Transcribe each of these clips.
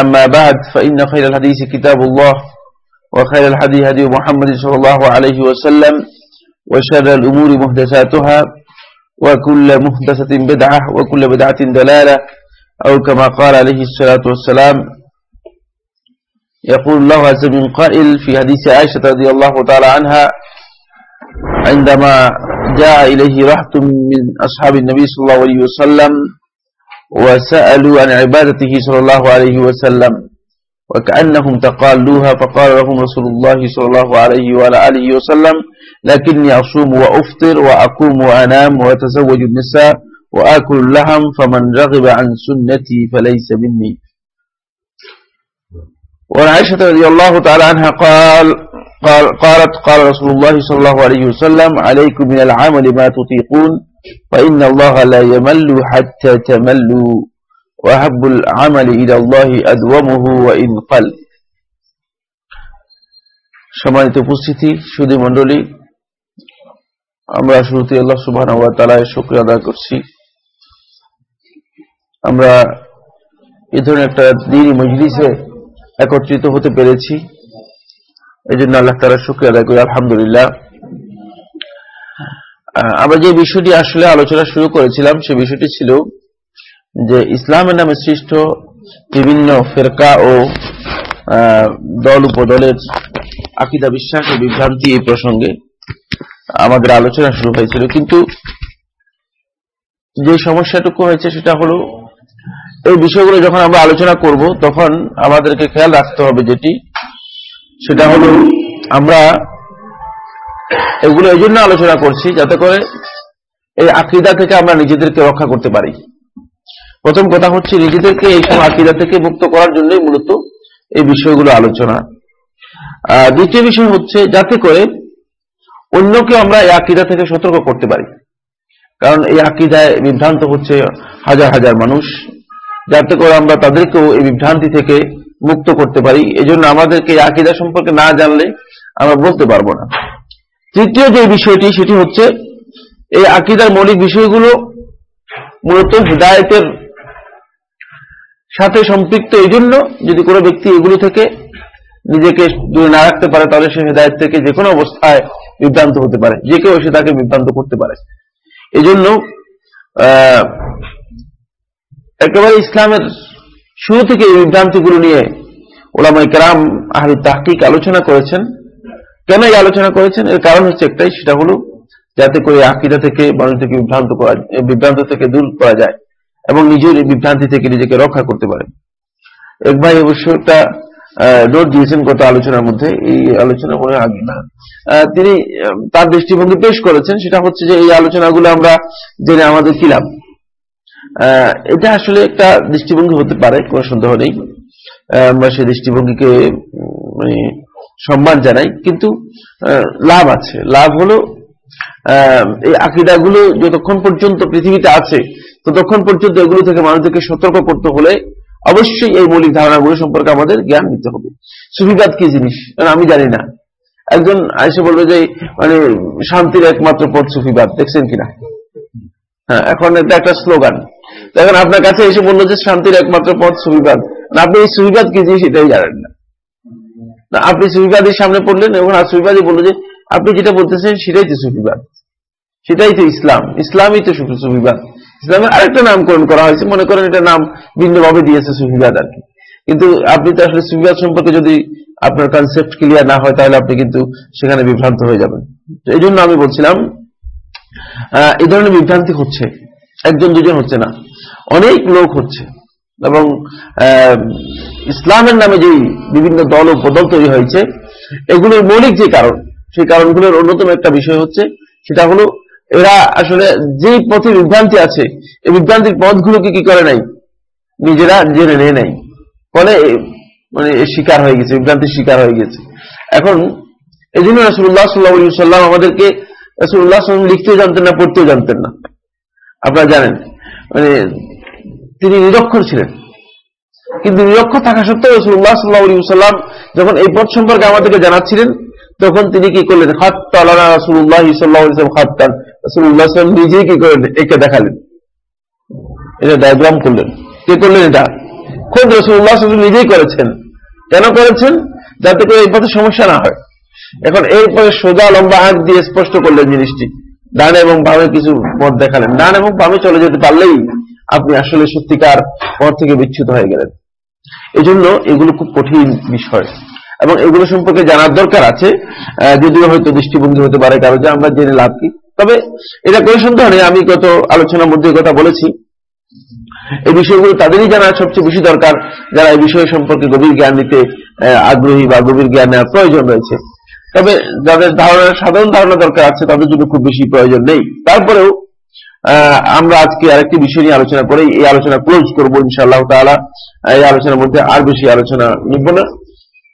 أما بعد فإن خير الحديث كتاب الله وخير الحديث هدي محمد صلى الله عليه وسلم وشر الأمور محدثاتها وكل محدثة بدعة وكل بدعة دلالة أو كما قال عليه الصلاة والسلام. يقول الله عز من قائل في حديث عائشة رضي الله تعالى عنها عندما جاء إليه رحت من أصحاب النبي صلى الله عليه وسلم وسألوا عن عبادته صلى الله عليه وسلم وكأنهم تقالوها فقال لهم رسول الله صلى الله عليه وعلى آله وسلم لكني أصوم وأفطر وأقوم وأنام وأتزوج النساء وآكل اللحم فمن رغب عن سنتي فليس مني. وعن عائشة رضي الله تعالى عنها قال قال قالت قال رسول الله صلى الله عليه وسلم عليكم من العمل ما تطيقون فإن الله لا يمل حتى تملوا وأحب العمل إلى الله أدومه وإن قل সম্মানিত উপস্থিতি সুদী মণ্ডলী আমরা শুরুতে আল্লাহ সুবাহ শুক্রিয়া আদায় করছি আমরা এ ধরনের একটা দিনই মজলিসে একত্রিত হতে পেরেছি এই জন্য আল্লাহ তালা শুক্রিয়া আদায় করি আলহামদুলিল্লাহ আমরা যে বিষয়টি আসলে আলোচনা শুরু করেছিলাম, সে বিষয়টি ছিল যে ইসলামের নামে সৃষ্ট বিভিন্ন ফেরকা ও দল উপদলের আকিদা বিশ্বাস ও বিভ্রান্তি এই প্রসঙ্গে আমাদের আলোচনা শুরু হয়েছিল। কিন্তু যে সমস্যাটুকু হয়েছে সেটা হলো, এই বিষয়গুলো যখন আমরা আলোচনা করব, তখন আমাদেরকে খেয়াল রাখতে হবে যেটি, সেটা হলো আমরা এগুলো এই জন্য আলোচনা করছি যাতে করে এই আকিদা থেকে আমরা নিজেদেরকে রক্ষা করতে পারি। প্রথম কথা হচ্ছে নিজেদেরকে এই সব আকিদা থেকে মুক্ত করার জন্যই মূলত এই বিষয়গুলো আলোচনা। দ্বিতীয় বিষয় হচ্ছে যাতে করে অন্যকে আমরা এই আকিদা থেকে সতর্ক করতে পারি। কারণ এই আকিদায় বিভ্রান্ত হচ্ছে হাজার হাজার মানুষ। যাতে করে আমরা তাদেরকেও এই বিভ্রান্তি থেকে মুক্ত করতে পারি। এজন্য আমাদেরকে আকিদা সম্পর্কে না জানলে আমরা বলতে পারব না। তৃতীয় যে বিষয়টি, সেটি হচ্ছে এই আকিদার মৌলিক বিষয়গুলো মূলত হৃদায়তের সাথে সম্পৃক্ত এই জন্য যদি কোনো ব্যক্তি এগুলো থেকে নিজেকে দূরে না রাখতে পারে, তাহলে সে হৃদায়ত থেকে যে কোনো অবস্থায় বিভ্রান্ত হতে পারে, যে কেউ সে তাকে বিভ্রান্ত করতে পারে। এই জন্য একেবারে ইসলামের শুরু থেকে এই বিভ্রান্তিগুলো নিয়ে ওলামাই কেরাম আহলি তাহকিক আলোচনা করেছেন। কেন এই আলোচনা করেছেন? এর কারণ হচ্ছে একটাই, সেটা হলো যাতে করে আকিদা থেকে মানুষ থেকে বিভ্রান্ত করা বিভ্রান্ত থেকে দূর করা যায় এবং নিজের বিভ্রান্তি থেকে নিজেকে রক্ষা করতে পারে। এক ভাই অবশ্য একটা নোট দিয়েছেন গত আলোচনার মধ্যে, এই আলোচনা মনে আগে না। তিনি তার দৃষ্টিভঙ্গি পেশ করেছেন, সেটা হচ্ছে যে এই আলোচনাগুলো আমরা জেনে আমাদের কি লাভ? এটা আসলে একটা দৃষ্টিভঙ্গি হতে পারে, কোনো সন্দেহ নেই। আমরা সেই দৃষ্টিভঙ্গিকে মানে সম্মান জানাই, কিন্তু লাভ আছে। লাভ হলো এই আকিদাগুলো যতক্ষণ পর্যন্ত পৃথিবীতে আছে, ততক্ষণ পর্যন্ত এগুলো থেকে মানুষদেরকে সতর্ক করতে হলে অবশ্যই এই মৌলিক ধারণাগুলো সম্পর্কে আমাদের জ্ঞান নিতে হবে। সুবিবাদ কি জিনিস? আমি জানি না। একজন এসে বলবে যে মানে শান্তির একমাত্র পথ সুফিবাদ, দেখছেন কিনা? হ্যাঁ এখন এটা একটা স্লোগান। এখন আপনার কাছে এসে বলল যে, শান্তির একমাত্র পথ সুবিবাদ না, আপনি এই সুবিবাদ কি জিনিস এটাই জানেন না। আপনি সুফিবাদীর সামনে পড়লেন এবং আর সুফিবাদী বলল যে, আপনি যেটা বলতেছেন সেটাই তো সুফিবাদ। সেটাই তো ইসলাম। ইসলামই তো সুফিবাদ। ইসলামের আরেকটা নামকরণ করা হয়েছে। মনে করেন এটা নাম ভিন্নভাবে দিয়েছে সুফিবাদ আর কি। কিন্তু আপনি তো আসলে সুফিবাদ সম্পর্কে যদি আপনার কনসেপ্ট ক্লিয়ার না হয়, তাহলে আপনি কিন্তু সেখানে বিভ্রান্ত হয়ে যাবেন। এই জন্য আমি বলছিলাম এই ধরনের বিভ্রান্তি হচ্ছে। একজন দুজন হচ্ছে না। অনেক লোক হচ্ছে। এবং ইসলামের নামে যেই বিভিন্ন দল ও বদল তৈরি হয়েছে, এগুলোর মৌলিক যে কারণ, সেই কারণগুলোর অন্যতম একটা বিষয় হচ্ছে, সেটা হলো এরা আসলে যে পথে বিভ্রান্তি আছে, এই বিভ্রান্তির পথগুলোকে কি করে নাই? নিজেরা জেনে নেয় নাই ফলে মানে শিকার হয়ে গেছে, বিভ্রান্তির শিকার হয়ে গেছে। এখন এই জন্য রসুল্লাহ সাল্লাহ সাল্লাম আমাদেরকে রসুল্লাহ সাল্লাম লিখতেও জানতেন না, পড়তেও জানতেন না। আপনারা জানেন মানে তিনি নিরক্ষর ছিলেন। কিন্তু নিরক্ষর থাকা সত্ত্বেও রসুল্লাহ সাল্লাহ সাল্লাম যখন এই পথ সম্পর্কে আমাদেরকে জানাচ্ছিলেন, তখন তিনি কি করলেন? হাত তালানা রসুল্লাহ সাল্লাহ রসুল্লাহ সাল্লাম নিজেই কি করলেন? একে দেখালেন। এটা ডায়াগ্রাম করলেন। কে করলেন এটা? খোদ রসুল্লাহ সাল্লাম নিজেই করেছেন। কেন করেছেন? যাতে করে এই পথে সমস্যা না হয়। এখন এরপরে সোজা লম্বা হাত দিয়ে স্পষ্ট করলেন জিনিসটি। ডান এবং বামে কিছু পথ দেখালেন। ডান এবং বামে চলে যেতে পারলেই আপনি আসলে সত্যিকার পথ থেকে বিচ্ছুত হয়ে গেলেন। এই জন্য এগুলো খুব কঠিন বিষয়। এবং এগুলো সম্পর্কে জানার দরকার আছে। যদিও হয়তো দৃষ্টিভঙ্গি হতে পারে কারও, যে আমরা জেনে লাভ কি। তবে এটা কোনো সন্দেহ নেই, আমি গত আলোচনার মধ্যে কথা বলেছি। এই বিষয়গুলো তাদেরই জানা সবচেয়ে বেশি দরকার, যারা এই বিষয় সম্পর্কে গভীর জ্ঞান নিতে আগ্রহী বা গভীর জ্ঞান নেওয়ার প্রয়োজন রয়েছে। তবে যাদের ধারণা, সাধারণ ধারণা দরকার আছে, তাদের জন্য খুব বেশি প্রয়োজন নেই। তারপরেও আমরা আজকে আরেকটি বিষয় নিয়ে আলোচনা করে এই আলোচনা ক্লোজ করব ইনশাআল্লাহ তালা এই আলোচনার মধ্যে আর বেশি আলোচনা নিব না।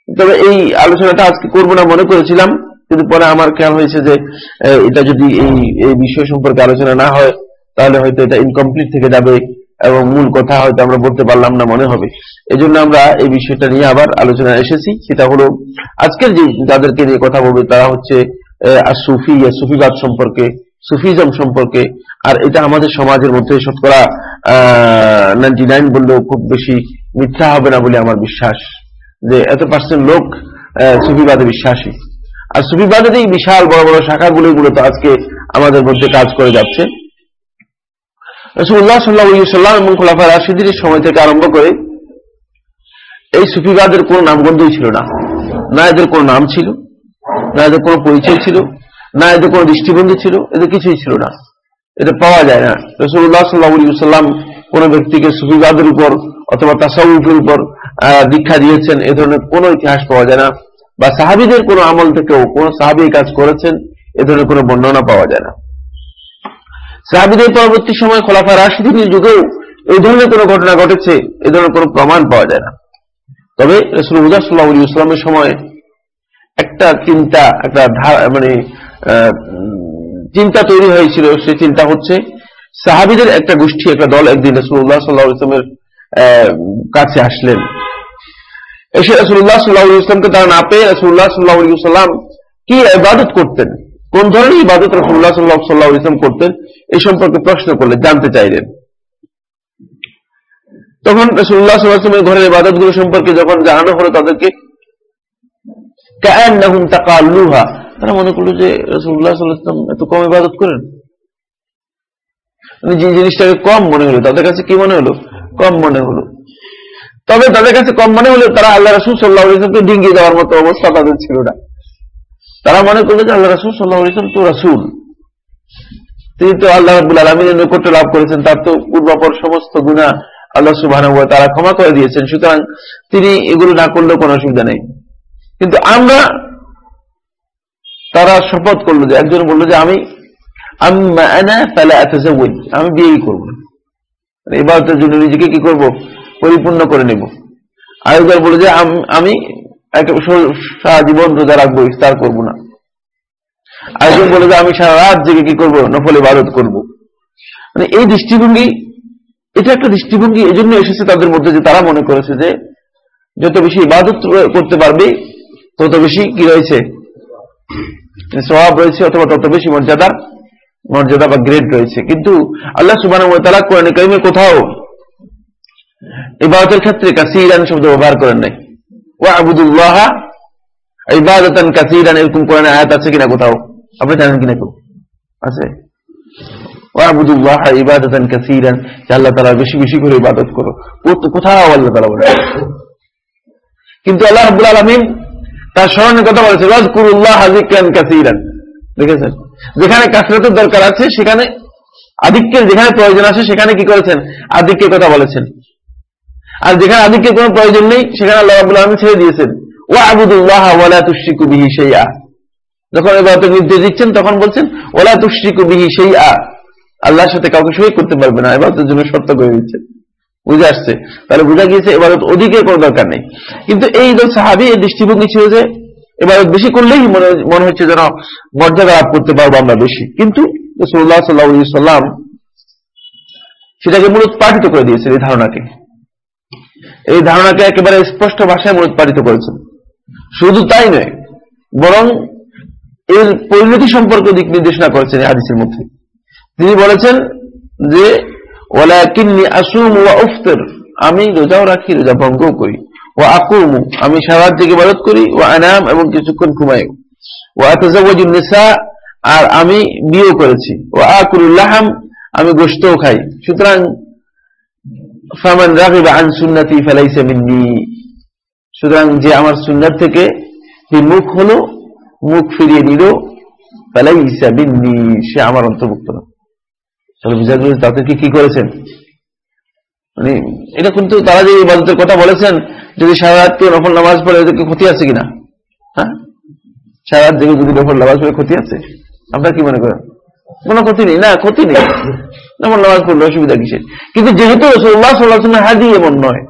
তবে এই আলোচনাটা আজকে করব না মনে করেছিলাম, কিন্তু পরে আমার খেয়াল হয়েছে যে এটা যদি এই এই বিষয় সম্পর্কে আলোচনা না হয়, তাহলে হয়তো এটা ইনকমপ্লিট থেকে যাবে এবং মূল কথা হয়তো আমরা বলতে পারলাম না মনে হবে। এই আমরা এই বিষয়টা নিয়ে আবার আলোচনা এসেছি। সেটা হলো, আজকের যে যাদেরকে নিয়ে কথা বলবে তারা হচ্ছে সুফি সুফিবাদ সম্পর্কে সুফিজম সম্পর্কে। আর এটা আমাদের সমাজের মধ্যে শতকরা নাইনটি নাইন বললেও খুব বেশি মিথ্যা হবে না বলে আমার বিশ্বাস। যে এত পার্সেন্ট লোক সুফিবাদে বিশ্বাসী। আর সুফিবাদের এই বিশাল বড় বড় শাখাগুলি মূলত আজকে আমাদের মধ্যে কাজ করে যাচ্ছে। রসুল্লাহ সাল্লাহ সাল্লাম এবং খোলাফা রাশিদির সময় থেকে আরম্ভ করে এই সুফিবাদের কোন নামগন্ধই ছিল না। না এদের কোন নাম ছিল, না এদের কোন পরিচয় ছিল না, এদের কোন দৃষ্টিভঙ্গি ছিল, এদের কিছুই ছিল না। এটা পাওয়া যায় না। রসুল্লাহ সাল্লাহ সাল্লাম কোন ব্যক্তিকে সুফিবাদের উপর অথবা তাসাউফের উপর দীক্ষা দিয়েছেন, এ ধরনের কোন ইতিহাস পাওয়া যায় না। বা সাহাবিদের কোন আমল থেকেও কোন সাহাবি কাজ করেছেন, এ ধরনের কোন বর্ণনা পাওয়া যায় না। সাহাবিদের পরবর্তী সময় খোলাফা রাশিদিনের যুগেও এই ধরনের কোন ঘটনা ঘটেছে, এ ধরনের কোন প্রমাণ পাওয়া যায় না। তবে রসুল সাল্লাহ ইসলামের সময় একটা চিন্তা, একটা মানে চিন্তা তৈরি হয়েছিল, সে চিন্তা হচ্ছে, সাহাবিদের একটা গোষ্ঠী, একটা দল একদিন রসুল্লাহ সাল্লাহ ইসলামের কাছে আসলেন। এসে রসুল্লাহ সাল্লাহ ইসলামকে তারা না পেয়ে রসুল্লাহ সাল্লাহ সাল্লাম কি ইবাদত করতেন? কোন ধরনের ইবাদত রসুল্লাহ সাল্লাহ সাল্লাহ ইসলাম করতেন? এই সম্পর্কে প্রশ্ন করলেন, জানতে চাইলেন। তখন রসুল্লাহ সাল্লাহামের ঘরের ইবাদতগুলো সম্পর্কে যখন জানানো হলো তাদেরকে তারা মনে করল যে রসুল্লাহ সাল্লাহাম এত কম ইবাদত করেন। মানে যে জিনিসটাকে কম মনে হলো, তাদের কাছে কি মনে হলো? কম মনে হলো। তবে তাদের কাছে কম মনে হলো, তারা আল্লাহ রসুল সাল্লাহ ইসলামকে ডিঙ্গিয়ে দেওয়ার মতো অবস্থা তাদের ছিল না। তারা মনে করল যে আল্লাহ রসুল সাল্লাহ ইসলাম তো রাসুল। তিনি তো আল্লাহ রাবুল আলমিনের নৈকট্য লাভ করেছেন, তার তো পূর্বাপর সমস্ত গুণা আল্লাহ সুবাহ তারা ক্ষমা করে দিয়েছেন। সুতরাং তিনি এগুলো না করলেও কোনো অসুবিধা নেই। কিন্তু আমরা তারা শপথ করল যে, একজন বলল যে, আমি আমি বিয়েই করব এবারতের জন্য নিজেকে কি করব? পরিপূর্ণ করে নেব। আরেকবার বলে যে, আমি একটা সারা জীবন রোজা রাখব, ইফতার করব না। আরেকজন বলে যে, আমি সারা রাত জেগে কি করব? নফল ইবাদত করব। মানে এই দৃষ্টিভঙ্গি, এটা একটা দৃষ্টিভঙ্গি এই জন্য এসেছে তাদের মধ্যে যে তারা মনে করেছে যে, যত বেশি ইবাদত করতে পারবে, তত বেশি কি রয়েছে? স্বভাব রয়েছে অথবা তত বেশি মর্যাদা মর্যাদা বা গ্রেড রয়েছে। কিন্তু আল্লাহ সুবাহ কোরআন কারিমের কোথাও ইবাদতের ক্ষেত্রে কাসিরান শব্দ ব্যবহার করেন নাই। ও আবুদুল্লাহ ইবাদতান কাসিরান, এরকম কোরআনে আয়াত আছে কিনা কোথাও? আপনি জানেন কিনা কেউ? আছে? আল্লাহ কোথাও আল্লাহ কিন্তু আল্লাহ আব্দুল আলমিন তার স্মরণের কথা বলেছে রাজকুরুল্লাহ হাজিকান কাসিরান। দেখেছেন? যেখানে কাসরাতের দরকার আছে, সেখানে আধিক্যের যেখানে প্রয়োজন আছে, সেখানে কি করেছেন? আধিক্যের কথা বলেছেন। আর যেখানে আধিক্যের কোনো প্রয়োজন নেই, সেখানে আল্লাহ আবুল আলম ছেড়ে দিয়েছেন। ও আবুদুল্লাহ ওয়ালা তুশ্রিকু বিহি সেই আ যখন এবার নির্দেশ দিচ্ছেন, তখন বলছেন ওলা তুশ্রিকু বিহি সেই আ আল্লাহর সাথে কাউকে শহীদ করতে পারবে না এবার জন্য শর্ত করে দিচ্ছেন। বুঝে আসছে। তাহলে বোঝা গিয়েছে এবারত অধিকের কোনো দরকার নেই। কিন্তু এই দল সাহাবি, এই দৃষ্টিভঙ্গি ছিল যে এবারত বেশি করলেই মনে হচ্ছে যেন মর্যাদা লাভ করতে পারব আমরা বেশি। কিন্তু রসুল্লাহ সাল্লাহ সাল্লাম সেটাকে মূলোৎপাটিত করে দিয়েছেন এই ধারণাকে। এই ধারণাকে একেবারে স্পষ্ট ভাষায় মূলোৎপাটিত করেছেন। শুধু তাই নয়, বরং এর পরিণতি সম্পর্কে দিক নির্দেশনা করেছেন হাদিসের মধ্যে। তিনি বলেছেন যে ওলাকিন্নি আসুম উফতর। আমি রোজাও রাখি, রোজা ভঙ্গও করি। ও আকুমু, আমি সারাত থেকে বারত করি। ও আনাম, এবং কিছুক্ষণ ঘুমাই। ও নিসা, আর আমি বিয়ে করেছি। ও আকুরুল্লাহাম আমি গোস্তও খাই। সুতরাং ফামান রাগিবা আন সুন্নতি ফালাইসা মিন্নি। সুতরাং যে আমার সুন্নাত থেকে মুখ হলো, মুখ ফিরিয়ে নিল, ফালাইসা মিন্নি, সে আমার অন্তর্ভুক্ত না। তাহলে তাদেরকে কি করেছেন? মানে এটা কিন্তু তারা যে ইবাদতের কথা বলেছেন, যদি সারা রাত কেউ নফল নামাজ পড়ে এদেরকে ক্ষতি আছে কিনা? হ্যাঁ? সারা রাত জেগে যদি নফল নামাজ পড়ে, ক্ষতি আছে? আপনারা কি মনে করেন? কোনো ক্ষতি নেই, না, ক্ষতি নেই। নফল নামাজ পড়লে অসুবিধা কিসের? কিন্তু যেহেতু রসুল্লাহ সাল্লাহ হাদি এমন নয়,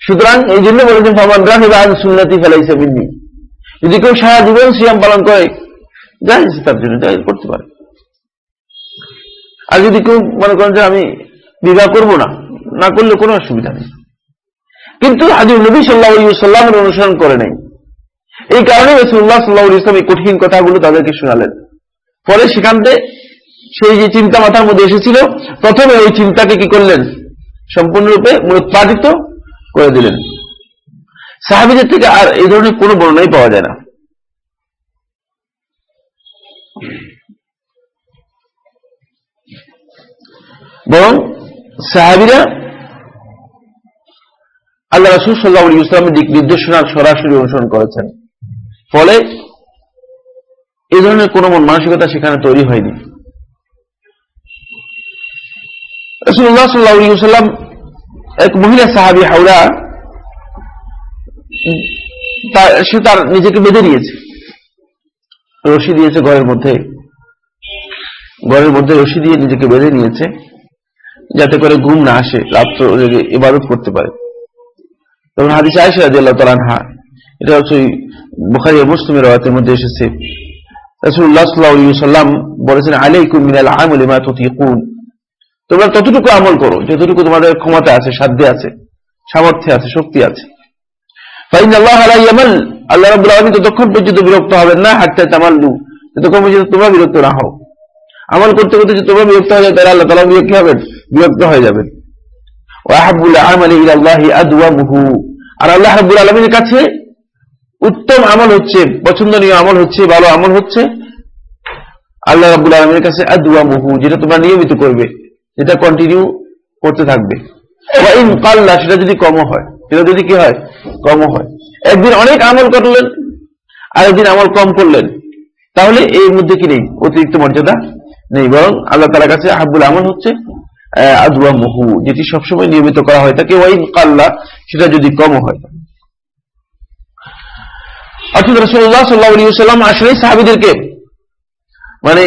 সুতরাং এই জন্য বলেছেন, ফমান রাখবে আজ সুন্নাতি ফেলাইছে বিন্নি যদি কেউ সারা জীবন সিয়াম পালন করে যাই তার জন্য যাই করতে পারে। আর যদি কেউ মনে করেন যে আমি বিবাহ করব না না করলে কোনো অসুবিধা নেই। কিন্তু আজ নবী সাল্লাহ সাল্লামের অনুসরণ করে নেই। এই কারণে রসুল্লাহ সাল্লাহ ইসলাম এই কঠিন কথাগুলো তাদেরকে শোনালেন। পরে সেখান সেই যে চিন্তা মাথার মধ্যে এসেছিল, প্রথমে ওই চিন্তাকে কি করলেন? সম্পূর্ণরূপে উৎপাদিত করে দিলেন। সাহাবিদের থেকে আর এই ধরনের কোনো বর্ণনাই পাওয়া যায় না। বরং সাহাবিরা আল্লাহ রাসুল সাল্লাহ ইসলামের দিক নির্দেশনার সরাসরি অনুসরণ করেছেন। ফলে এই ধরনের কোন মন মানসিকতা সেখানে তৈরি হয়নি। রসুল্লাহ সাল্লাহ সাল্লাম এক মহিলা সাহাবি হাওড়া সে তার নিজেকে বেঁধে নিয়েছে। রশি দিয়েছে ঘরের মধ্যে। ঘরের মধ্যে রশি দিয়ে নিজেকে বেঁধে নিয়েছে। যাতে করে ঘুম না আসে, রাত্র করতে পারে। তখন হাদিস আয়সা রাজি আল্লাহ তালানহা এটা হচ্ছে বুখারি মুসলিমের রাতের মধ্যে এসেছে। তোমরা ততটুকু আমল করো, যতটুকু তোমাদের ক্ষমতা আছে, সাধ্য আছে, সামর্থ্য আছে, শক্তি আছে। আল্লাহ আলাইয়ামাল আল্লাহ ততক্ষণ পর্যন্ত বিরক্ত হবেন না, হাত্তা তামাল্লু, যতক্ষণ পর্যন্ত তোমরা বিরক্ত না হও। আমল করতে করতে যদি তোমরা বিরক্ত হয়ে তাহলে আল্লাহ তালা বিরক্ত হবেন। বিরক্ত হয়ে যাবেন। আর আল্লাহ রাব্বুল আলামিনের কাছে উত্তম আমল হচ্ছে, পছন্দনীয় আমল হচ্ছে, ভালো আমল হচ্ছে, আল্লাহ রাব্বুল আলামিনের কাছে আদওয়ামুহু, যেটা তোমরা নিয়মিত করবে, যেটা কন্টিনিউ করতে থাকবে। সেটা যদি কম হয়, সেটা যদি কি হয় কম হয়। একদিন অনেক আমল করলেন, আরেকদিন আমল কম করলেন। তাহলে এর মধ্যে কি নেই? অতিরিক্ত মর্যাদা নেই। বরং আল্লাহ তালার কাছে হাবুল আমল হচ্ছে আদুয়া মহু যেটি সবসময় নিয়মিত করা হয় তাকে ওয়াইন কাল্লা, সেটা যদি কম হয়। অর্থাৎ রসুল্লাহ সাল্লাহ আসলে সাহাবিদেরকে মানে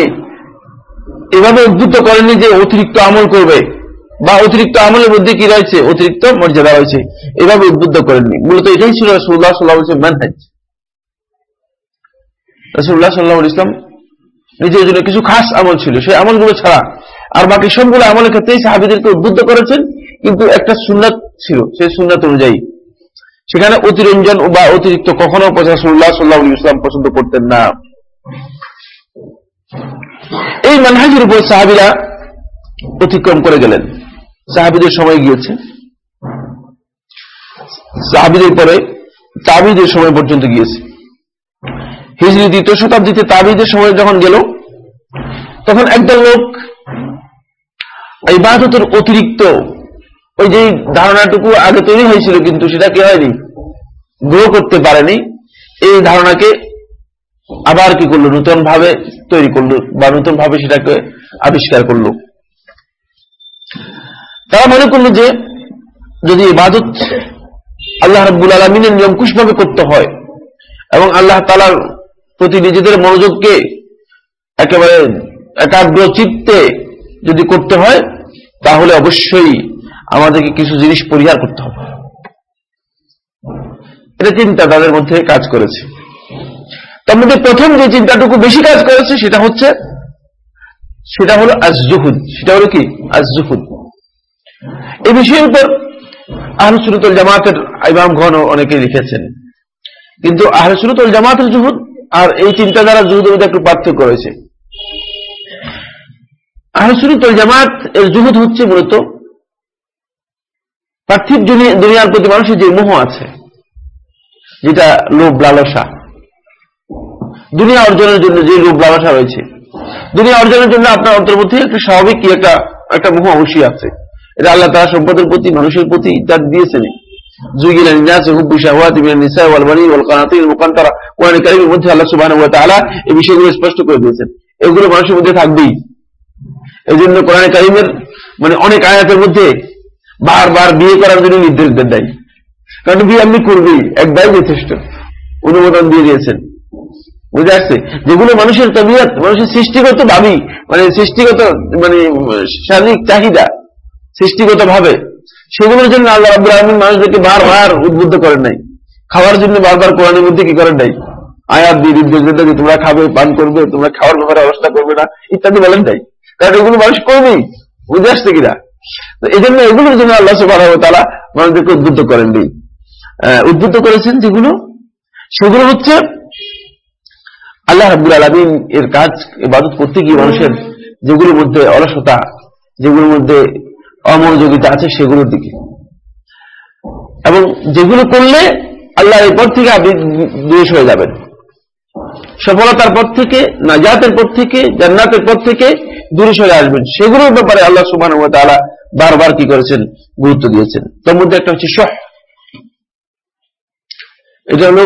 এভাবে উদ্বুদ্ধ করেনি যে অতিরিক্ত আমল করবে, বা অতিরিক্ত আমলের মধ্যে কি রয়েছে, অতিরিক্ত মর্যাদা রয়েছে, এভাবে উদ্বুদ্ধ করেননি। মূলত এটাই ছিল রসুল্লাহ সাল্লাহ রসুল্লাহ সাল্লাহ ইসলাম নিজের জন্য কিছু খাস আমল ছিল। সেই আমলগুলো ছাড়া আর বাকি সবগুলো আমলের ক্ষেত্রে সাহাবিদেরকে উদ্বুদ্ধ করেছেন, কিন্তু একটা সুন্নাত ছিল, সেই সুন্নাত অনুযায়ী। সেখানে অতিরঞ্জন বা অতিরিক্ত কখনো রসুল্লাহ সাল্লাহ ইসলাম পছন্দ করতেন না। এই মানহাজের উপর সাহাবিরা অতিক্রম করে গেলেন। সাহাবিদের সময় গিয়েছে। সাহাবিদের পরে তাবিদের সময় পর্যন্ত গিয়েছে। হিজরি দ্বিতীয় শতাব্দীতে তাবিদের সময় যখন গেল, তখন একদল লোক ইবাদতের অতিরিক্ত ওই যে ধারণাটুকু আগে তৈরি হয়েছিল, কিন্তু সেটা কি হয়নি? গ্রহ করতে পারেনি। এই ধারণাকে আবার কি করল? নতুন ভাবে তৈরি করল বা নতুন ভাবে সেটাকে আবিষ্কার করল। তারা মনে করল যে যদি ইবাদত আল্লাহ রব্বুল আলমিনের নিয়মকুশ ভাবে করতে হয় এবং আল্লাহ তালার প্রতি নিজেদের মনোযোগকে একেবারে একাগ্র চিত্তে যদি করতে হয়, তাহলে অবশ্যই আমাদেরকে কিছু জিনিস পরিহার করতে হবে। এটা চিন্তা তাদের মধ্যে কাজ করেছে। তার মধ্যে প্রথম যে চিন্তাটুকু বেশি কাজ করেছে, সেটা হচ্ছে, সেটা হলো আজজুহুদ। সেটা হলো কি? আজজুহুদ। এই বিষয়ের উপর আহলসুরতুল জামাতের ইমামগণ অনেকে লিখেছেন। কিন্তু আহলসুরতুল জামাতের জুহুদ আর এই চিন্তাধারা জুহুদের মধ্যে একটু পার্থক্য রয়েছে। আহলসুরতুল জামাত এর জুহুদ হচ্ছে মূলত পার্থিব দুনিয়ার প্রতি মানুষের যে মোহ আছে, যেটা লোভ লালসা। দুনিয়া অর্জনের জন্য যে লোভ লালসা রয়েছে, দুনিয়া অর্জনের জন্য আপনার একটা স্বাভাবিক একটা একটা মোহ অবশ্যই আছে। এটা আল্লাহ তারা সম্পদের প্রতি, মানুষের প্রতি ইত্যাদি দিয়েছেন। আল্লাহ এই বিষয়গুলো স্পষ্ট করে দিয়েছেন। এগুলো মানুষের মধ্যে থাকবেই। এই জন্য কোরআন কারিমের মানে অনেক আয়াতের মধ্যে বারবার বিয়ে করার জন্য নির্দেশ দেয় কারণ বিয়ে আপনি করবেই, একবারই যথেষ্ট। অনুমোদন দিয়ে দিয়েছেন। বুঝে আসছে? যেগুলো মানুষের তবিয়ত, মানুষের সৃষ্টিগত ভাবি মানে সৃষ্টিগত মানে শারীরিক চাহিদা, সৃষ্টিগত ভাবে, সেগুলোর জন্য আল্লাহ আব্দুল আহমিন মানুষদেরকে বারবার উদ্বুদ্ধ করেন নাই। খাওয়ার জন্য বারবার কোরআনের মধ্যে কি করেন নাই? আয়াত দিয়ে নির্দেশ দিতে তোমরা খাবে, পান করবে, তোমরা খাওয়ার ব্যাপারে অবস্থা করবে না, ইত্যাদি বলেন নাই। কারণ এগুলো মানুষ করবেই বুঝে আসছে কিনা? এই জন্য এগুলোর জন্য আল্লাহ সুবাহ তারা মানুষদেরকে উদ্বুদ্ধ করেননি উদ্বুদ্ধ করেছেন যেগুলো? সেগুলো হচ্ছে আল্লাহ রাবুল আলমিন এর কাজ, ইবাদত করতে গিয়ে মানুষের যেগুলোর মধ্যে অলসতা, যেগুলোর মধ্যে অমনোযোগিতা আছে সেগুলোর দিকে। এবং যেগুলো করলে আল্লাহ এরপর থেকে আপনি দোষ হয়ে যাবেন। সফলতার পর থেকে, নাজাতের পর থেকে, জান্নাতের পর থেকে দূরে সরে আসবেন। সেগুলোর ব্যাপারে আল্লাহ সুমান তালা বারবার কি করেছেন? গুরুত্ব দিয়েছেন। তার মধ্যে একটা হচ্ছে সহ। এটা হলো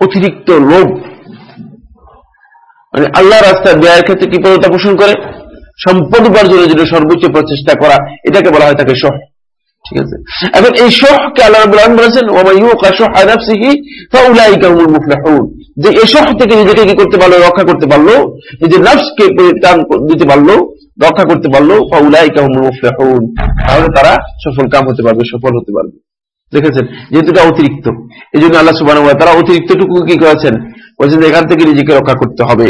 অতিরিক্ত লোভ। মানে আল্লাহ রাস্তায় ব্যয়ের ক্ষেত্রে কি পদতা পোষণ করে? সম্পদ উপার্জনের জন্য সর্বোচ্চ প্রচেষ্টা করা। এটাকে বলা হয় তাকে সহ। ঠিক আছে? এখন এই শহকে আল্লাহ বলেছেন যে শহ থেকে নিজেকে কি করতে পারল? রক্ষা করতে পারল। নিজের নফসকে টান দিতে পারল। রক্ষা করতে পারল। তাহলে তারা সফল কাম হতে পারবে, সফল হতে পারবে। দেখেছেন? যেহেতু এটা অতিরিক্ত। এই জন্য আল্লাহ সুবাহ তারা অতিরিক্তটুকু কি করেছেন? বলছেন এখান থেকে নিজেকে রক্ষা করতে হবে।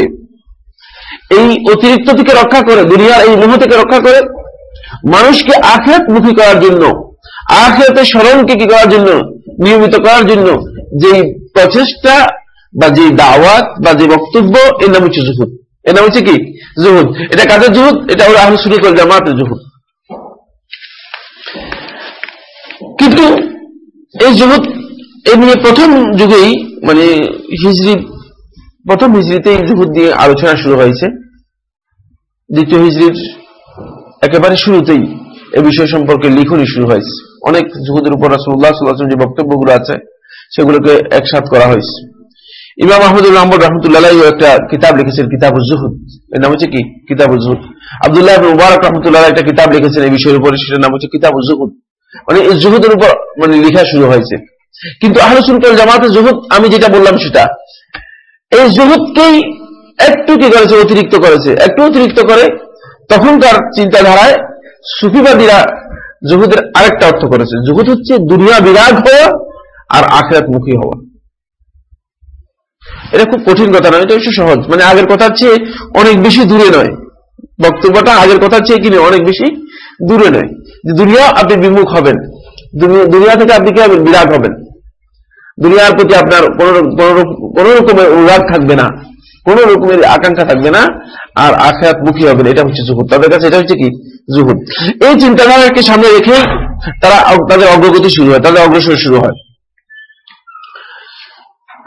এই অতিরিক্ত থেকে রক্ষা করে, দুনিয়ার এই মোহ থেকে রক্ষা করে, মানুষকে আখেরাত মুখী করার জন্য আখেরাতের স্মরণকে কি করার জন্য, নিয়মিত করার জন্য যে প্রচেষ্টা বা যে দাওয়াত বা যে বক্তব্য, এর নাম হচ্ছে জুহুদ। এর নাম হচ্ছে কি? জুহুদ। এটা কাদের জুহুদ? এটা আহলে সুন্নাত ওয়াল জামাতের জুহুদ। কিন্তু এই জগৎ এ নিয়ে প্রথম যুগেই মানে হিজড়ি প্রথম হিজড়িতে এই জগৎ দিয়ে আলোচনা শুরু হয়েছে। দ্বিতীয় হিজড়ির একেবারে শুরুতেই এ বিষয় সম্পর্কে লিখনই শুরু হয়েছে। অনেক যুগদের উপর রাসুল্লাহ সাল্লাহ যে বক্তব্যগুলো আছে, সেগুলোকে একসাথ করা হয়েছে। ইমাম আহমদুল রহমদ রহমতুল্লাহ একটা কিতাব লিখেছেন কিতাব জুহুদ। এর নাম হচ্ছে কি? কিতাব জুহুদ। আবদুল্লাহ মুবারক রহমতুল্লাহ একটা কিতাব লিখেছেন এই বিষয়ের উপরে, সেটার নাম হচ্ছে কিতাব জুহুদ। মানে এই জুহুদের উপর মানে লেখা শুরু হয়েছে। কিন্তু আহলসুল জামাতের জুহুদ, আমি যেটা বললাম সেটা, এই জুহুদকেই একটু কি করেছে? অতিরিক্ত করেছে। একটু অতিরিক্ত করে তখনকার চিন্তাধারায় সুফিবাদীরা জুহুদের আরেকটা অর্থ করেছে। জুহুদ হচ্ছে দুনিয়া বিরাগ হওয়া আর আখরাত মুখী হওয়া। এটা খুব কঠিন কথা নয়, এটা হচ্ছে সহজ। মানে আগের কথার চেয়ে অনেক বেশি দূরে নয়। বক্তব্যটা আগের কথার চেয়ে কিনে অনেক বেশি দূরে নয়। দুনিয়া আপনি বিমুখ হবেন। দুনিয়া থেকে আপনি কি হবেন? বিরাট হবেন। দুনিয়ার প্রতি আপনার কোন রকমের অনুরাগ থাকবে না। কোন রকমের আকাঙ্ক্ষা থাকবে না। আর আখায়াত মুখী হবেন, এটা হচ্ছে জুহুদ। তাদের কাছে এটা হচ্ছে কি? জুহুদ। এই চিন্তাধারাকে সামনে রেখে তারা তাদের অগ্রগতি শুরু হয়, তাদের অগ্রসর শুরু হয়।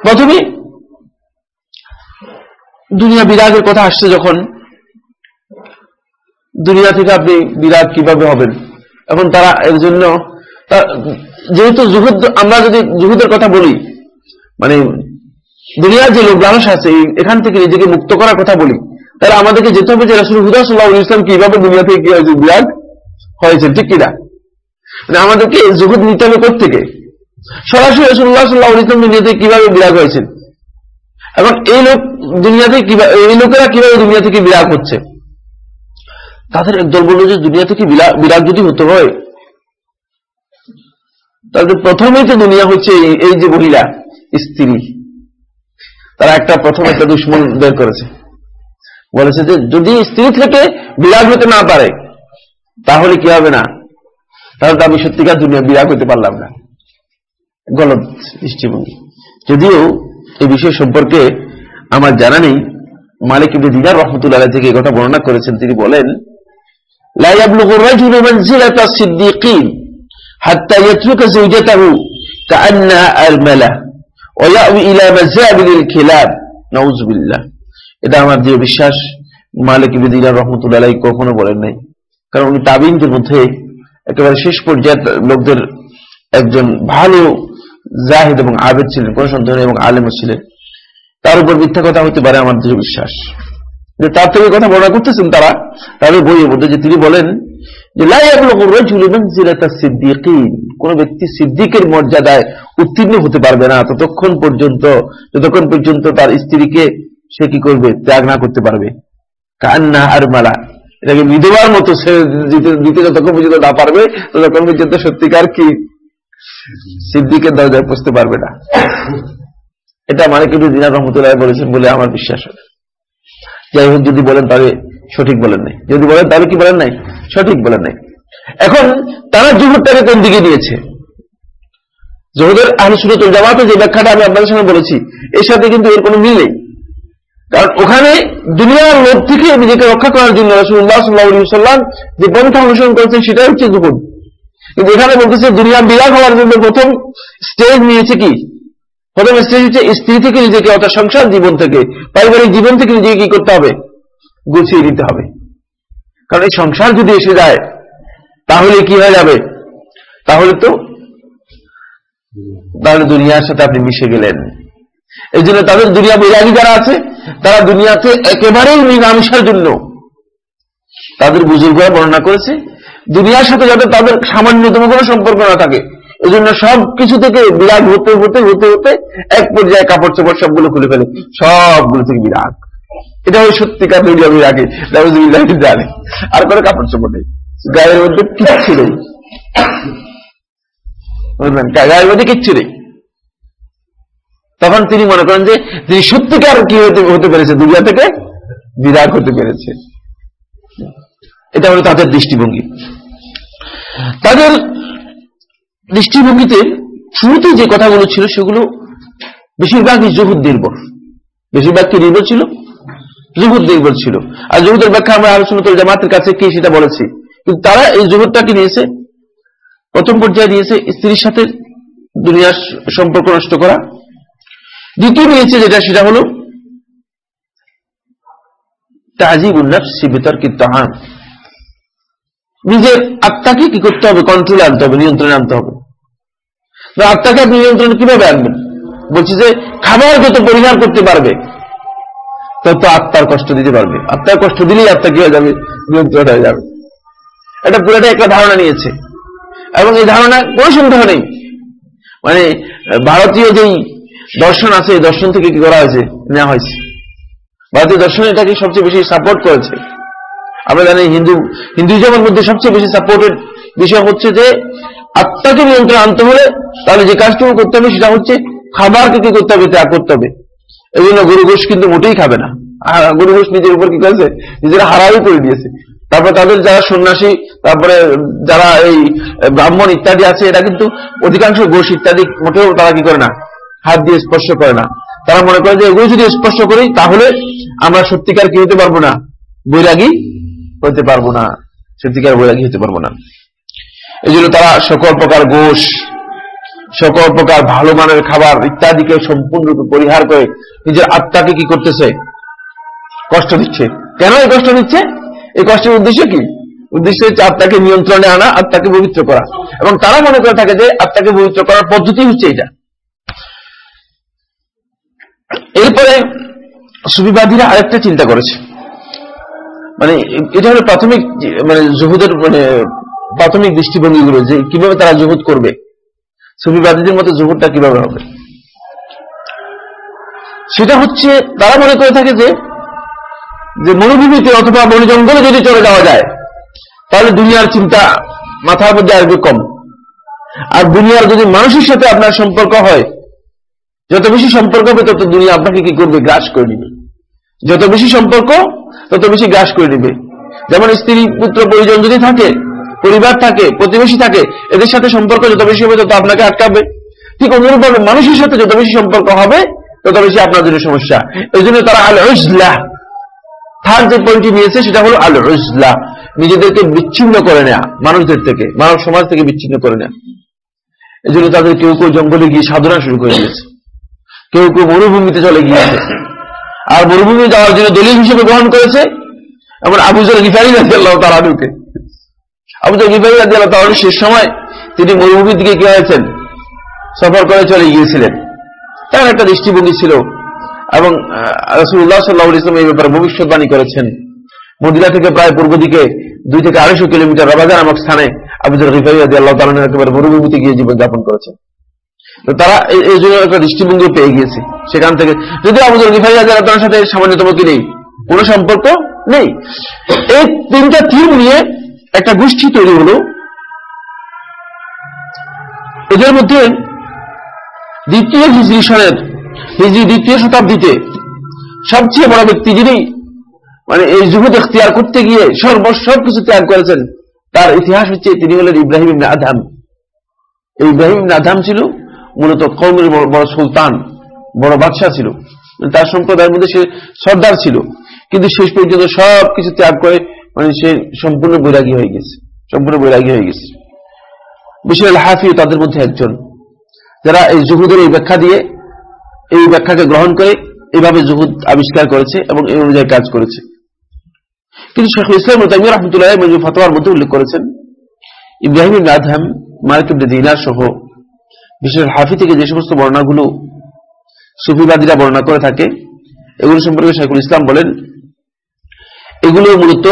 প্রথমে দুনিয়া বিরাগের কথা আসছে যখন, দুনিয়া থেকে আপনি বিরাট কীভাবে হবেন? এখন তারা এর জন্য যেহেতু জুহুদ, আমরা যদি জুহুদের কথা বলি মানে দুনিয়ার যে লোক মানুষ আছে এখান থেকে নিজেকে মুক্ত করার কথা বলি, তাহলে আমাদেরকে যেতে হবে যে রাসুল হুদা সাল্লাহ ইসলাম কীভাবে দুনিয়া থেকে কি হয়েছে বিরাট হয়েছে ঠিক কিনা মানে আমাদেরকে জুহুদ নিতে হবে থেকে সরাসরি রসুল্লাহ সাল্লাহ ইসলাম দুনিয়াতে কীভাবে বিরাগ হয়েছেন? এখন এই লোক দুনিয়াতে কীভাবে এই লোকেরা কীভাবে দুনিয়া থেকে বিরাগ হচ্ছে? তাদের একদল বলল যে দুনিয়া থেকে বিরাট যদি হতে হয় তাদের প্রথমেই তো দুনিয়া হচ্ছে এই যে মহিলা, স্ত্রী। তারা একটা প্রথম একটা দুশ্মন বের করেছে। বলেছে যে যদি স্ত্রী থেকে বিরাগ হতে না পারে, তাহলে কি হবে না? তাহলে তো আমি সত্যিকার দুনিয়া বিরাগ হতে পারলাম না। গলত দৃষ্টিভঙ্গি যদিও এই বিষয় সম্পর্কে আমার জানা নেই মালিক ইবনে দিনার রহমতুল্লাহ থেকে এই কথা বর্ণনা করেছেন তিনি বলেন لا يبلغ الرجل منزلة الصديقين حتى يترك زوجته كأنها أرملة ويأوي إلى مزابل الكلاب نعوذ بالله এটা আমার দৃঢ় বিশ্বাস মালিক ইবনে দিনার রহমতুল্লাহ কখনো বলেন নাই কারণ উনি তাবিনদের মধ্যে একেবারে শেষ পর্যায়ের লোকদের একজন ভালো জাহিদ এবং আবেদ ছিলেন কোন সন্দেহ এবং আলেম ছিলেন তার উপর মিথ্যা কথা হতে পারে আমার দৃঢ় বিশ্বাস। যে তার থেকে কথা বর্ণনা করতেছেন তারা, তাদের বইয়ের মধ্যে যে তিনি বলেন যে কোন ব্যক্তি সিদ্দিকের মর্যাদায় উত্তীর্ণ হতে পারবে না। ততক্ষণ পর্যন্ত, যতক্ষণ পর্যন্ত তার স্ত্রীকে সে কি করবে? ত্যাগ না করতে পারবে। কান্না আর মালা। এটাকে বিধবার মতো সে দিতে যতক্ষণ পর্যন্ত না পারবে, ততক্ষণ পর্যন্ত সত্যিকার কি? সিদ্দিকের দরজায় পৌঁছতে পারবে না। এটা মানে কিন্তু দিনা রহমতুল্লাহ বলেছেন বলে আমার বিশ্বাস হয়। যাই হোক যদি বলেন তাহলে সঠিক বলেন নাই। যদি বলেন তাহলে কি বলেন নাই? সঠিক বলেন নাই। এখন তারা জুহুরটাকে কোন দিকে নিয়েছে? জহুদের আহলুসুরত জামাতে যে ব্যাখ্যাটা আমি আপনাদের সঙ্গে বলেছি, এর সাথে কিন্তু এর কোনো মিল নেই। কারণ ওখানে দুনিয়ার লোক থেকে নিজেকে রক্ষা করার জন্য রসুল্লাহ সাল্লাহ যে পন্থা অনুসরণ করেছেন, সেটাই হচ্ছে জুহুদ। কিন্তু এখানে বলতেছে দুনিয়া বিরাগ হওয়ার জন্য প্রথম স্টেজ নিয়েছে কি? প্রথম স্টেজ হচ্ছে স্ত্রী থেকে নিজেকে, অর্থাৎ সংসার জীবন থেকে, পারিবারিক জীবন থেকে নিজেকে কি করতে হবে? গুছিয়ে নিতে হবে। কারণ এই সংসার যদি এসে যায়, তাহলে কি হয়ে যাবে? তাহলে তো তাহলে দুনিয়ার সাথে আপনি মিশে গেলেন। এই জন্য তাদের দুনিয়া বৈরাগী যারা আছে, তারা দুনিয়াতে একেবারেই মীমাংসার জন্য। তাদের বুজুর্গরা বর্ণনা করেছে, দুনিয়ার সাথে যাতে তাদের সামান্যতম কোনো সম্পর্ক না থাকে। এই জন্য সব কিছু থেকে বিরাগ হতে হতে হতে হতে এক পর্যায়ে কাপড় চোপড় সবগুলো খুলে ফেলে। সবগুলো থেকে বিরাগ এটা ওই সত্যিকার দুনিয়া বিরাগে জানে। আর কোনো কাপড় চোপড় নেই। গায়ের মধ্যে কিচ্ছু নেই। বুঝলেন? গায়ের মধ্যে কিচ্ছু নেই। তখন তিনি মনে করেন যে, তিনি সত্যিকার কি হতে পেরেছে? দুনিয়া থেকে বিরাগ হতে পেরেছে। এটা হলো তাদের দৃষ্টিভঙ্গি। তাদের দৃষ্টিভঙ্গিতে শুরুতে যে কথাগুলো ছিল সেগুলো বেশিরভাগই জহুদ নির্ভর। বেশিরভাগ কি নির্ভর ছিল? জহুদ নির্ভর ছিল। আর জহুদের ব্যাখ্যা আমরা আলোচনা করে জামাতের কাছে কি সেটা বলেছি। কিন্তু তারা এই জহুদটাকে নিয়েছে, প্রথম পর্যায়ে নিয়েছে স্ত্রীর সাথে দুনিয়ার সম্পর্ক নষ্ট করা। দ্বিতীয় নিয়েছে যেটা, সেটা হল তাজিব উল্লাফ শিবিতর কিত্তাহান নিজের আত্মাকে কি করতে হবে? কন্ট্রোলে আনতে হবে, নিয়ন্ত্রণে আনতে হবে। আত্মাকে আপনি নিয়ন্ত্রণে কীভাবে আনবেন? বলছি যে খাবার যত পরিহার করতে পারবে। তত আত্মার কষ্ট দিতে পারবে। আত্মার কষ্ট দিলেই আত্মা কি হয়ে যাবে? নিয়ন্ত্রণ হয়ে যাবে। এটা পুরোটা একটা ধারণা নিয়েছে। এবং এই ধারণা কোনো সন্দেহ নেই। মানে ভারতীয় যেই দর্শন আছে, এই দর্শন থেকে কি করা হয়েছে? নেওয়া হয়েছে। ভারতীয় দর্শন এটাকে সবচেয়ে বেশি সাপোর্ট করেছে। আমরা জানি হিন্দু, হিন্দুইজমের মধ্যে সবচেয়ে বেশি সাপোর্টেড বিষয় হচ্ছে যে, আত্মাকে নিয়ন্ত্রণ আনতে হলে তাহলে যে কাজটুকু করতে হবে সেটা হচ্ছে খাবারকে কি করতে হবে, ত্যাগ করতে হবে। এই জন্য গরু ঘোষ কিন্তু মোটেই খাবে না। গরু ঘোষ নিজের উপর কি করেছে? নিজেরা হারাই করে দিয়েছে। তারপরে তাদের যারা সন্ন্যাসী, তারপরে যারা এই ব্রাহ্মণ ইত্যাদি আছে এটা কিন্তু অধিকাংশ গোষ ইত্যাদি মোটেও তারা কি করে না, হাত দিয়ে স্পর্শ করে না। তারা মনে করে যে এগুলো যদি স্পর্শ করি, তাহলে আমরা সত্যিকার কি হতে পারব না? বৈরাগী হতে পারব না, সত্যিকার বৈরাগী হতে পারব না। এই জন্য তারা সকল প্রকার গোষ সকল প্রকার ভালো মানের খাবার ইত্যাদিকে সম্পূর্ণরূপে পরিহার করে নিজের আত্মাকে কি করতেছে? কষ্ট দিচ্ছে। কেন এই কষ্ট দিচ্ছে? এই কষ্টের উদ্দেশ্য কি? উদ্দেশ্য হচ্ছে আত্মাকে নিয়ন্ত্রণে আনা, আত্মাকে পবিত্র করা। এবং তারা মনে করে থাকে যে আত্মাকে পবিত্র করার পদ্ধতি হচ্ছে এটা। এরপরে সুবিবাদীরা আরেকটা চিন্তা করেছে। মানে এটা হলো প্রাথমিক মানে জহুদের মানে প্রাথমিক দৃষ্টিভঙ্গিগুলো যে, কীভাবে তারা জহুদ করবে। সুফিবাদীদের মতো জহুরটা কীভাবে হবে? সেটা হচ্ছে, তারা মনে করে থাকে যে যে মরুভূমিতে অথবা বন জঙ্গলে যদি চলে যাওয়া যায়, তাহলে দুনিয়ার চিন্তা মাথার মধ্যে আসবে কম। আর দুনিয়ার যদি মানুষের সাথে আপনার সম্পর্ক হয়, যত বেশি সম্পর্ক হবে তত দুনিয়া আপনাকে কি করবে? গ্রাস করে নিবে যত বেশি সম্পর্ক তত বেশি গ্রাস করে নিবে যেমন স্ত্রী, পুত্র, পরিজন যদি থাকে, পরিবার থাকে, প্রতিবেশী থাকে, এদের সাথে সম্পর্ক যত বেশি হবে তত আপনাকে আটকাবে। ঠিক অনুরূপভাবে মানুষের সাথে যত বেশি সম্পর্ক হবে, তত বেশি আপনার জন্য সমস্যা। এই জন্য তারা আল ইসলাহ থার্ড যে পয়েন্টটি নিয়েছে, সেটা হলো আল ইসলাহ নিজেদেরকে বিচ্ছিন্ন করে নেয়া, মানুষদের থেকে, মানব সমাজ থেকে বিচ্ছিন্ন করে নেয়া। এই জন্য তাদের কেউ কেউ জঙ্গলে গিয়ে সাধনা শুরু করে দিয়েছে। কেউ কেউ মরুভূমিতে চলে গিয়েছে। আর মরুভূমি যাওয়ার জন্য দলিল হিসেবে গ্রহণ করেছে। এমন আবুজর গিফারি রাজি আল্লাহ তার আনুকে আবুজর গিফারি রাজি আল্লাহ তার শেষ সময় তিনি মরুভূমির দিকে কি হয়েছেন? সফর করে চলে গিয়েছিলেন। তার একটা দৃষ্টিভঙ্গি ছিল। এবং রসুল্লাহ সাল্লাহ ইসলাম এই ব্যাপারে ভবিষ্যৎবাণী করেছেন। মদিনা থেকে প্রায় পূর্ব দিকে দুই থেকে আড়াইশো কিলোমিটার রাবাজা নামক স্থানে আবুজুল রিফাই আল্লাহ তালনের একেবারে মরুভূমিতে গিয়ে জীবনযাপন করেছেন। তারা এই জন্য একটা দৃষ্টিভঙ্গি পেয়ে গিয়েছে সেখান থেকে। যদি আবুজুল রিফাই আল্লাহ সাথে সামান্যতম কি নেই, কোন সম্পর্ক নেই। এই তিনটা থিম নিয়ে একটা গোষ্ঠী তৈরি হল। এদের মধ্যে দ্বিতীয় হিজরি সনের হিজরি দ্বিতীয় শতাব্দীতে সবচেয়ে বড় ব্যক্তি যিনি মানে এই যুবদ এখতিয়ার করতে গিয়ে সর্বসব কিছু ত্যাগ করেছেন, তার ইতিহাস হচ্ছে তিনি হলেন ইব্রাহিম আধাম এই ইব্রাহিম আধাম ছিল মূলত কৌমের বড় সুলতান, বড় বাদশাহ ছিল। তার সম্প্রদায়ের মধ্যে সে সর্দার ছিল। কিন্তু শেষ পর্যন্ত সব কিছু ত্যাগ করে মানে সে সম্পূর্ণ বৈরাগী হয়ে গেছে। সম্পূর্ণ বৈরাগী হয়ে গেছে। বিশাল হাফিও তাদের মধ্যে একজন। যারা এই জুহুদের এই ব্যাখ্যা দিয়ে, এই ব্যাখ্যাকে গ্রহণ করে এইভাবে জুহুদ আবিষ্কার করেছে এবং এই অনুযায়ী কাজ করেছে। কিন্তু শেখ ইসলাম তাইমি রহমতুল্লাহ ফতোয়ার মধ্যে উল্লেখ করেছেন, ইব্রাহিম আদহাম, মালিক দিনার সহ বিশেষ হাফি থেকে যে সমস্ত বর্ণাগুলো সুফিবাদীরা বর্ণনা করে থাকে, এগুলো সম্পর্কে শেখুল ইসলাম বলেন এগুলো মূলত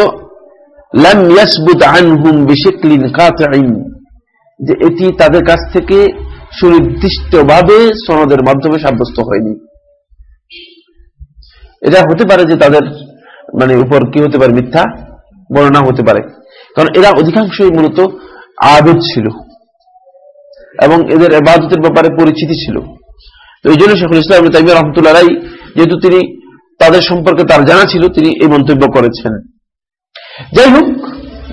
যে এটি তাদের কাছ থেকে সুনির্দিষ্টভাবে সনদের মাধ্যমে সাব্যস্ত হয়নি। এটা হতে পারে যে তাদের মানে উপর কি হতে পারে মিথ্যা, বর্ণনা হতে পারে। কারণ এরা অধিকাংশই মূলত আবেদ ছিল। এবং এদের এবাদতের ব্যাপারে পরিচিতি ছিল। তো এই জন্য শেখুল ইসলাম তাইমিয়া রহমতুল্লাহ রাই যেহেতু তিনি তাদের সম্পর্কে তার জানা ছিল, তিনি এই মন্তব্য করেছেন। যাই হোক,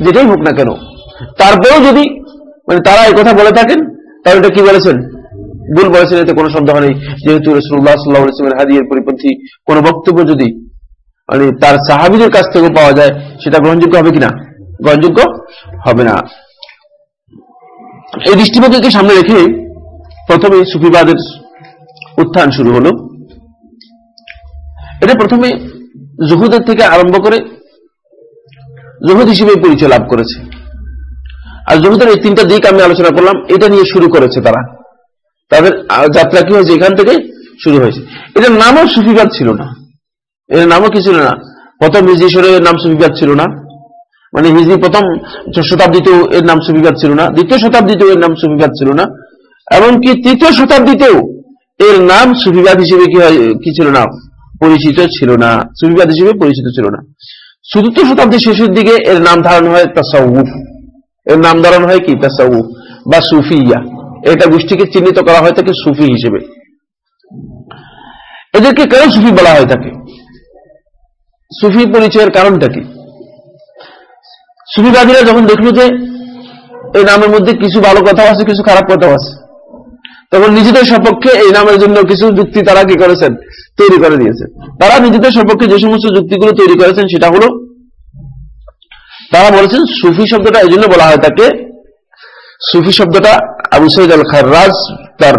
যেটাই হোক না কেন, তারপরেও যদি মানে তারা এই কথা বলে থাকেন, তাহলে এটা কি বলেছেন? ভুল বলেছেন, এতে কোনো সন্দেহ নেই। যেহেতু রসুল্লাহ সাল্লাহ ইসলামের হাদিয়ের পরিপন্থী কোন বক্তব্য যদি মানে তার সাহাবিদের কাছ থেকে পাওয়া যায়, সেটা গ্রহণযোগ্য হবে কিনা? গ্রহণযোগ্য হবে না। এই দৃষ্টিভঙ্গিকে সামনে রেখে প্রথমে সুফিবাদের উত্থান শুরু হল? এটা প্রথমে জহুদের থেকে আরম্ভ করে জহুদ হিসেবে পরিচয় লাভ করেছে। আর জহুদের এই তিনটা দিক আমি আলোচনা করলাম, এটা নিয়ে শুরু করেছে তারা। তাদের যাত্রা কি হয়েছে? এখান থেকে শুরু হয়েছে। এটার নামও সুফিবাদ ছিল না। এর নামও কি ছিল না? প্রথম এর নাম সুফিবাদ ছিল না। মানে হিজি প্রথম শতাব্দীতেও এর নাম সুফিবাদ ছিল না, দ্বিতীয় শতাব্দীতেও এর নাম সুফিবাদ ছিল না, এমনকি তৃতীয় শতাব্দীতেও এর নাম সুফিবাদ হিসেবে কি কি ছিল না, পরিচিত ছিল না সুফিবাদ হিসেবে পরিচিত ছিল না। চতুর্থ শতাব্দীর শেষের দিকে এর নাম ধারণ হয় তাসাউফ। এর নাম ধারণ হয় কি? তাসাউফ বা সুফিয়া। এটা গোষ্ঠীকে চিহ্নিত করা হয় থাকে সুফি হিসেবে। এদেরকে কেন সুফি বলা হয় থাকে সুফি পরিচয়ের কারণটা কি? সুফিবাদীরা যখন দেখল যে এই নামের মধ্যে কিছু ভালো কথাও আছে, কিছু খারাপ কথাও আছে, তখন নিজেদের সপক্ষে এই নামের জন্য কিছু যুক্তি তারা কি করেছেন? তৈরি করে দিয়েছে তারা নিজেদের সপক্ষে যে সমস্ত যুক্তিগুলো তৈরি করেছেন, সেটা হলো, তারা বলেছেন সুফি শব্দটা এই জন্য বলা হয় তাকে, সুফি শব্দটা আবু সৈদ আল খারাজ তার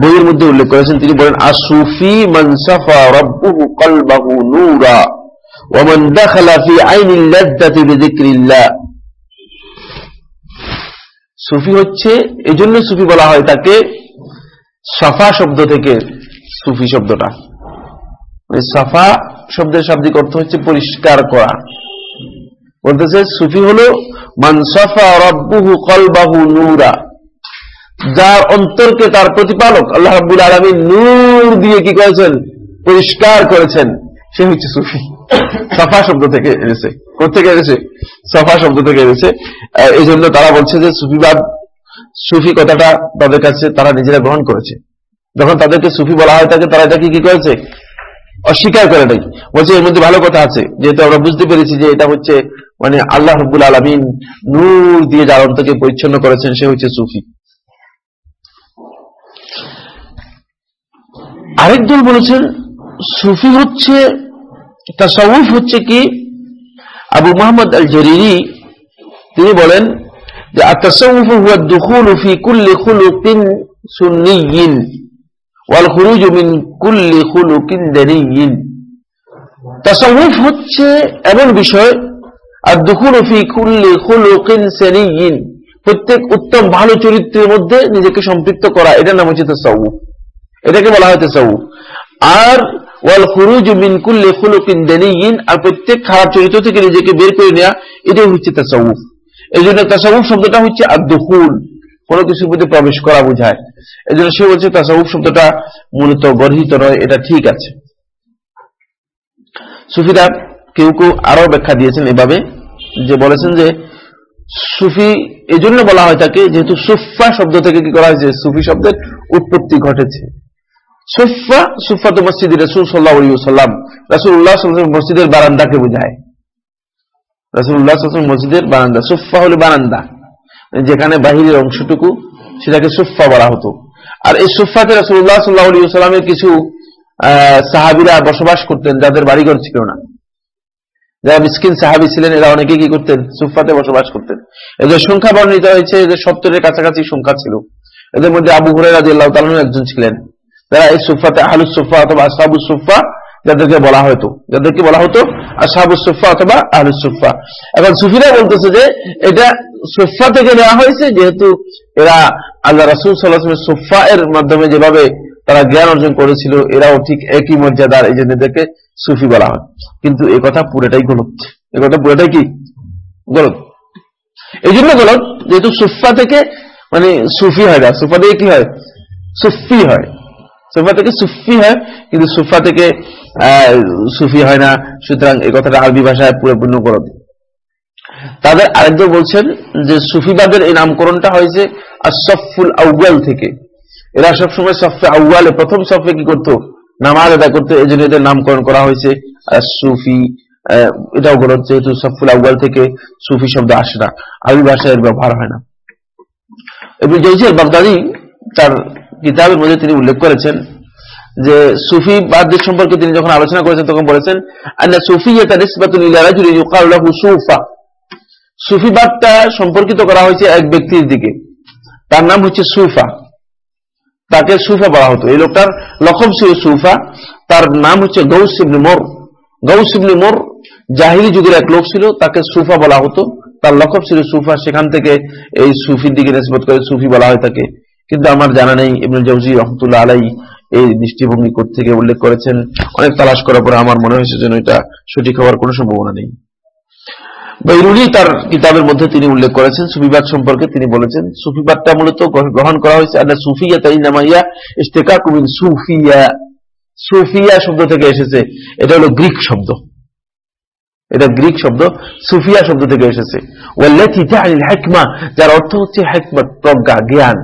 বইয়ের মধ্যে উল্লেখ করেছেন। তিনি বলেন আসুফি মনসাফা রব্বুহু কলবাহু নূরা। ওমান দাখালা ফি আইনিল লাযযাতি বিযিকরিল্লাহ সুফি হচ্ছে এজন্য সুফি বলা হয় তাকে সাফা শব্দ থেকে সুফি শব্দটা। মানে সাফা শব্দের শাব্দিক অর্থ হচ্ছে পরিষ্কার করা। বলতেছে, সুফি হল মানসাফা রব্বুহু কলবাহু নূরা। যার অন্তরকে তার প্রতিপালক, আল্লাহ রাব্বুল আলমী নূর দিয়ে কি করেছেন? পরিষ্কার করেছেন। সে হচ্ছে সুফি। সফা শব্দ থেকে এনেছে কোথেকে এনেছে সফা শব্দ থেকে এনেছে এই জন্য তারা বলছে যে সুফিবাদ, সুফি কথাটা তাদের কাছে তারা নিজেরা গ্রহণ করেছে। যখন তাদেরকে সুফি বলা হয় থাকে তারা এটাকে কি করেছে? অস্বীকার করে নাই। বলছে, এর মধ্যে ভালো কথা আছে। যেহেতু আমরা বুঝতে পেরেছি যে এটা হচ্ছে মানে আল্লাহ রব্বুল আলমিন নূর দিয়ে যার অন্তকে পরিচ্ছন্ন করেছেন, সে হচ্ছে সুফি। আরেক দল বলেছেন, সুফি হচ্ছে তাসাউফ হচ্ছে কি? আবু মোহাম্মদ আল জরিরি তিনি বলেন যে তাসাউফ হচ্ছে এমন বিষয়, আর দুখুল ফি কুল্লি খুলুকিন প্রত্যেক উত্তম ভালো চরিত্রের মধ্যে নিজেকে সম্পৃক্ত করা, এটার নাম হচ্ছে তাসাউফ। এটাকে বলা হয় তাসাউফ। আর ওয়াল খুরুজ মিন কুল্লি খুলুকিন আর প্রত্যেক খারাপ চরিত্র থেকে নিজেকে বের করে নেওয়া এটাই হচ্ছে তাসাউফ। এই জন্য তাসাউফ শব্দটা হচ্ছে কোনো কিছুর মধ্যে প্রবেশ করা বোঝায়। এই জন্য সে বলছে তাসাউফ শব্দটা মূলত গর্হিত নয়, এটা ঠিক আছে। সুফিদা কেউ কেউ আরও ব্যাখ্যা দিয়েছেন এভাবে, যে বলেছেন যে সুফি এই জন্য বলা হয় তাকে, যেহেতু সুফা শব্দ থেকে কি করা হয়েছে, সুফি শব্দের উৎপত্তি ঘটেছে। সুফা সুফা তো মসজিদ রসুল সাল্লাহ সাল্লাম রাসুল উল্লাহ মসজিদের বারান্দাকে বোঝায়। রাসুল্লাহ মসজিদের বারান্দা সুফা হলে বারান্দা। যেখানে বাহিরের অংশটুকু সেটাকে সুফা বলা হতো। আর এই সুফাতে রাসুল্লাহ সাল্লাহ সাল্লামের কিছু সাহাবিরা বসবাস করতেন, যাদের বাড়িঘর ছিল না। যারা মিসকিন সাহাবি ছিলেন, এরা অনেকে কি করতেন? সুফাতে বসবাস করতেন। এদের সংখ্যা বর্ণিত হয়েছে, এদের সত্তরের কাছাকাছি সংখ্যা ছিল। এদের মধ্যে আবু হুরাই রাজি আল্লাহ তালু একজন ছিলেন। যারা এই সুফাতে আহলুস সুফা অথবা আসাবু সুফা যাদেরকে বলা হতো যাদেরকে বলা হতো আসাবু সুফা অথবা আহলুস সুফা এখন সুফিরা বলতেছে যে এটা সুফা থেকে নেওয়া হয়েছে, যেহেতু এরা আল্লাহ রাসুল সাল্লাহামের সুফা এর মাধ্যমে যেভাবে তারা জ্ঞান অর্জন করেছিল, এরাও ঠিক একই মর্যাদার এই জন্য এদেরকে সুফি বলা হয়। কিন্তু এ কথা পুরোটাই গলত। এ কথা পুরোটাই কি? গলত। এই জন্য গলত, যেহেতু সুফা থেকে মানে সুফি হয় না। সুফা থেকে কি হয়? সুফি হয়। সুফা থেকে সুফি হয় কিন্তু সুফা থেকে সুফি হয় না। সুতরাং এই কথাটা আরবি ভাষায় পুরোপূর্ণ গলত তাদের আরেকজন বলছেন যে সুফিবাদের এই নামকরণটা হয়েছে আসফুল আউয়াল থেকে। এরা সবসময় সফে আউয়ালে, প্রথম সফে কি করতো? নামাজ আদায় করতো এই জন্য এদের নামকরণ করা হয়েছে সুফি এটাও গলত যেহেতু সফুল আউয়াল থেকে সুফি শব্দ আসে না। আরবি ভাষায় এর ব্যবহার হয় না। এবং জৌজিয়ার বাগদাদি তার কিতাবের মধ্যে তিনি উল্লেখ করেছেন যে সুফি বাদদের সম্পর্কে তিনি যখন আলোচনা করেছেন, তখন বলেছেন সুফা। সুফিবাদটা সম্পর্কিত করা হয়েছে এক ব্যক্তির দিকে। তার নাম হচ্ছে সুফা। তাকে সুফা বলা হতো। এই লোকটার লক্ষম ছিল সুফা। তার নাম হচ্ছে গৌস ইবনে মোর। গৌস ইবনে মোর জাহিরি যুগের এক লোক ছিল, তাকে সুফা বলা হতো। তার লক্ষব ছিল সুফা। সেখান থেকে এই সুফির দিকে নিষ্পত করে সুফি বলা হয় তাকে। কিন্তু আমার জানা নেই, ইবনুল জৌজি রহমতুল্লাহ আলাই এই দৃষ্টিভঙ্গি থেকে উল্লেখ করেছেন। অনেক তালাশ করার পরে আমার মনে হয়েছে যেন এটা সঠিক হওয়ার কোনো সম্ভাবনা নেই। বৈরুলি তার কিতাবের মধ্যে তিনি উল্লেখ করেছেন, সুফিবাদ সম্পর্কে তিনি বলেছেন, সুফিবাদটা মূলত গ্রহণ করা হয়েছে আল্লাহ সুফিয়া তাই নামাইয়া ইস্তেকা কুমিন সুফিয়া। সুফিয়া শব্দ থেকে এসেছে, এটা হলো গ্রিক শব্দ। এটা গ্রিক শব্দ, সুফিয়া শব্দ থেকে এসেছে। যার অর্থ হচ্ছে হেকমত, প্রজ্ঞা, জ্ঞান।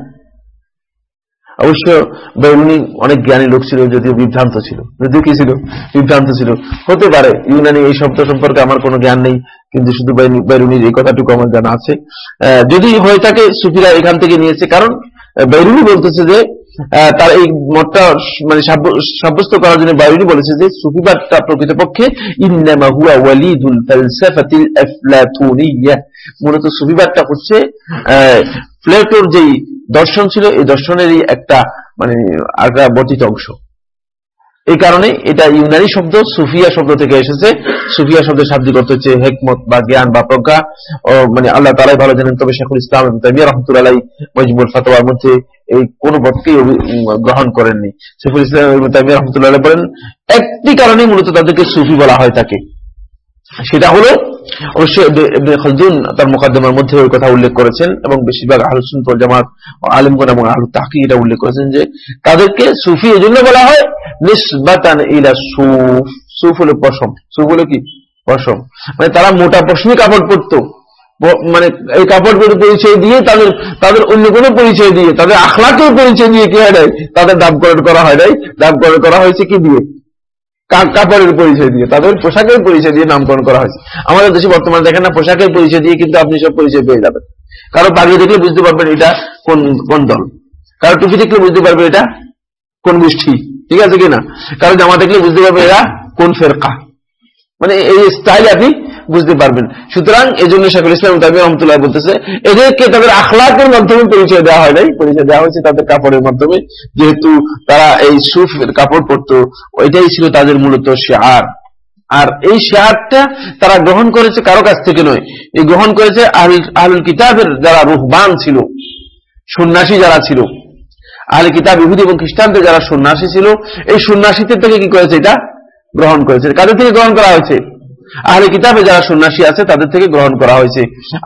অবশ্য বেরুনি অনেক জ্ঞানী লোক ছিল, যদিও বিভ্রান্ত ছিল, যদিও কি ছিল? বিভ্রান্ত ছিল। হতে পারে ইউনানি এই শব্দ সম্পর্কে আমার কোনো জ্ঞান নেই, কিন্তু শুধু বেরুনির এই কথাটুকু আমার জানা আছে। যদি হয়ে থাকে সুফিরা এখান থেকে নিয়েছে, কারণ বেরুনি বলতেছে যে তার এই মতটা মানে সাব্যস্ত করার জন্য বাইরুনি বলেছে যে, সুফিবাদটা প্রকৃতপক্ষে মূলত সুফিবাদটা হচ্ছে প্লেটোর যেই দর্শন ছিল, এই দর্শনেরই একটা মানে বর্তিত অংশ। এই কারণে এটা ইউনানি শব্দ, সুফিয়া শব্দ থেকে এসেছে। সুফিয়া শব্দের শাব্দিক অর্থ হচ্ছে হেকমত বা জ্ঞান বা প্রজ্ঞা। মানে আল্লাহ তালাই ভালো জানেন, তবে শেখুল ইসলাম তামিয়া রহমতুল্লাহ মজমুল ফাতোয়ার মধ্যে এই কোন পথকেই গ্রহণ করেননি। শেখুল ইসলাম তামিয়া রহমতুল্লাহ বলেন, একটি কারণে মূলত তাদেরকে সুফি বলা হয় তাকে। সেটা হলো, অবশ্যই তার মোকাদ্দমার মধ্যে ওই কথা উল্লেখ করেছেন এবং বেশিরভাগ আহলুসুন জামাত আলিমগণ এবং আহলু তাকি এটা উল্লেখ করেছেন যে তাদেরকে সুফি এই জন্য বলা হয় নিসবাতান ইলা সুফ। সুফ হলো পশম। সুফ হলো কি? পশম। মানে তারা মোটা পশমি কাপড় পরত। মানে এই কাপড়ের পরিচয় দিয়ে তাদের তাদের অন্য কোনো পরিচয় দিয়ে, তাদের আখলাকেও পরিচয় দিয়ে কি হয় তাদের নামকরণ করা হয় নাই। নামকরণ করা হয়েছে কি দিয়ে? কাপড়ের পরিচয় দিয়ে, তাদের পোশাকের পরিচয় দিয়ে নামকরণ করা হয়েছে। আমাদের দেশে বর্তমানে দেখেন না, পোশাকের পরিচয় দিয়ে কিন্তু আপনি সব পরিচয় পেয়ে যাবেন। কারও পাগড়ি দেখলে বুঝতে পারবেন এটা কোন কোন দল। কারও টুপি দেখলে বুঝতে পারবে এটা কোন গোষ্ঠী, ঠিক আছে কিনা? কারও জামা দেখলে বুঝতে পারবে এরা কোন ফেরকা। মানে এই স্টাইল আপনি বুঝতে পারবেন। সুতরাং এই জন্য শেখুল ইসলাম তাবি রহমতুল্লাহ বলতেছে, এদেরকে তাদের আখলাকের মাধ্যমে পরিচয় দেওয়া হয় নাই। পরিচয় দেওয়া হয়েছে তাদের কাপড়ের মাধ্যমে। যেহেতু তারা এই সুফের কাপড় পরতো, ওইটাই ছিল তাদের মূলত শেয়ার। আর এই শেয়ারটা তারা গ্রহণ করেছে কারও কাছ থেকে নয়। এই গ্রহণ করেছে আহলুল কিতাবের যারা রুহবান ছিল, সন্ন্যাসী যারা ছিল। আহলে কিতাব ইহুদি এবং খ্রিস্টানদের যারা সন্ন্যাসী ছিল, এই সন্ন্যাসীদের থেকে কি করেছে এটা? গ্রহণ করেছে। কাদের থেকে গ্রহণ করা হয়েছে? আহলে কিতাবে যারা সন্ন্যাসী আছে, তাদের থেকে গ্রহণ করা হয়েছে।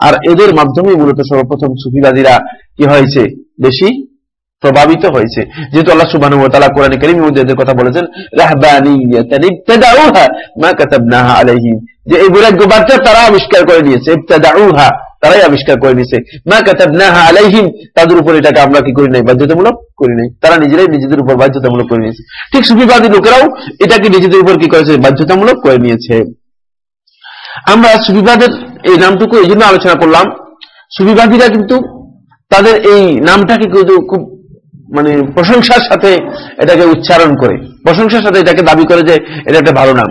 আর এদের মাধ্যমে মূলত সর্বপ্রথম সুফিবাদীরা কি হয়েছে? বেশি প্রভাবিত হয়েছে। যেহেতু আল্লাহ সুবাহ তালা কোরআন করিম এদের কথা বলেছেন যে এই বৈরাগ্যবাদটা তারা আবিষ্কার করে নিয়েছে তারাই আবিষ্কার করে নিয়েছে। মা কাতাবনাহা আলাইহিম, তাদের উপর এটাকে আমরা কি করি নাই, বাধ্যতামূলক করি নাই। তারা নিজেরাই নিজেদের উপর বাধ্যতামূলক করে নিয়েছে। ঠিক সুফিবাদী লোকেরাও এটাকে নিজেদের উপর কি করেছে, বাধ্যতামূলক করে নিয়েছে। আমরা সুফিবাদের এই নামটুকু এই জন্য আলোচনা করলাম। সুফিবাদীরা কিন্তু তাদের এই নামটাকে কিন্তু খুব মানে প্রশংসার সাথে এটাকে উচ্চারণ করে। প্রশংসার সাথে এটাকে দাবি করে যে এটা একটা ভালো নাম।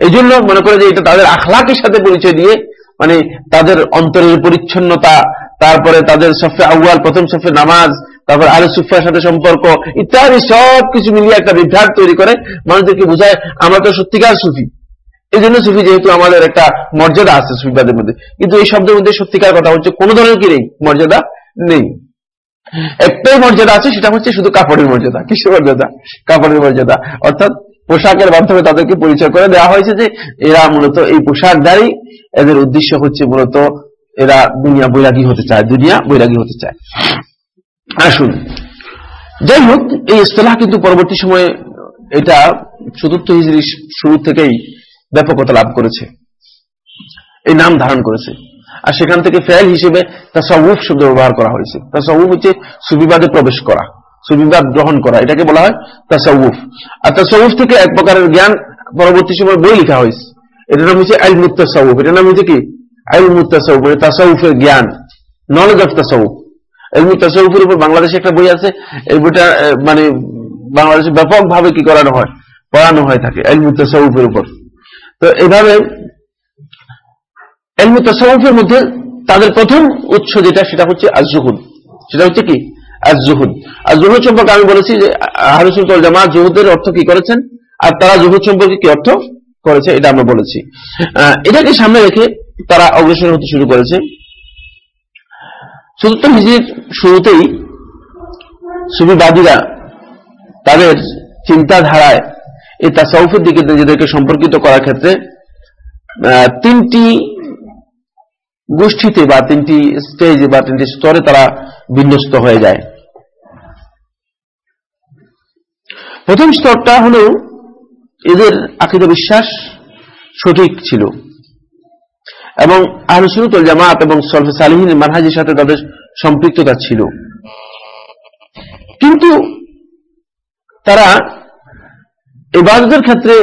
এই জন্য মনে করে যে এটা তাদের আখলাকের সাথে পরিচয় দিয়ে মানে তাদের অন্তরের পরিচ্ছন্নতা, তারপরে তাদের সফে আউয়াল, প্রথম সফে নামাজ, তারপর আলু সুফার সাথে সম্পর্ক ইত্যাদি সব কিছু মিলিয়ে একটা বিভ্রাট তৈরি করে। মানুষদেরকে বোঝায়, আমরা তো সত্যিকার সুফি। এই জন্য সুফি যেহেতু আমাদের একটা মর্যাদা আছে সুফিবাদের মধ্যে। কিন্তু এই শব্দের মধ্যে সত্যিকার কথা হচ্ছে, কোন ধরনের কি নেই? মর্যাদা নেই। একটাই মর্যাদা আছে, সেটা হচ্ছে শুধু কাপড়ের মর্যাদা। কিসের মর্যাদা? কাপড়ের মর্যাদা। অর্থাৎ পোশাকের মাধ্যমে তাদেরকে পরিচয় করে দেওয়া হয়েছে যে এরা মূলত এই পোশাকদারই এদের উদ্দেশ্য হচ্ছে মূলত এরা দুনিয়া বৈরাগী হতে চায়, দুনিয়া বৈরাগী হতে চায়। আসুন। যাই হোক, এই ইস্তলাহ কিন্তু পরবর্তী সময়ে এটা চতুর্থ হিজড়ি শুরু থেকেই ব্যাপকতা লাভ করেছে। এই নাম ধারণ করেছে। আর সেখান থেকে ফেল হিসেবে তাসাউফ শব্দ ব্যবহার করা হয়েছে। তাসাউফ হচ্ছে সুবিবাদে প্রবেশ করা সুবিবাদ গ্রহণ করা, এটাকে বলা হয় তাসাউফ। আর তাসাউফ থেকে এক প্রকারের জ্ঞান পরবর্তী সময় বই লেখা হয়েছে। এটার নাম হচ্ছে আইল মুত্তাসাউফ এটার নাম হচ্ছে কি? আইল মুত্তাসাউফ মানে তাসাউফের জ্ঞান নলেজ অফ তাসাউফ। এলমু তাসাউফের উপর বাংলাদেশে একটা বই আছে, এই বইটা মানে বাংলাদেশে ব্যাপকভাবে কি করানো হয়, পড়ানো হয় থাকে এলমু তাসাউফের উপর। তো এভাবে এলমু তাসাউফের মধ্যে তাদের প্রথম উৎস যেটা, সেটা হচ্ছে আজহুদ সেটা হচ্ছে কি? আজহুদ আর জুহুদ সম্পর্কে আমি বলেছি যে হারুসুল জামা জুহুদের অর্থ কি করেছেন? আর তারা জুহুদ সম্পর্কে কি অর্থ করেছে? এটা আমরা বলেছি। এটাকে সামনে রেখে তারা অগ্রসর হতে শুরু করেছে। চতুর্থ হিজির শুরুতেই সুবিবাদীরা তাদের চিন্তাধারায় এই তাসাউফের দিকে নিজেদেরকে সম্পর্কিত করার ক্ষেত্রে তিনটি গোষ্ঠীতে বা তিনটি স্টেজে বা তিনটি স্তরে তারা বিন্যস্ত হয়ে যায়। প্রথম স্তরটা হল এদের আকিদ বিশ্বাস সঠিক ছিল। এবং আহলুসুল জামাত এবং সলফে সালিহিনের মানহাজের সাথে তাদের সম্পৃক্ততা ছিল। কিন্তু তারা এবাদতের ক্ষেত্রে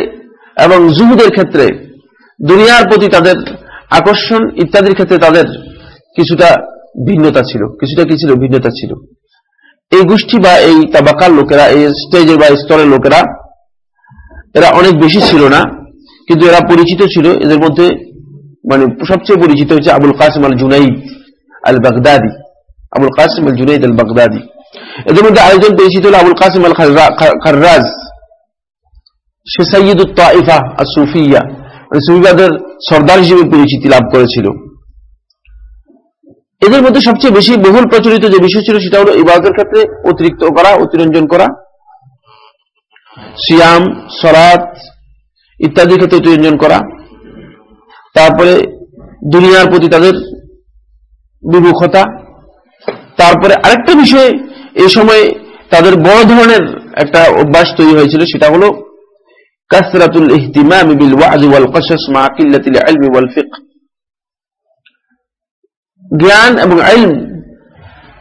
এবং জুহুদের ক্ষেত্রে দুনিয়ার প্রতি তাদের আকর্ষণ ইত্যাদির ক্ষেত্রে তাদের কিছুটা ভিন্নতা ছিল, কিছুটা কি ছিল? ভিন্নতা ছিল। এই গোষ্ঠী বা এই তাবাকার লোকেরা, এই স্টেজের বা স্তরের লোকেরা, এরা অনেক বেশি ছিল না, কিন্তু এরা পরিচিত ছিল। এদের মধ্যে মানে সবচেয়ে পরিচিত হচ্ছে আবুল কাসিম আল জুনাইদ আল বাগদাদি আবুল কাসিম আল জুনাইদ আল বাগদাদি এদের মধ্যে আরেকজন পরিচিত হল আবুল কাসিম আল খার্রাজ। সে সৈয়দ তাইফা আর সুফিয়া মানে সুফিবাদের সর্দার হিসেবে পরিচিতি লাভ করেছিল। এদের মধ্যে সবচেয়ে বেশি বহুল প্রচলিত যে বিষয় ছিল সেটা হলো ইবাদতের ক্ষেত্রে অতিরিক্ত করা, অতিরঞ্জন করা। সিয়াম সরাত ইত্যাদির ক্ষেত্রে অতিরঞ্জন করা। তারপরে দুনিয়ার প্রতি তাদের বিমুখতা। তারপরে আরেকটা বিষয় এই সময় তাদের বড় ধরনের একটা অভ্যাস তৈরি হয়েছিল, সেটা হল ওয়াজ ওয়াল কসস মা কিল্লাতিল ইলমি ওয়াল ফিকহ। জ্ঞান এবং আইন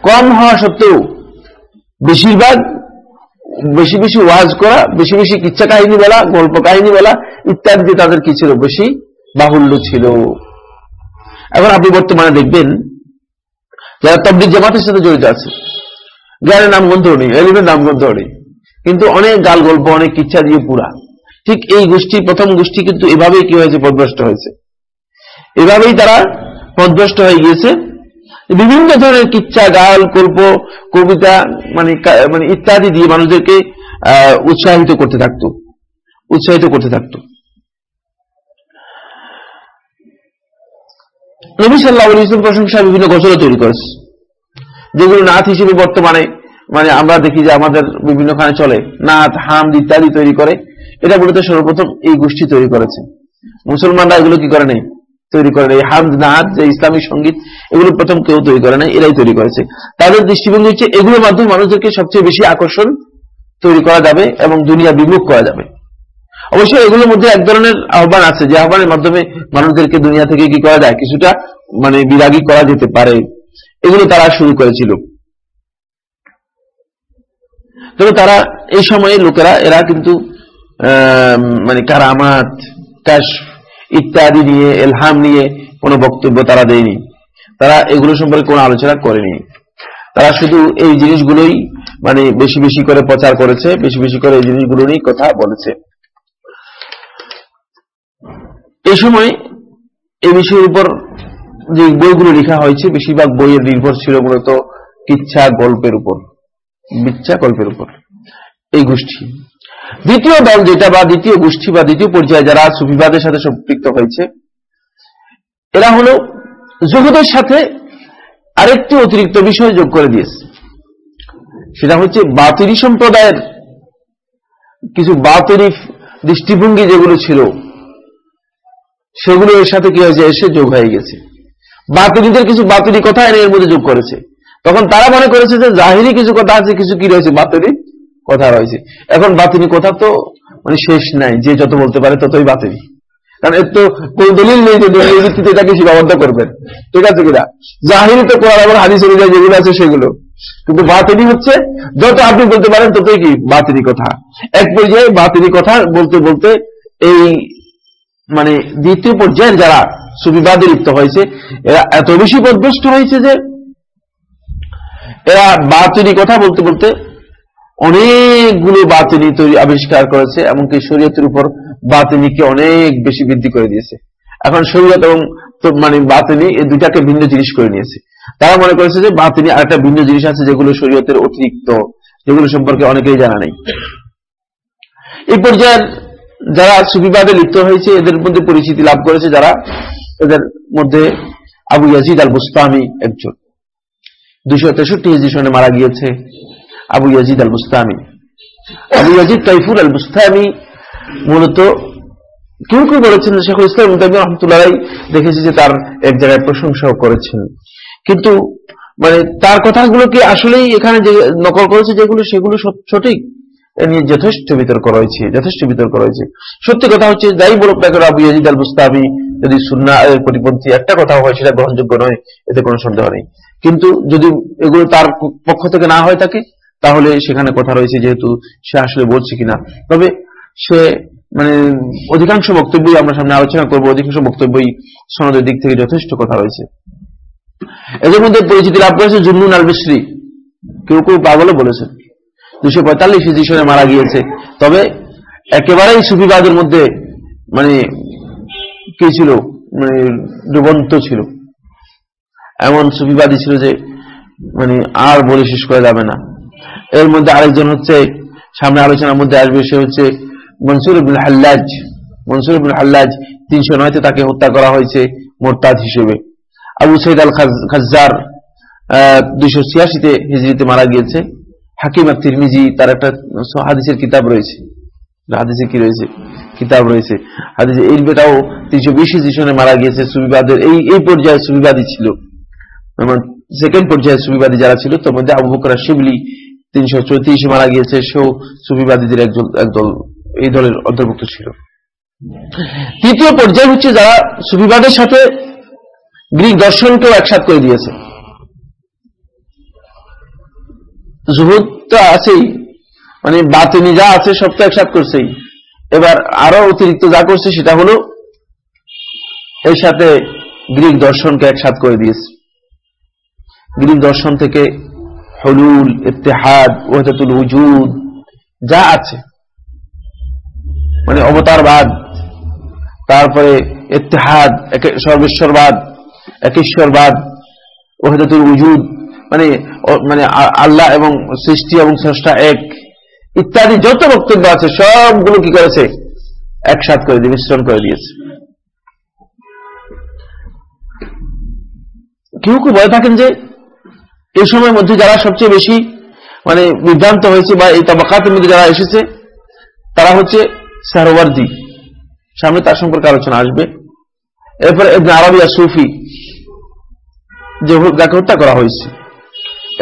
কম হওয়া সত্ত্বেও বেশিরভাগ, বেশি বেশি ওয়াজ করা, বেশি বেশি কিচ্ছা কাহিনী বলা, গল্প কাহিনী বলা ইত্যাদি তাদের কি ছিল বেশি বাহুল্য ছিল। এখন আপনি বর্তমানে দেখবেন যারা তবলিক জামাতের সাথে জড়িত আছে, জ্ঞানের নাম গ্রন্থ নেই এলিমের নাম গ্রন্থ নেই, কিন্তু অনেক গাল গল্প অনেক ইচ্ছা দিয়ে পুরা। ঠিক এই গোষ্ঠী, প্রথম গোষ্ঠী কিন্তু এভাবেই কি হয়েছে, পদভ্রষ্ট হয়েছে। এভাবেই তারা পদভ্রষ্ট হয়ে গিয়েছে। বিভিন্ন ধরনের কিচ্ছা গাল কল্প কবিতা মানে মানে ইত্যাদি দিয়ে মানুষদেরকে উৎসাহিত করতে থাকত। উৎসাহিত করতে থাকত। নবী সাল্লাহ ইসলাম প্রশংসা বিভিন্ন গজল তৈরি করেছে। যেগুলো নাথ হিসেবে বর্তমানে মানে আমরা দেখি যে আমাদের বিভিন্নখানে চলে। নাথ হাম ইত্যাদি তৈরি করে। এটা মূলত সর্বপ্রথম এই গোষ্ঠী তৈরি করেছে। মুসলমানরা এগুলো কি করে নেই? তৈরি করে এই হামদ নাথ যে ইসলামী সংগীত, এগুলো প্রথম কেউ তৈরি করে নাই, এরাই তৈরি করেছে। তাদের দৃষ্টিভঙ্গি হচ্ছে এগুলোর মাধ্যমে মানুষদেরকে সবচেয়ে বেশি আকর্ষণ তৈরি করা যাবে এবং দুনিয়া বিমুখ করা যাবে। অবশ্যই এগুলোর মধ্যে এক ধরনের আহ্বান আছে, যে আহ্বানের মাধ্যমে মানুষদেরকে দুনিয়া থেকে কি করা যায়, কিছুটা মানে বিরাগী করা যেতে পারে। এগুলো তারা শুরু করেছিল। তবে তারা এই সময়ে লোকেরা, এরা কিন্তু মানে কারামাত কাশ ইত্যাদি নিয়ে, এলহাম নিয়ে কোনো বক্তব্য তারা দেয়নি। তারা এগুলো সম্পর্কে কোনো আলোচনা করেনি। তারা শুধু এই জিনিসগুলোই মানে বেশি বেশি করে প্রচার করেছে, বেশি বেশি করে এই জিনিসগুলো নিয়ে কথা বলেছে। এই সময় এই বিষয়ের উপর যে বইগুলো লেখা হয়েছে, বেশিরভাগ বইয়ের নির্ভর ছিল মূলত কিচ্ছা গল্পের উপর বিচ্ছা গল্পের উপর। এই গোষ্ঠী। দ্বিতীয় দল যেটা বা দ্বিতীয় গোষ্ঠী বা দ্বিতীয় পর্যায়ে যারা সুফিবাদের সাথে সম্পৃক্ত হয়েছে, এরা হল জগতের সাথে আরেকটি অতিরিক্ত বিষয় যোগ করে দিয়েছে। সেটা হচ্ছে বাতিরি সম্প্রদায়ের কিছু বাতিরি দৃষ্টিভঙ্গি যেগুলো ছিল, সেগুলো এর সাথে কি হয়েছে? এসে যোগ হয়ে গেছে। বাতিরিদের কিছু বাতিরি কথা এর মধ্যে যোগ করেছে। তখন তারা মনে করেছে যে জাহিরি কিছু কথা আছে, কিছু কি রয়েছে বাতিরি? কথা রয়েছে। এখন বাতিনি কথা তো মানে শেষ নাই, যে যত বলতে পারে ততই বাতিনি কারণ এর তো কোন দলিল নেই যে দলিল ভিত্তিতে এটাকে সীমাবদ্ধ করবেন। ঠিক আছে কিনা? জাহিরি তো কোরআন আবার হাদিস অনুযায়ী যেগুলো আছে সেগুলো। কিন্তু বাতিনি হচ্ছে, যত আপনি বলতে পারেন ততই কি বাতিনি কথা। এক পর্যায়ে বাতিনি কথা বলতে বলতে এই মানে দ্বিতীয় পর্যায়ের যারা সুবিবাদে লিপ্ত হয়েছে, এরা এত বেশি পদভ্রষ্ট হয়েছে যে এরা বাতিনি কথা বলতে বলতে অনেকগুলো বাতিনি তৈরি, আবিষ্কার করেছে, এমনকি শরীয়তের উপর বাতিনিকে অনেক বেশি বৃদ্ধি করে দিয়েছে। এখন শরীয়ত এবং মানে বাতিনি এই দুইটাকে ভিন্ন জিনিস করে নিয়েছে। তারা মনে করেছে যে বাতিনি আর একটা ভিন্ন জিনিস আছে যেগুলো শরীয়তের অতিরিক্ত, যেগুলো সম্পর্কে অনেকেই জানা নেই। এই পর্যায়ের যারা সুবিবাদে লিপ্ত হয়েছে, এদের মধ্যে পরিচিতি লাভ করেছে যারা? এদের মধ্যে আবু ইয়াজিদ আল বুস্তামি একজন। দুশো তেষট্টি মারা গিয়েছে। Abu Yazid al Bustami Abu Yazid Taifur al Bustami মূলত কেউ কেউ বলেছেন যে শেখ ইসলাম রহমতুল্লাহ দেখেছি যে তার এক জায়গায় প্রশংসাও করেছেন। কিন্তু মানে তার কথাগুলোকে আসলেই এখানে যে নকল করেছে যেগুলো, সেগুলো সঠিক নিয়ে যথেষ্ট বিতর্ক রয়েছে, যথেষ্ট বিতর্ক রয়েছে। সত্যি কথা হচ্ছে, যাই বলুক না আবু ইয়াজিদ আল বুস্তাবি যদি সুন্না প্রতিপন্থী একটা কথা হয়, সেটা গ্রহণযোগ্য নয়, এতে কোনো সন্দেহ নেই। কিন্তু যদি এগুলো তার পক্ষ থেকে না হয় থাকে তাহলে সেখানে কথা রয়েছে যেহেতু সে আসলে বলছে কিনা। তবে সে মানে অধিকাংশ বক্তব্যই আমরা সামনে আলোচনা করব, অধিকাংশ বক্তব্যই সনদের দিক থেকে যথেষ্ট কথা রয়েছে। এদের মধ্যে পরিচিতি লাভ করেছে জুন্নুন আল কেউ কেউ পাগলও বলেছেন। দুশো পঁয়তাল্লিশ হিজি সনে মারা গিয়েছে। তবে একেবারেই সুফিবাদের মধ্যে মানে কি ছিল? মানে ডুবন্ত ছিল। এমন সুফিবাদী ছিল যে মানে আর বলে শেষ করা যাবে না। এর মধ্যে আরেকজন হচ্ছে, সামনে আলোচনার মধ্যে আসবে, সে হচ্ছে মনসুর ইবুল হাল্লাজ। মনসুর ইবুল হাল্লাজ তিনশো নয়তে তাকে হত্যা করা হয়েছে, মোরতাদ হিসেবে। আবু সৈদ আল খাজার দুইশো ছিয়াশিতে হিজড়িতে মারা গিয়েছে। হাকিম আর তিরমিজি তার একটা হাদিসের কিতাব রয়েছে। হাদিসে কি রয়েছে? কিতাব রয়েছে। হাদিসে এই বেটাও তিনশো বিশ হিজড়ি মারা গিয়েছে, সুবিবাদের এই এই পর্যায়ে সুবিবাদী ছিল। সেকেন্ড পর্যায়ে সুবিবাদী যারা ছিল, তার মধ্যে আবু বকরা শিবলি তিনশো চৌত্রিশে মারা গিয়েছে, সেও সুফিবাদীদের একজন, একদল, এই দলের অন্তর্ভুক্ত ছিল। তৃতীয় পর্যায় হচ্ছে যারা সুফিবাদের সাথে গ্রিক দর্শনকেও একসাথ করে দিয়েছে। জুহুদ তো আছেই মানে বাতিনি যা আছে সব তো একসাথ করছেই। এবার আরও অতিরিক্ত যা করছে সেটা হলো, এর সাথে গ্রিক দর্শনকে একসাথ করে দিয়েছে। গ্রিক দর্শন থেকে হলুল ইত্তেহাদ ওহতাতুল উজুদ যা আছে। মানে অবতারবাদ, তারপরে ইত্তেহাদ সর্বেশ্বরবাদ একেশ্বরবাদ ওহদাতুল উজুদ মানে মানে আল্লাহ এবং সৃষ্টি এবং স্রষ্টা এক, ইত্যাদি যত বক্তব্য আছে, সবগুলো কি করেছে? একসাথ করে দিয়ে, মিশ্রণ করে দিয়েছে। কেউ কেউ বলে থাকেন যে এই সময়ের মধ্যে যারা সবচেয়ে বেশি মানে বিভ্রান্ত হয়েছে বা এই তবাকাতের মধ্যে যারা এসেছে, তারা হচ্ছে সারোয়ার্দি। সামনে তার সম্পর্কে আলোচনা আসবে। এরপরে আরবিয়া সুফি, যে যাকে হত্যা করা হয়েছে।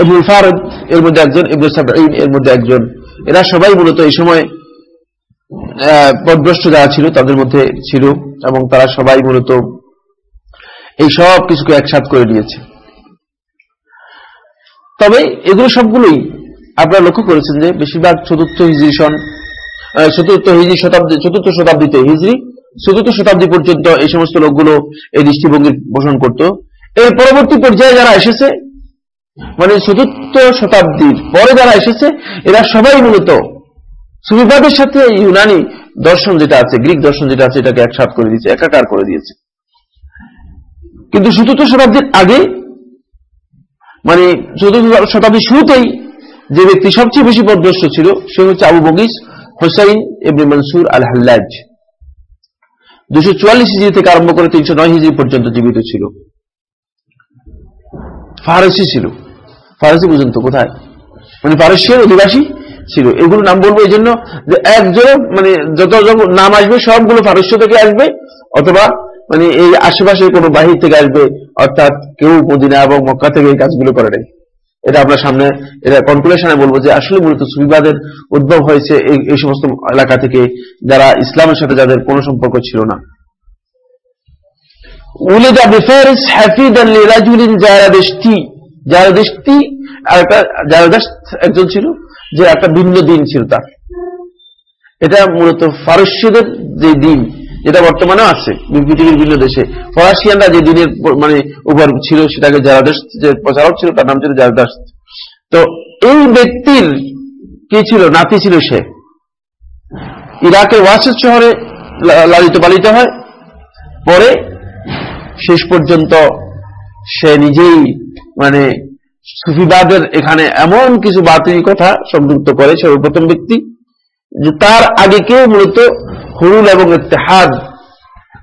এবুল ফারদ এর মধ্যে একজন ইবুল সাবিন এর মধ্যে একজন। এরা সবাই মূলত এই সময় পদভ্রষ্ট যারা ছিল, তাদের মধ্যে ছিল, এবং তারা সবাই মূলত এই সব কিছুকে একসাথ করে নিয়েছে। তবে এগুলো সবগুলোই আপনারা লক্ষ্য করেছেন যে বেশিরভাগ চতুর্থ হিজরি সন চতুর্থ হিজরি শতাব্দী, চতুর্থ শতাব্দীতে হিজরি, চতুর্থ শতাব্দী পর্যন্ত এই সমস্ত লোকগুলো এই দৃষ্টিভঙ্গি পোষণ করত। এর পরবর্তী পর্যায়ে যারা এসেছে মানে চতুর্থ শতাব্দীর পরে যারা এসেছে, এরা সবাই মূলত সুবিবাদের সাথে ইউনানি দর্শন যেটা আছে, গ্রিক দর্শন যেটা আছে, এটাকে একসাথ করে দিয়েছে, একাকার করে দিয়েছে। কিন্তু চতুর্থ শতাব্দীর আগে মানে চতুর্থ শতাব্দীর শুরুতেই যে ব্যক্তি সবচেয়ে বেশি পদভ্রষ্ট ছিল, সে হচ্ছে আবু বগিস হোসাইন এবনে মনসুর আল হাল্লাজ দুশো চুয়াল্লিশ হিজড়ি থেকে আরম্ভ করে তিনশো নয় হিজড়ি পর্যন্ত জীবিত ছিল। ফারসি ছিল। ফারসি পর্যন্ত কোথায়? মানে ফারসিয়ার অধিবাসী ছিল। এগুলো নাম বলব এই জন্য যে একজন মানে যত নাম আসবে, সবগুলো ফারস্য থেকে আসবে, অথবা মানে এই আশেপাশে কোনো বাহির থেকে আসবে, অর্থাৎ কেউ মদিনা এবং মক্কা থেকে এই কাজগুলো করে নেই। এটা আপনার সামনে, এটা কনক্লুশনে বলব যে আসলে মূলত সুবিবাদের উদ্ভব হয়েছে এই সমস্ত এলাকা থেকে যারা ইসলামের সাথে যাদের কোনো সম্পর্ক ছিল না। একজন ছিল, যে একটা ভিন্ন দিন ছিল তার। এটা মূলত ফারস্যদের যে দিন যেটা বর্তমানে আছে পৃথিবীর বিভিন্ন দেশে। ফরাসিয়ানরা যে দিনের মানে উপর ছিল, সেটাকে জারাদাস, যে প্রচারক ছিল, তার নাম ছিল জারাদাস। তো এই ব্যক্তির কি ছিল? নাতি ছিল সে। ইরাকের ওয়াসেদ শহরে লালিত পালিত হয়। পরে শেষ পর্যন্ত সে নিজেই মানে সুফিবাদের এখানে এমন কিছু বাতিল কথা সংযুক্ত করে সর্বপ্রথম ব্যক্তি, যে তার আগে কেউ মূলত হরুল এবং ইত্তেহাদ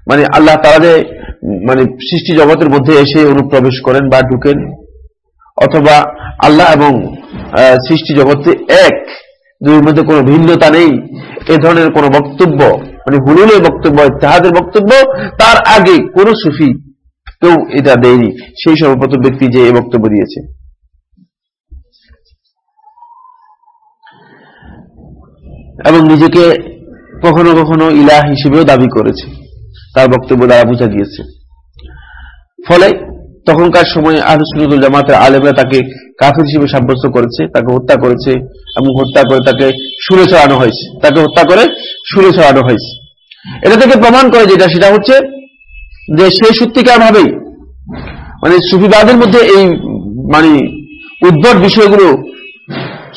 মানে আল্লাহ তারা যে মানে সৃষ্টি জগতের মধ্যে এসে অনুপ্রবেশ করেন বা ঢুকেন, অথবা আল্লাহ এবং সৃষ্টি জগতে এক দুই মধ্যে কোনো ভিন্নতা নেই, এ ধরনের কোন বক্তব্য মানে হুলুলের বক্তব্য, ইত্তেহাদের বক্তব্য, তার আগে কোন সুফি কেউ এটা দেয়নি। সেই সর্বপ্রথম ব্যক্তি যে এই বক্তব্য দিয়েছে। এবং নিজেকে কখনো কখনো ইলাহ হিসেবেও দাবি করেছে। তার বক্তব্য দ্বারা বোঝা গিয়েছে। ফলে তখনকার সময় আহসুল জামাতের আলেমরা তাকে কাফির হিসেবে সাব্যস্ত করেছে, তাকে হত্যা করেছে এবং হত্যা করে তাকে সুরে ছড়ানো হয়েছে। তাকে হত্যা করে সুরে ছড়ানো হয়েছে। এটা থেকে প্রমাণ করে যেটা, সেটা হচ্ছে যে সে সত্যিকার ভাবেই মানে সুফিবাদের মধ্যে এই মানে উদ্ভট বিষয়গুলো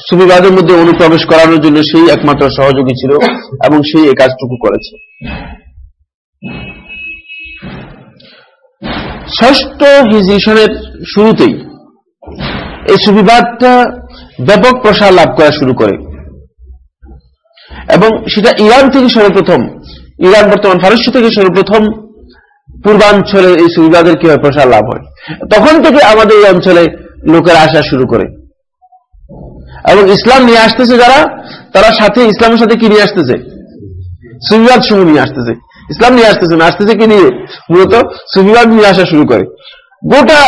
সুফিবাদের মধ্যে অনুপ্রবেশ করানোর জন্য সেই একমাত্র সহযোগী ছিল এবং সেই এই কাজটুকু করেছে। ষষ্ঠ হিজিশনের শুরুতেই এই সুবিবাদটা ব্যাপক প্রসার লাভ করা শুরু করে। এবং সেটা ইরান থেকে সর্বপ্রথম, ইরান বর্তমান ফারস্য থেকে সর্বপ্রথম পূর্বাঞ্চলে এই সুবিবাদের কীভাবে প্রসার লাভ হয়? তখন থেকে আমাদের এই অঞ্চলে লোকেরা আসা শুরু করে। এবং ইসলাম নিয়ে আসতেছে যারা, তারা সাথে ইসলামের সাথে কি নিয়ে আসতেছে? সুবিবাদ সমূহ নিয়ে আসতেছে। ইসলাম নিয়ে আসতেছে না, আসতেছে কি নিয়ে? মূলত সুবিবাদ নিয়ে আসা শুরু করে। গোটা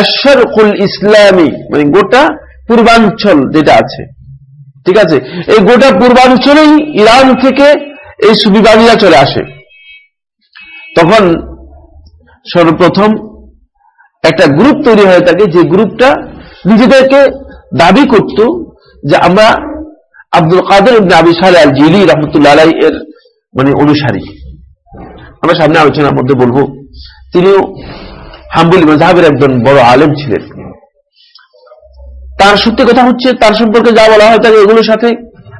আশরকুল ইসলামী মানে গোটা পূর্বাঞ্চল যেটা আছে, ঠিক আছে? এই গোটা পূর্বাঞ্চলেই ইরান থেকে এই সুবিবাদীরা চলে আসে। তখন সর্বপ্রথম একটা গ্রুপ তৈরি হয়ে থাকে যে গ্রুপটা নিজেদেরকে দাবি করত যে আমরা আব্দুল কাদের আবি আল জিলি রহমতুল্লাহ আলাই এর মানে অনুসারী। আমরা সামনে আলোচনার মধ্যে বলব, তিনিও হাম্বুল মজাহের একজন বড় আলেম ছিলেন। তার সত্যি কথা হচ্ছে, তার সম্পর্কে যা বলা হয় তাকে এগুলোর সাথে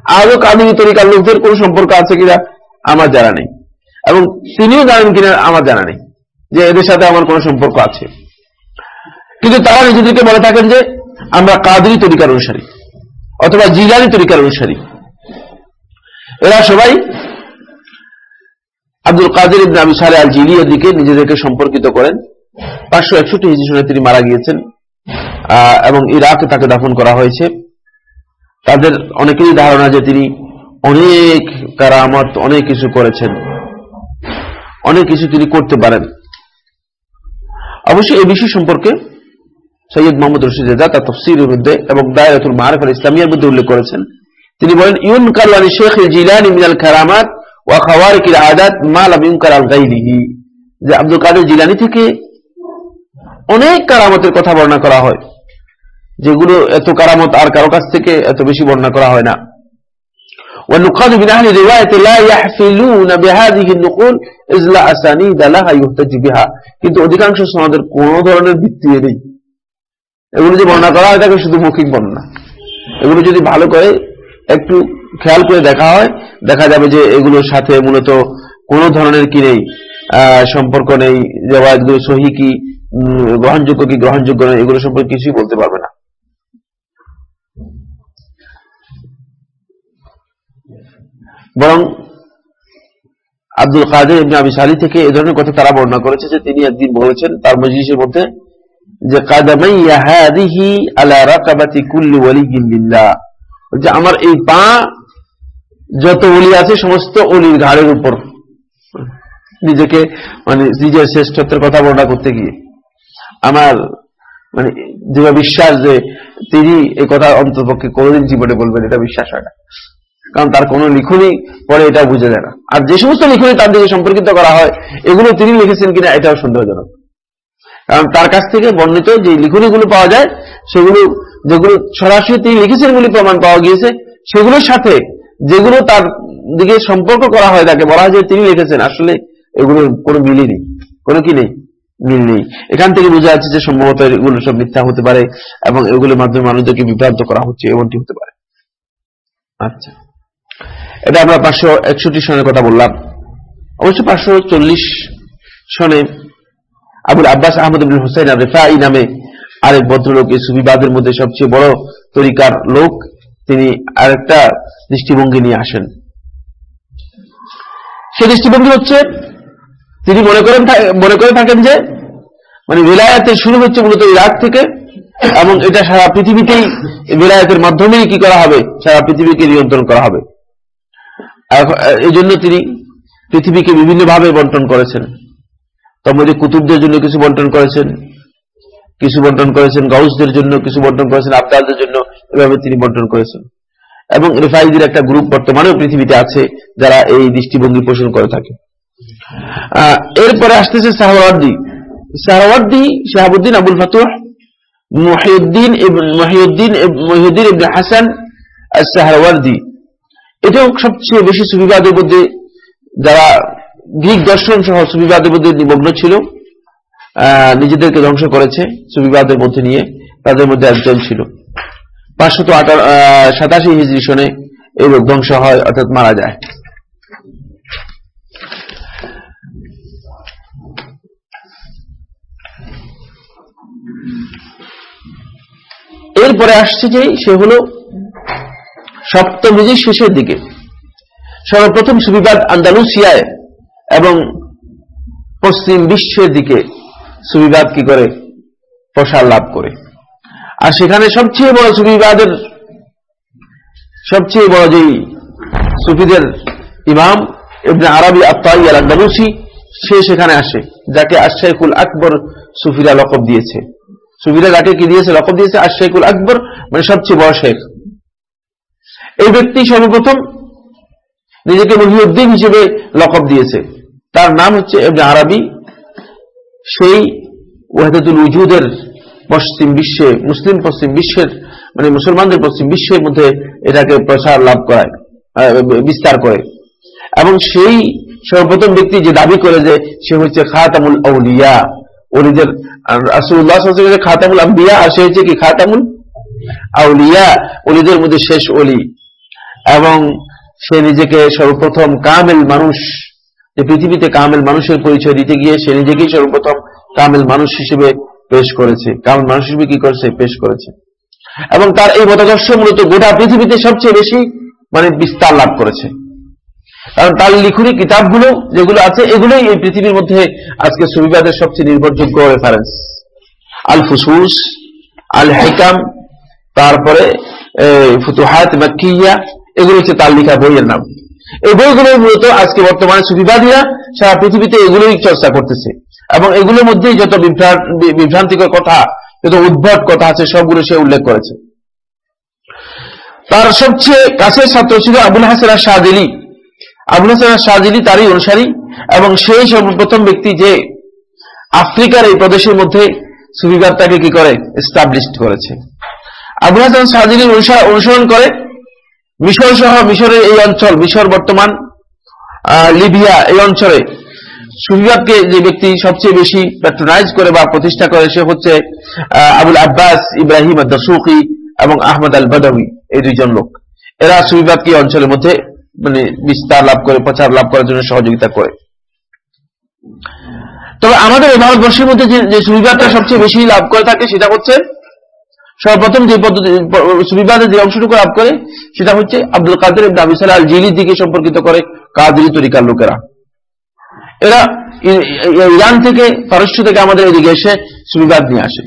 আরও কাদিনী তরিকার লোকদের কোন সম্পর্ক আছে কিনা আমার জানা নেই। এবং তিনিও জানেন কিনা আমার জানা নেই, যে এদের সাথে আমার কোন সম্পর্ক আছে। কিন্তু তারা নিজেদেরকে বলে থাকেন যে, আমরা কাদরি তরিকার অনুসারী। অথবা জিলানি তরিকার অনুসারী। এরা সবাই আব্দুল কাদের ইবনে সালে আল জিলিয়ার দিকে নিজেদেরকে সম্পর্কিত করেন। পাঁচশো একষট্টি হিজি সনে তিনি মারা গিয়েছেন এবং ইরাকে তাকে দাফন করা হয়েছে। তাদের অনেকেরই ধারণা যে তিনি অনেক কারামত, অনেক কিছু করেছেন। অনেক কিছু তিনি করতে পারেন। অবশ্যই এই বিষয় সম্পর্কে সৈয়দ মোহাম্মদ রশিদ রেজা তার তফসিরের মধ্যে এবং দায়রাতুল মারফ আল ইসলামিয়ার মধ্যে উল্লেখ করেছেন তিনি বলেন ইউন কালওয়ানি শেখ জিলানি মিনাল কারামাত ওয়া খাওয়ারিকিল আদাত মা লাম ইউনকার আল গাইরিহি যে আব্দুল কাদের জিলানি থেকে অনেক কারামতের কথা বর্ণনা করা হয় যেগুলো এত কারামত আর কারো কাছ থেকে এত বেশি বর্ণনা করা হয় না والنقاد من أهل الرواية لا يحفلون بهذه النقول إذ لا أسانيد لها يهتج بها কিন্তু অধিকাংশ সনদের কোন ধরনের ভিত্তি নেই এগুলো যে বর্ণনা করা হয় তাকে শুধু মৌখিক বর্ণনা। এগুলো যদি ভালো করে একটু খেয়াল করে দেখা হয়, দেখা যাবে যে এগুলোর সাথে মূলত কোন ধরনের কি নেই সম্পর্ক নেই রেওয়ায়তগুলো সহি কি গ্রহণযোগ্য কি, গ্রহণযোগ্য নয়, এগুলো সম্পর্কে কিছুই বলতে পারবে না। বরং আব্দুল কাদের ইবনে আবি সালি থেকে এ ধরনের কথা তারা বর্ণনা করেছে যে তিনি একদিন বলেছেন, তার মজলিসের মধ্যে যে কাদামাইয়া আলা কুল্লি আমার এই পা, যত অলি আছে, সমস্ত অলির ঘাড়ের উপর। নিজেকে মানে নিজের শ্রেষ্ঠত্বের কথা বর্ণনা করতে গিয়ে। আমার মানে দৃঢ় বিশ্বাস যে তিনি এই কথা অন্তপক্ষে কোনোদিন জীবনে বলবেন, এটা বিশ্বাস হয় না। কারণ তার কোন লিখনই পরে এটা বুঝে যায় না। আর যে সমস্ত লিখনই তার দিকে সম্পর্কিত করা হয়, এগুলো তিনি লিখেছেন কিনা, এটাও সন্দেহজনক। কারণ তার কাছ থেকে বর্ণিত যে লিখনিগুলো পাওয়া যায়, সেগুলো যেগুলো সরাসরি তিনি লিখেছেন বলে প্রমাণ পাওয়া গিয়েছে, সেগুলোর সাথে যেগুলো তার দিকে সম্পর্ক করা হয় তাকে বলা হয় যে তিনি লিখেছেন। আসলে এগুলোর কোনো মিলই নেই, কোনো কি নেই? মিল নেই। এখান থেকে বোঝা যাচ্ছে যে সম্ভবত এগুলো সব মিথ্যা হতে পারে এবং এগুলোর মাধ্যমে মানুষদেরকে বিভ্রান্ত করা হচ্ছে, এমনটি হতে পারে। আচ্ছা। এটা আমরা পাঁচশো একষট্টি সনের কথা বললাম। অবশ্য পাঁচশো চল্লিশ সনে আবুল আব্বাস আহমদ হুসাইন রেফাই নামে আরেক ভদ্রলোক, এই সুবিবাদের মধ্যে সবচেয়ে বড় তরিকার লোক, তিনি আরেকটা দৃষ্টিভঙ্গি নিয়ে আসেন। সে দৃষ্টিভঙ্গি হচ্ছে, তিনি মনে করেন মনে করে থাকেন যে মানে বিলায়াতে শুরু হচ্ছে মূলত ইরাক থেকে, এবং এটা সারা পৃথিবীতেই বিলায়াতের মাধ্যমেই কি করা হবে, সারা পৃথিবীকে নিয়ন্ত্রণ করা হবে। এই জন্য তিনি পৃথিবীকে বিভিন্নভাবে বন্টন করেছেন। তার মধ্যে কুতুবদের জন্য কিছু বন্টন করেছেন, কিছু বন্টন করেছেন, গাউসদের জন্য কিছু বন্টন করেছেন আবদালদের জন্য এভাবে তিনি বন্টন করেছেন। এবং রেফাইদের একটা গ্রুপ বর্তমানেও পৃথিবীতে আছে যারা এই দৃষ্টিভঙ্গি পোষণ করে থাকে। এরপরে আসতেছে সাহওয়ার্দি সাহওয়ার্দি শাহাবুদ্দিন আবুল ফাতুহ, মহিউদ্দিন মহিউদ্দিন মহিউদ্দিন ইবনে হাসান সাহাওয়ার্দি এটাও সবচেয়ে বেশি সুবিবাদের মধ্যে যারা গ্রিক দর্শন সহ সুবিবাদের মধ্যে নিমগ্ন ছিল। নিজেদেরকে ধ্বংস করেছে সুবিবাদের মধ্যে নিয়ে, তাদের মধ্যে একজন ছিল। পাঁচশত সাতাশি হিজড়ি সনে এই রোগ ধ্বংস হয়, অর্থাৎ মারা যায়। এরপরে আসছে যে সে হল সপ্তমীজির শেষের দিকে। সর্বপ্রথম সুবিবাদ আন্দালুসিয়ায় এবং পশ্চিম বিশ্বের দিকে সুবিবাদ কি করে? প্রসার লাভ করে। আর সেখানে সবচেয়ে বড় সুবিবাদের, সবচেয়ে বড় যেই সুফিদের ইমাম এমনি আরবি আত্মাই আন্দালুসি সে সেখানে আসে, যাকে আশাইকুল আকবর সুফিরা লকব দিয়েছে। সুফিরা যাকে কি দিয়েছে? লকব দিয়েছে আশাইকুল আকবর মানে সবচেয়ে বড় শেখ। এই ব্যক্তি সর্বপ্রথম নিজেকে মহিউদ্দিন হিসেবে লকব দিয়েছে। তার নাম হচ্ছে আরবি। সেই ওয়াহেদুল উজুদের পশ্চিম বিশ্বে, মুসলিম পশ্চিম বিশ্বের মানে মুসলমানদের পশ্চিম বিশ্বের মধ্যে এটাকে প্রসার লাভ করায় বিস্তার করে। এবং সেই সর্বপ্রথম ব্যক্তি যে দাবি করে যে সে হচ্ছে খাতামুল আউলিয়া অলিদের রাসুল্লাহ খাতামুল আম্বিয়া আর সে হচ্ছে কি খাতামুল আউলিয়া অলিদের মধ্যে শেষ অলি এবং সে নিজেকে সর্বপ্রথম কামেল মানুষ যে পৃথিবীতে কামেল মানুষের পরিচয় দিতে গিয়ে সে নিজেকেই সর্বপ্রথম কামেল মানুষ হিসেবে পেশ করেছে। কামেল মানুষ হিসেবে কি করেছে পেশ করেছে? এবং তার এই মতাদর্শ মূলত গোটা পৃথিবীতে সবচেয়ে বেশি মানে বিস্তার লাভ করেছে। কারণ তার লিখুনি কিতাবগুলো যেগুলো আছে, এগুলোই এই পৃথিবীর মধ্যে আজকে সুবিবাদের সবচেয়ে নির্ভরযোগ্য রেফারেন্স আল ফুসুস আল হাইকাম তারপরে ফুতুহাত মাকিয়া এগুলো হচ্ছে তার লিখা বইয়ের নাম। এই বইগুলো মূলত আজকে বর্তমানে সুবিবাদীরা সারা পৃথিবীতে এগুলোই চর্চা করতেছে। এবং এগুলোর মধ্যেই যত বিভ্রান্তিকর কথা, যত উদ্ভট কথা আছে, সবগুলো সে উল্লেখ করেছে। তার সবচেয়ে কাছের ছাত্র ছিল আবুল হাসান শাহদিলি আবুল হাসান শাহদিলি তারই অনুসারী এবং সেই সর্বপ্রথম ব্যক্তি যে আফ্রিকার এই প্রদেশের মধ্যে সুবিবাদটাকে কি করে? এস্টাবলিশ করেছে। আবুল হাসান শাহদিলি অনুসরণ করে মিশর সহ মিশরের এই অঞ্চল, মিশর বর্তমান লিবিয়া এই অঞ্চলে। সুবিবাদকে যে ব্যক্তি সবচেয়ে বেশি প্যাট্রোনাইজ করে বা প্রতিষ্ঠা করে সে হচ্ছে আবুল আব্বাস, ইব্রাহিম দসুকি এবং আহমদ আল বদাবি এই দুইজন লোক। এরা সুবিবাদকে অঞ্চলের মধ্যে মানে বিস্তার লাভ করে, প্রচার লাভ করার জন্য সহযোগিতা করে। তবে আমাদের এই ভারতবর্ষের মধ্যে যে সুবিবাদটা সবচেয়ে বেশি লাভ করে থাকে সেটা হচ্ছে সর্বপ্রথম যে পদ্ধতি সুবিবাদের যে অংশটুকু লাভ করে, সেটা হচ্ছে আব্দুল কাদের আবিসাল আল জিলির দিকে সম্পর্কিত করে কাদিরি তরিকার লোকেরা। এরা ইরান থেকে পারস্য থেকে আমাদের এদিকে এসে সুবিবাদ নিয়ে আসে।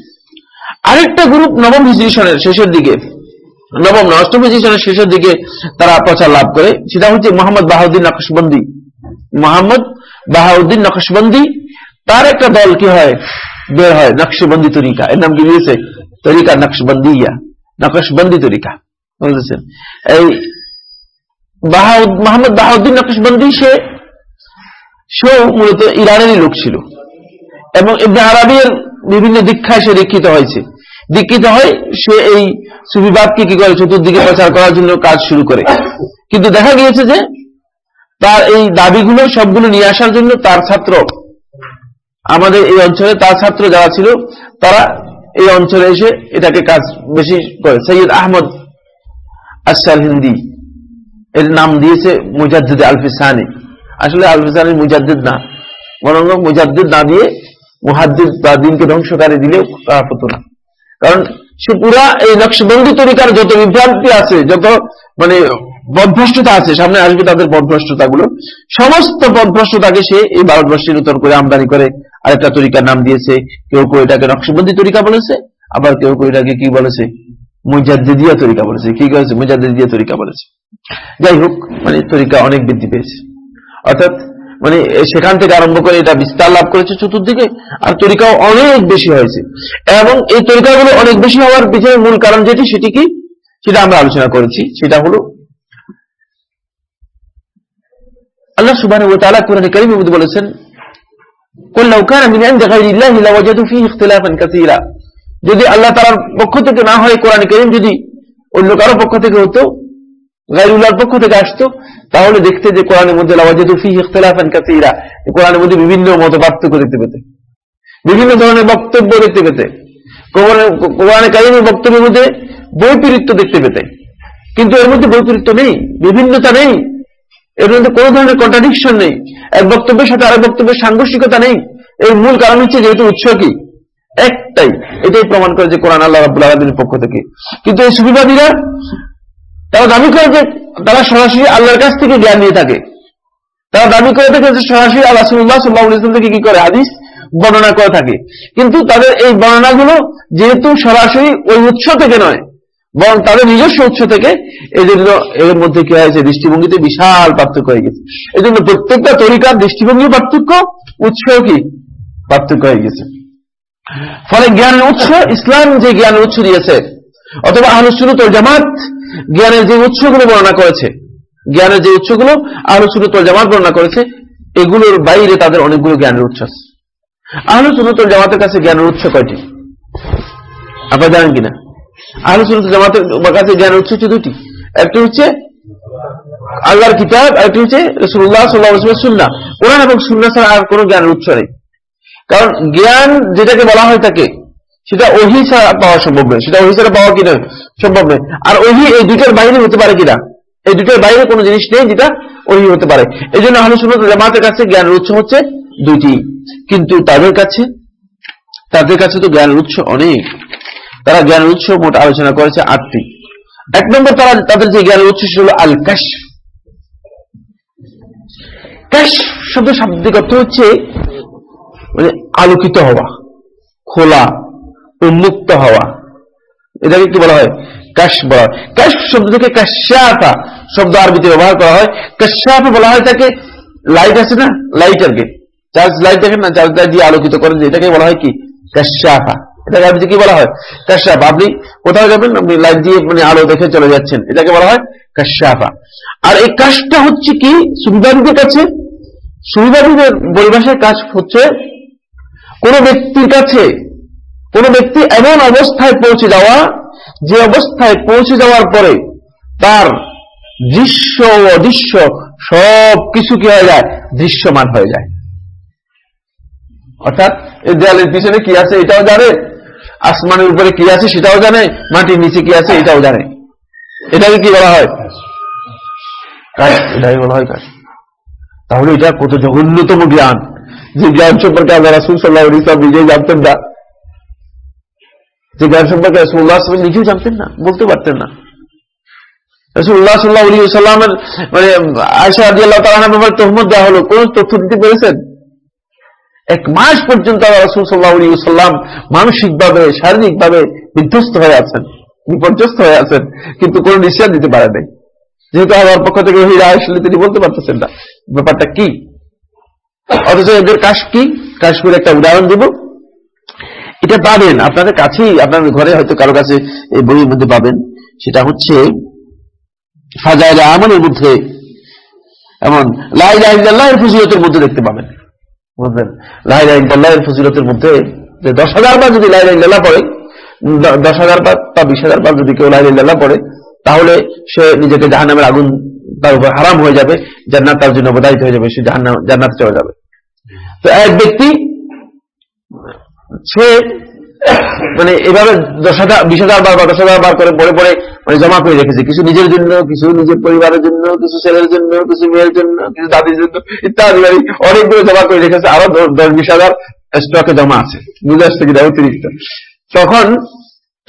আরেকটা গ্রুপ নবম হিজিশনের শেষের দিকে, নবম অষ্টম হিজিশনের শেষের দিকে তারা প্রচার লাভ করে। সেটা হচ্ছে মোহাম্মদ বাহাউদ্দিন নকশবন্দি। মোহাম্মদ বাহাউদ্দিন নকশবন্দি, তার একটা দল কি হয়? বের হয়, নকশবন্দি তরিকা। এর নাম কি দিয়েছে? তরিকা নকশবন্দিয়া, নকশবন্দি তরিকা, বুঝেছেন? এই মোহাম্মদ বাহাউদ্দিন নকশবন্দি, সে মূলত ইরানেরই লোক ছিল। এবং ইবনে আরবির বিভিন্ন দীক্ষায় সে দীক্ষিত হয়েছে। দীক্ষিত হয় সে এই সুবিবাদকে কি করে চতুর্দিকে প্রচার করার জন্য কাজ শুরু করে। কিন্তু দেখা গিয়েছে যে, তার এই দাবিগুলো সবগুলো নিয়ে আসার জন্য তার ছাত্র, আমাদের এই অঞ্চলে তার ছাত্র যারা ছিল, তারা এই অঞ্চলে এসে এটাকে কাজ বেশি করে। সৈয়দ আহমদ আসাল হিন্দি এর নাম দিয়েছে মুজাদ্দিদ আলফিসানি। আসলে আলফিসানি মুজাদ্দিদ না, বরং মুজাদ্দিদ না দিয়ে মুহাদ্দিদ বা দিনকে ধ্বংসকারী দিলেও খারাপ হতো না। কারণ সে পুরা এই নকশবন্দি তরিকার যত বিভ্রান্তি আছে, যত মানে বদভ্রষ্টতা আছে, সামনে আসবে তাদের বদভ্রষ্টতা গুলো সমস্ত বদভ্রষ্টতাকে সে এই ভারতবর্ষে নূতন করে আমদানি করে আরেকটা তরিকার নাম দিয়েছে, কেউ কেউ এটাকে নকশবন্দি তরিকা বলেছে, আবার কেউ কেউ এটাকে কি বলেছে? মুজাদ্দিদিয়া তরিকা বলেছে। কি করেছে? মুজাদ্দিদিয়া তরিকা বলেছে। যাই হোক মানে তরিকা অনেক বৃদ্ধি পেয়েছে। অর্থাৎ মানে সেখান থেকে আরম্ভ করে এটা বিস্তার লাভ করেছে চতুর্দিকে, আর তরিকাও অনেক বেশি হয়েছে। এবং এই তরিকাগুলো অনেক বেশি হওয়ার পিছনে মূল কারণ যেটি, সেটি কি? সেটা আমরা আলোচনা করেছি। সেটা হলো, আল্লাহ সুবাহ করিম বলেছেন যদি আল্লাহ তার পক্ষ থেকে না হয় কোরআন করিম যদি অন্য কারও পক্ষ থেকে হতো গাইরুল্লাহর পক্ষ থেকে আসতো, তাহলে দেখতে যে কোরআনের মধ্যে লাওয়াজেদুফি ইখতলাফান কাসীরা কোরআনের মধ্যে বিভিন্ন মত পার্থক্য দেখতে পেতে, বিভিন্ন ধরনের বক্তব্য দেখতে পেতে, কোরআনে কারিমের বক্তব্যের মধ্যে বৈপরীত্য দেখতে পেতে। কিন্তু এর মধ্যে বৈপরীত্য নেই বিভিন্নতা নেই এর মধ্যে কোন ধরনের কন্ট্রাডিকশন নেই। এক বক্তব্যের সাথে আরেক বক্তব্যের সাংঘর্ষিকতা নেই। এর মূল কারণ হচ্ছে যেহেতু উৎস কি? একটাই। এটাই প্রমাণ করে যে কোরআন আল্লাহ রাবুল আলমীর পক্ষ থেকে। কিন্তু এই সুবিবাদীরা তারা দাবি করে যে তারা সরাসরি আল্লাহর কাছ থেকে জ্ঞান নিয়ে থাকে। তারা দাবি করে থাকে যে সরাসরি আল্লাহ সাল্লাহ থেকে কি করে? হাদিস বর্ণনা করে থাকে। কিন্তু তাদের এই বর্ণনাগুলো যেহেতু সরাসরি ওই উৎস থেকে নয় বরং তাদের নিজস্ব উৎস থেকে এই জন্য এর মধ্যে কি হয়েছে দৃষ্টিভঙ্গিতে বিশাল পার্থক্য হয়ে গেছে। এই জন্য প্রত্যেকটা তরিকার দৃষ্টিভঙ্গি পার্থক্য উৎস কি পার্থক্য হয়ে গেছে। ফলে জ্ঞানের উৎস, ইসলাম যে জ্ঞানের উৎস দিয়েছে, অথবা আহলুসুরত জামাত জ্ঞানের যে উৎসগুলো বর্ণনা করেছে, জ্ঞানের যে উৎসগুলো আহলুসুরত জামাত বর্ণনা করেছে, এগুলোর বাইরে তাদের অনেকগুলো জ্ঞানের উৎস আছে। আহলে সুন্নত জামাতের কাছে জ্ঞানের উৎস কয়টি? আপনারা জানেন কিনা? আহলে সুন্নত জামাতের কাছে উৎস হচ্ছে দুটি হচ্ছে আল্লাহর কিতাব একটি হচ্ছে রসুল্লাহ সাল্লাহ সুন্না কোরআন এবং সুন্না ছাড়া আর কোনো জ্ঞানের উৎস নেই। কারণ জ্ঞান যেটাকে বলা হয় থাকে সেটা ওহি ছাড়া পাওয়া সম্ভব নয়। সেটা ওহি ছাড়া পাওয়া কিনা সম্ভব নয়। আর ওহি এই দুইটার বাইরে হতে পারে কিনা? এই দুটোর বাইরে কোনো জিনিস নেই যেটা ওহি হতে পারে। এই জন্য আহলুসুন্নত জামাতের কাছে জ্ঞানের উৎস হচ্ছে দুইটি। কিন্তু তাদের কাছে তাদের কাছে তো জ্ঞানের উৎস অনেক। তারা জ্ঞানের উৎস মোট আলোচনা করেছে আটটি। এক নম্বর তারা, তাদের যে জ্ঞানের উৎস ছিল আল কাশ কাশ শব্দ শাব্দিক অর্থ হচ্ছে মানে আলোকিত হওয়া, খোলা উন্মুক্ত হওয়া। এটাকে কি বলা হয়? কাশ বলা হয়। কাশ শব্দ থেকে কাশ্যাফা শব্দ আরবিতে ব্যবহার করা হয়। কাশ্যাফা বলা হয় তাকে লাইট আছে না? লাইট আর কি। চার্জ লাইট দেখেন না? চার্জ দিয়ে আলোকিত করেন এটাকে বলা হয় কি? কাশ্যাফা এটাকে আরবিতে কি বলা হয়? কাশ্যাফা আপনি কোথাও যাবেন, আপনি লাইট দিয়ে মানে আলো দেখে চলে যাচ্ছেন। এটাকে বলা হয় কাশ্যাফা আর এই কাজটা হচ্ছে কি? সুবিধার্থীদের কাছে সুবিধার্থীদের পরিভাষায় কাজ হচ্ছে কোন ব্যক্তির কাছে, কোন ব্যক্তি এমন অবস্থায় পৌঁছে যাওয়া, যে অবস্থায় পৌঁছে যাওয়ার পরে তার দৃশ্য ও অদৃশ্য সব কিছু কি হয়ে যায়, দৃশ্যমান হয়ে যায়। অর্থাৎ এই দেয়ালের পিছনে কি আছে এটাও জানে আসমানের উপরে কি আছে সেটাও জানে, মাটির নিচে কি আছে এটাও জানে। এটাকে কি বলা হয়? এটাই বলা হয় তাহলে এটা কত জঘন্যতম জ্ঞান। যে জ্ঞান সম্পর্কে আল্লাহ রাসুল সাল্লাহ ইসলাম নিজেই জানতেন না। যে জ্ঞান সম্পর্কে রসুল্লাহ আসলাম নিজেও জানতেন না, বলতে পারতেন না। রসুল্লাহ সাল্লাহ আলী সাল্লামের মানে আয়সা আদি আল্লাহ তালার ব্যাপারে তহমত দেওয়া হলো। কোন তথ্য দিতে পেরেছেন? এক মাস পর্যন্ত রসুল সাল্লাহ আলী সাল্লাম মানসিকভাবে, শারীরিকভাবে বিধ্বস্ত হয়ে আছেন, বিপর্যস্ত হয়ে আছেন, কিন্তু কোন নিশ্চয় দিতে পারে নাই। যেহেতু আমার পক্ষ থেকে ওই আসলে তিনি বলতে পারতেছেন না। ব্যাপারটা কি? অথচ এদের কাশ কি? কাশ্মীর একটা উদাহরণ দেব। এটা পাবেন, আপনাদের কাছেই, আপনার ঘরে হয়তো কারও কাছে এই বইয়ের মধ্যে পাবেন। সেটা হচ্ছে ফাজাইল আমলের মধ্যে, এমন লাইলাহিল্লাহের ফজিলতের মধ্যে দেখতে পাবেন। বুঝলেন? লাইলাহিল্লাহের ফজিলতের মধ্যে যে দশ হাজার বার যদি লাইলাহিল্লাহ পড়ে, দশ হাজার বার বা বিশ হাজার বার যদি কেউ লাইলাহিল্লাহ পড়ে, তাহলে সে নিজেকে জাহান্নামের আগুন তার উপর হারাম হয়ে যাবে, জান্নাত তার জন্য অবদায়িত হয়ে যাবে, সে জান্নাত চলে যাবে। তো এক ব্যক্তি, সে মানে এভাবে দশ হাজার, বিশ হাজার বার বা দশ হাজার বার করে পরে পরে মানে জমা করে রেখেছে। কিছু নিজের জন্য, কিছু নিজের পরিবারের জন্য, কিছু ছেলের জন্য, কিছু মেয়ের জন্য, কিছু দাদির জন্য ইত্যাদি অনেকগুলো জমা করে রেখেছে। আরও দশ, বিশ হাজার স্টকে জমা আছে। বুঝে আসছে কিনা? অতিরিক্ত। তখন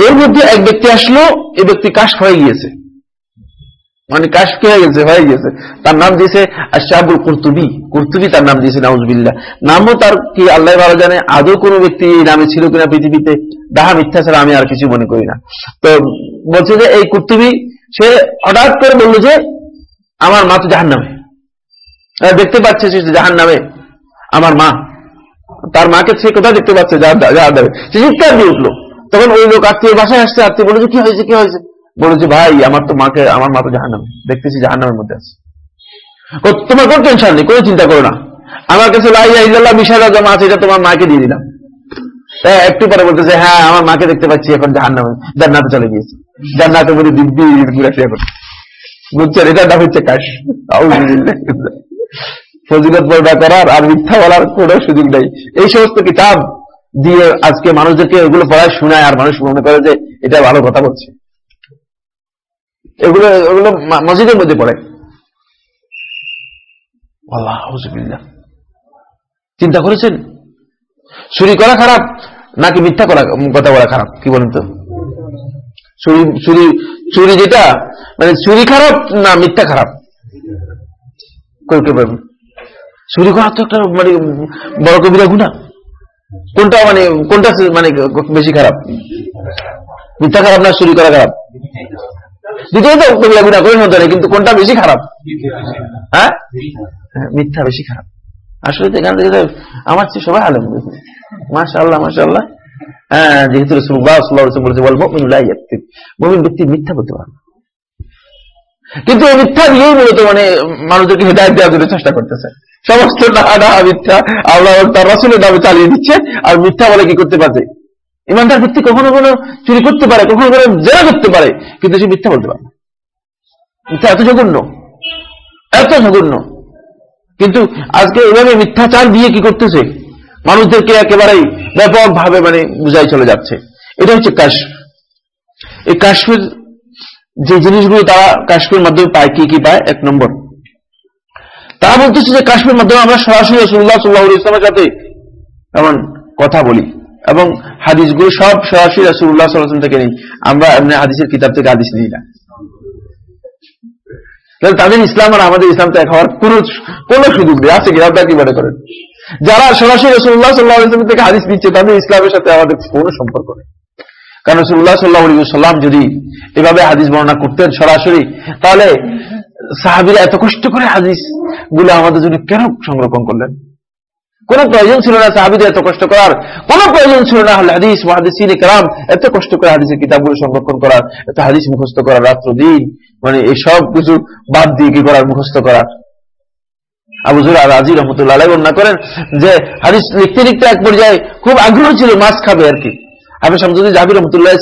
এর মধ্যে এক ব্যক্তি আসলো, এই ব্যক্তি কাশ হয়ে গিয়েছে। মানে কাশ কে হয়ে গেছে হয়ে গেছে। তার নাম দিয়েছে আশাবুল কুর্তুবি। কুর্তুবি তার নাম দিয়েছে নাউজবিল্লা নামও তার কি আল্লাহ ভালো জানে, আদৌ কোনো ব্যক্তি এই নামে ছিল কিনা পৃথিবীতে? ডাহা মিথ্যা ছাড়া আমি আর কিছু মনে করি না। তো বলছে যে, এই কুর্তুবি, সে হঠাৎ করে বলল যে, আমার মা তো জাহান নামে দেখতে পাচ্ছে সে জাহান নামে আমার মা। তার মাকে সে কোথায় দেখতে পাচ্ছে? জাহান নামে সে চিৎকার দিয়ে উঠল। তখন ওই লোক আত্মীয় বাসায় আসছে, আত্মীয় বলে যে, কি হয়েছে কি হয়েছে? বলেছে, ভাই, আমার তো মাকে, আমার মা তো জাহান্নাম। দেখতেছি জাহান্নামের মধ্যে আছে। তোমার কোন টেনশন নেই, কোনো চিন্তা করো না। আমার কাছে লাইল্লাহ জমা আছে, এটা তোমার মাকে দিয়ে দিলাম। একটু পরে বলতেছে হ্যাঁ আমার মাকে দেখতে পাচ্ছি এখন জাহান্নামে, জান্নাতে চলে গিয়েছে। জান্নাতে বলে দিব্যি ঘুরে এখন বুঝছেন, এটা নাম হচ্ছে কাশ। ফজিলত পর্দা করার আর মিথ্যা বলার কোনো সুযোগ নেই। এই সমস্ত কিতাব দিয়ে আজকে মানুষদেরকে এগুলো পড়ায় শোনায়, আর মানুষ মনে করে যে এটা ভালো কথা বলছে। এগুলো এগুলো মসজিদের মধ্যে পড়ে। চিন্তা করেছেন? চুরি করা খারাপ নাকি মিথ্যা করা কথা বলা খারাপ? কি বলেন তো? চুরি চুরি চুরি যেটা মানে চুরি খারাপ না মিথ্যা খারাপ? চুরি করা তো একটা মানে বড় কবিরা গুণা কোনটা মানে কোনটা মানে বেশি খারাপ? মিথ্যা খারাপ না চুরি করা খারাপ? দুটোই তো কবিরা গুণা করে মধ্যে কিন্তু কোনটা বেশি খারাপ? হ্যাঁ? মিথ্যা বেশি খারাপ। আসলে এখান থেকে আমার চেয়ে সবাই আলম। মাসা আল্লাহ মাসা আল্লাহ হ্যাঁ যেহেতু রসুল্লাহ বলেছে বলব মমিন ব্যক্তি মিথ্যা বলতে পারবে। কিন্তু এই মিথ্যা দিয়েই মূলত মানে মানুষদেরকে হেদায়ত দেওয়ার জন্য চেষ্টা করতেছে। সমস্ত ডাহা মিথ্যা আল্লাহ তার রসুলের দামে চালিয়ে দিচ্ছে আর মিথ্যা বলে কি করতে পারছে? ইমানদার ব্যক্তি কখনো কখনো চুরি করতে পারে, কখনো কখনো জেরা করতে পারে, কিন্তু সে মিথ্যা বলতে পারে মিথ্যা এত জঘন্য এত জঘন্য। কিন্তু আজকে এভাবে মিথ্যাচার দিয়ে কি করতেছে? মানুষদেরকে একেবারেই ব্যাপকভাবে মানে বুঝাই চলে যাচ্ছে। এটা হচ্ছে কাশ্মীর এই কাশ্মীর যে জিনিসগুলো তারা কাশ্মীর মাধ্যমে পায়, কি কি পায়? এক নম্বর। তারা বলতেছে যে কাশ্মীর মাধ্যমে আমরা সরাসরি রসুল্লাহ সাল্লাহ ইসলামের সাথে এমন কথা বলি। এবং হাদিসগুলো সব সরাসরি রসুল্লাহ সাল্লাম থেকে নেই। আমরা এমনি হাদিসের কিতাব থেকে হাদিস নিই না। তাহলে তাদের ইসলাম আর আমাদের ইসলাম ত্যাগ হওয়ার কোন কোন সুযোগ নেই। আছে কি আপনার কি মনে করেন? যারা সরাসরি রসুল্লাহ সাল্লাহ থেকে হাদিস নিচ্ছে তাদের ইসলামের সাথে আমাদের কোনো সম্পর্ক নেই। কারণ রসুল্লাহ সাল্লাহ সাল্লাম যদি এভাবে হাদিস বর্ণনা করতেন সরাসরি, তাহলে সাহাবিরা এত কষ্ট করে হাদিসগুলো আমাদের জন্য কেন সংরক্ষণ করলেন? কোন প্রয়োজন ছিল না সাহাবিদের এত কষ্ট করার। কোন প্রয়োজন ছিল না হাদিস মহাদিসিন কালাম এত কষ্ট করে হাদিসের কিতাবগুলো সংরক্ষণ করার, এত হাদিস মুখস্থ করার রাত্র দিন। মানে এসব কিছু বাদ দিয়ে কি করার, মুখস্থ করার। আবুজুরা রাজি রহমতুল্লাহ বর্ণনা করেন যে হাদিস লিখতে লিখতে এক পর্যায়ে খুব আগ্রহ ছিল মাছ খাবে আর কি। শামসুদ্দিন রহমতুল্লাহ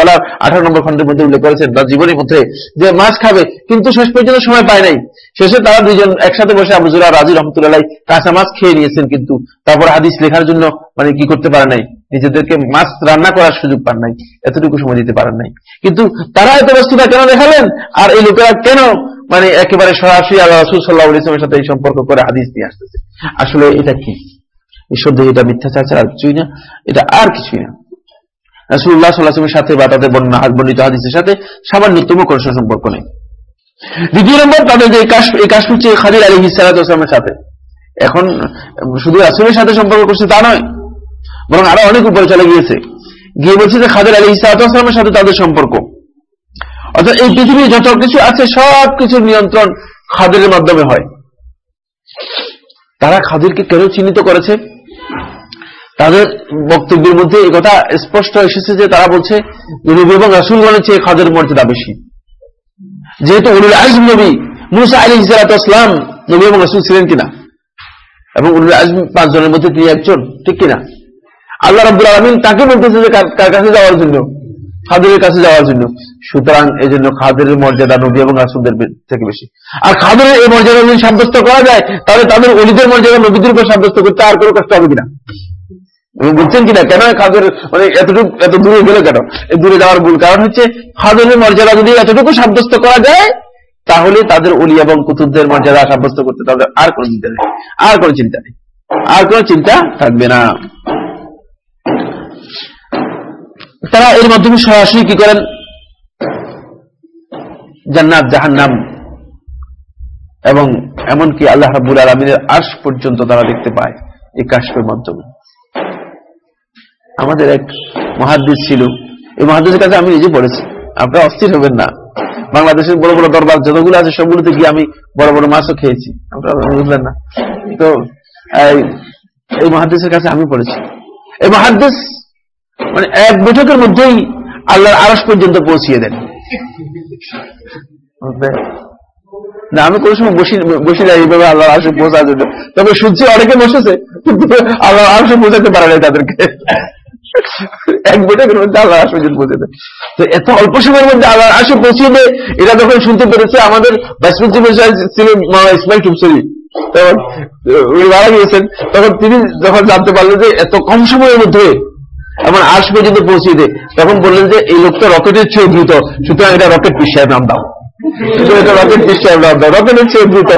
বলার আঠারো নম্বর খন্ডের মধ্যে উল্লেখ করেছেন তার জীবনের মধ্যে যে মাছ খাবে, কিন্তু শেষ পর্যন্ত সময় পায় নাই। শেষে তারা দুজন একসাথে বসে রাজি রহমতুল্লাহ কাঁচা মাছ খেয়ে নিয়েছেন কিন্তু তারপর হাদিস লেখার জন্য মানে কি করতে পারে নাই, নিজেদেরকে মাছ রান্না করার সুযোগ পান নাই, এতটুকু সময় দিতে পারেন নাই। কিন্তু তারা এত বস্তুটা কেন দেখালেন? আর এই লোকেরা কেন মানে একেবারে সরাসরি আল্লাহ রসুল সাল্লাহ ইসলামের সাথে এই সম্পর্ক করে হাদিস নিয়ে আসতেছে? আসলে এটা কি? ঈশ্বর এটা মিথ্যাচার ছাড়া কিছুই না, এটা আর কিছুই না। রাসুল্লাহ সাল্লাহামের সাথে বা তাদের বর্ণিত হাদিসের সাথে সামান্যতম কোনো সম্পর্ক নেই। দ্বিতীয় নম্বর, তাদের যে কাশ্মীর চেয়ে খাদির আলী হিসালামের সাথে। এখন শুধু রাসুলের সাথে সম্পর্ক করছে তা নয়, বরং আরও অনেক উপরে চলে গিয়েছে। গিয়ে বলছে যে খাদের আলী হিসালামের সাথে তাদের সম্পর্ক। অর্থাৎ এই পৃথিবী যত কিছু আছে, সব কিছুর নিয়ন্ত্রণ খাদের মাধ্যমে হয়। তারা খাদিরকে কেন চিহ্নিত করেছে? তাদের বক্তব্যের মধ্যে এই কথা স্পষ্ট এসেছে যে তারা বলছে নবী এবং রাসুলগণের চেয়ে খাদের মর্যাদা বেশি। যেহেতু উলুল আজম নবী মুসা আলী ইসালাতাম নবী এবং রাসুল ছিলেন কিনা? এবং উলুল আজম পাঁচজনের মধ্যে তিনি একজন, ঠিক কিনা? আল্লাহ রাবুল আলমিন তাকে বলতেছে যে কার কাছে যাওয়ার জন্য খাদের কাছে যাওয়ার জন্য। সুতরাং এই জন্য খাদের মর্যাদা নবী এবং রাসুলদের থেকে বেশি। আর খাদের এই মর্যাদা যদি সাব্যস্ত করা যায়, তাহলে তাদের অলিদের মর্যাদা নবীদের উপর সাব্যস্ত করতে আর কোনো কষ্ট হবে কিনা? বুঝছেন কিনা? কেন খাদের মানে এতটুকু এত দূরে গেল কেন? দূরে যাওয়ার ভুল কারণ হচ্ছে খাদের মর্যাদা যদি এতটুকু সাব্যস্ত করা যায়, তাহলে তাদের অলি এবং কুতুবদের মর্যাদা সাব্যস্ত করতে তাদের আর কোনো চিন্তা নেই। আর কোনো চিন্তা নেই। আর কোনো চিন্তা থাকবে না। তারা এর মাধ্যমে সরাসরি কি করেন? জান্নাত, জাহান্নাম এবং এমনকি আল্লাহ রাবুল আলমিনের আশ পর্যন্ত তারা দেখতে পায় এই কাশ্মের মাধ্যমে। আমাদের এক মহাদ্দিস ছিল। এই মহাদ্দিসের কাছে আমি নিজে পড়েছি। আপনারা অস্থির হবেন না। বাংলাদেশের বড় বড় দরবার যতগুলো আছে, সবগুলোতে গিয়ে আমি বড় বড় মাছও খেয়েছি। আপনারা বুঝলেন না। তো, এই মহাদ্দেশের কাছে আমি পড়েছি। এই মহাদ্দেশ মানে এক বৈঠকের মধ্যেই আল্লাহর আরস পর্যন্ত পৌঁছিয়ে দেন। না, আমি কোনো সময় বসি বসি এইভাবে আল্লাহ আরসে পৌঁছার জন্য। তবে শুনছি অনেকে বসেছে, কিন্তু আল্লাহ আরসে পৌঁছাতে পারে নাই তাদেরকে। তিনি যখন জানতে পারলেন যে এত কম সময়ের মধ্যে এমন আশ পর্যন্ত পৌঁছিয়ে দেয়, তখন বললেন যে এই লোকটা রকেটের চেয়ে দ্রুত, সুতরাং এটা রকেট পিসায় নাম দাও। এটা রকেট পিসায় নাম দাও, রকেটের চেয়ে দ্রুত।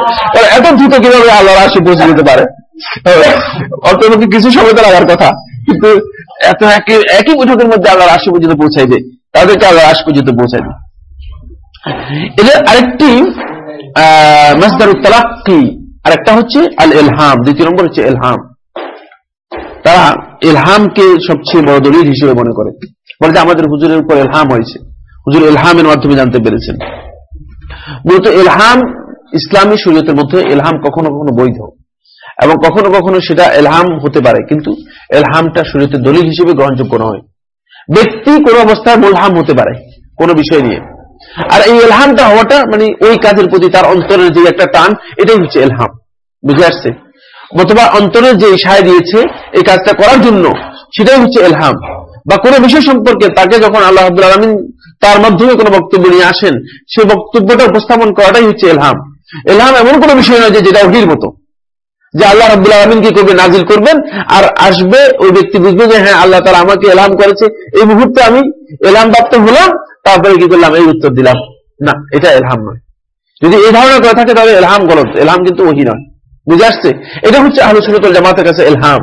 এত দ্রুত কীভাবে আল্লাহর আশে পৌঁছে যেতে পারে? অন্তর্মুখী কিছু সময় তো লাগার কথা। কিন্তু এত একই একই বৈঠকের মধ্যে আল্লাহর আশ পর্যন্ত পৌঁছাই দেয় তাদেরকে আল্লাহর আশ পর্যন্ত পৌঁছাই দেয় এদের আরেকটি আরেকটা হচ্ছে আল এলহাম দ্বিতীয় নম্বর হচ্ছে এলহাম তারা এলহামকে সবচেয়ে বড় দলিল হিসেবে মনে করে। বলে যে আমাদের হুজুরের উপর এলহাম হয়েছে। হুজুর এলহামের মাধ্যমে জানতে পেরেছেন। মূলত এলহাম ইসলামী শরীয়তের মধ্যে এলহাম কখনো কখনো বৈধ। এবং কখনো কখনো সেটা এলহাম হতে পারে, কিন্তু এলহামটা শরীয়তের দলিল হিসেবে গ্রহণযোগ্য নয়। ব্যক্তি কোন অবস্থায় মোলহাম হতে পারে, কোন বিষয় নিয়ে। আর এই এলহামটা হওয়াটা মানে ওই কাজের প্রতি তার অন্তরের যে একটা টান, এটাই হচ্ছে এলহাম। বুঝে আসছে? অথবা অন্তরের যে সায় দিয়েছে এই কাজটা করার জন্য, সেটাই হচ্ছে এলহাম। বা কোনো বিষয় সম্পর্কে তাকে যখন আল্লাহ আব্দুল আলমিন তার মাধ্যমে কোনো বক্তব্য নিয়ে আসেন সে বক্তব্যটা উপস্থাপন করাটাই হচ্ছে এলহাম। এলহাম এমন কোনো বিষয় নয় যে যেটা ওহির মতো। যে আল্লাহ রাবুল্লাহ আলমিন কি করবে? নাজিল করবেন। আর আসবে ওই ব্যক্তি বুঝবে যে হ্যাঁ আল্লাহ তারা আমাকে এলাম করেছে। এই মুহূর্তে আমি এলাম প্রাপ্ত হলাম, তারপরে কি করলাম? এই উত্তর দিলাম। না, এটা এলহাম নয়। যদি এই ধরনের করে থাকে, তাহলে এলহাম গলত। এলহাম কিন্তু ওহি নয়। বুঝে আসছে? এটা হচ্ছে আলোচনা জামাতের কাছে এলহাম।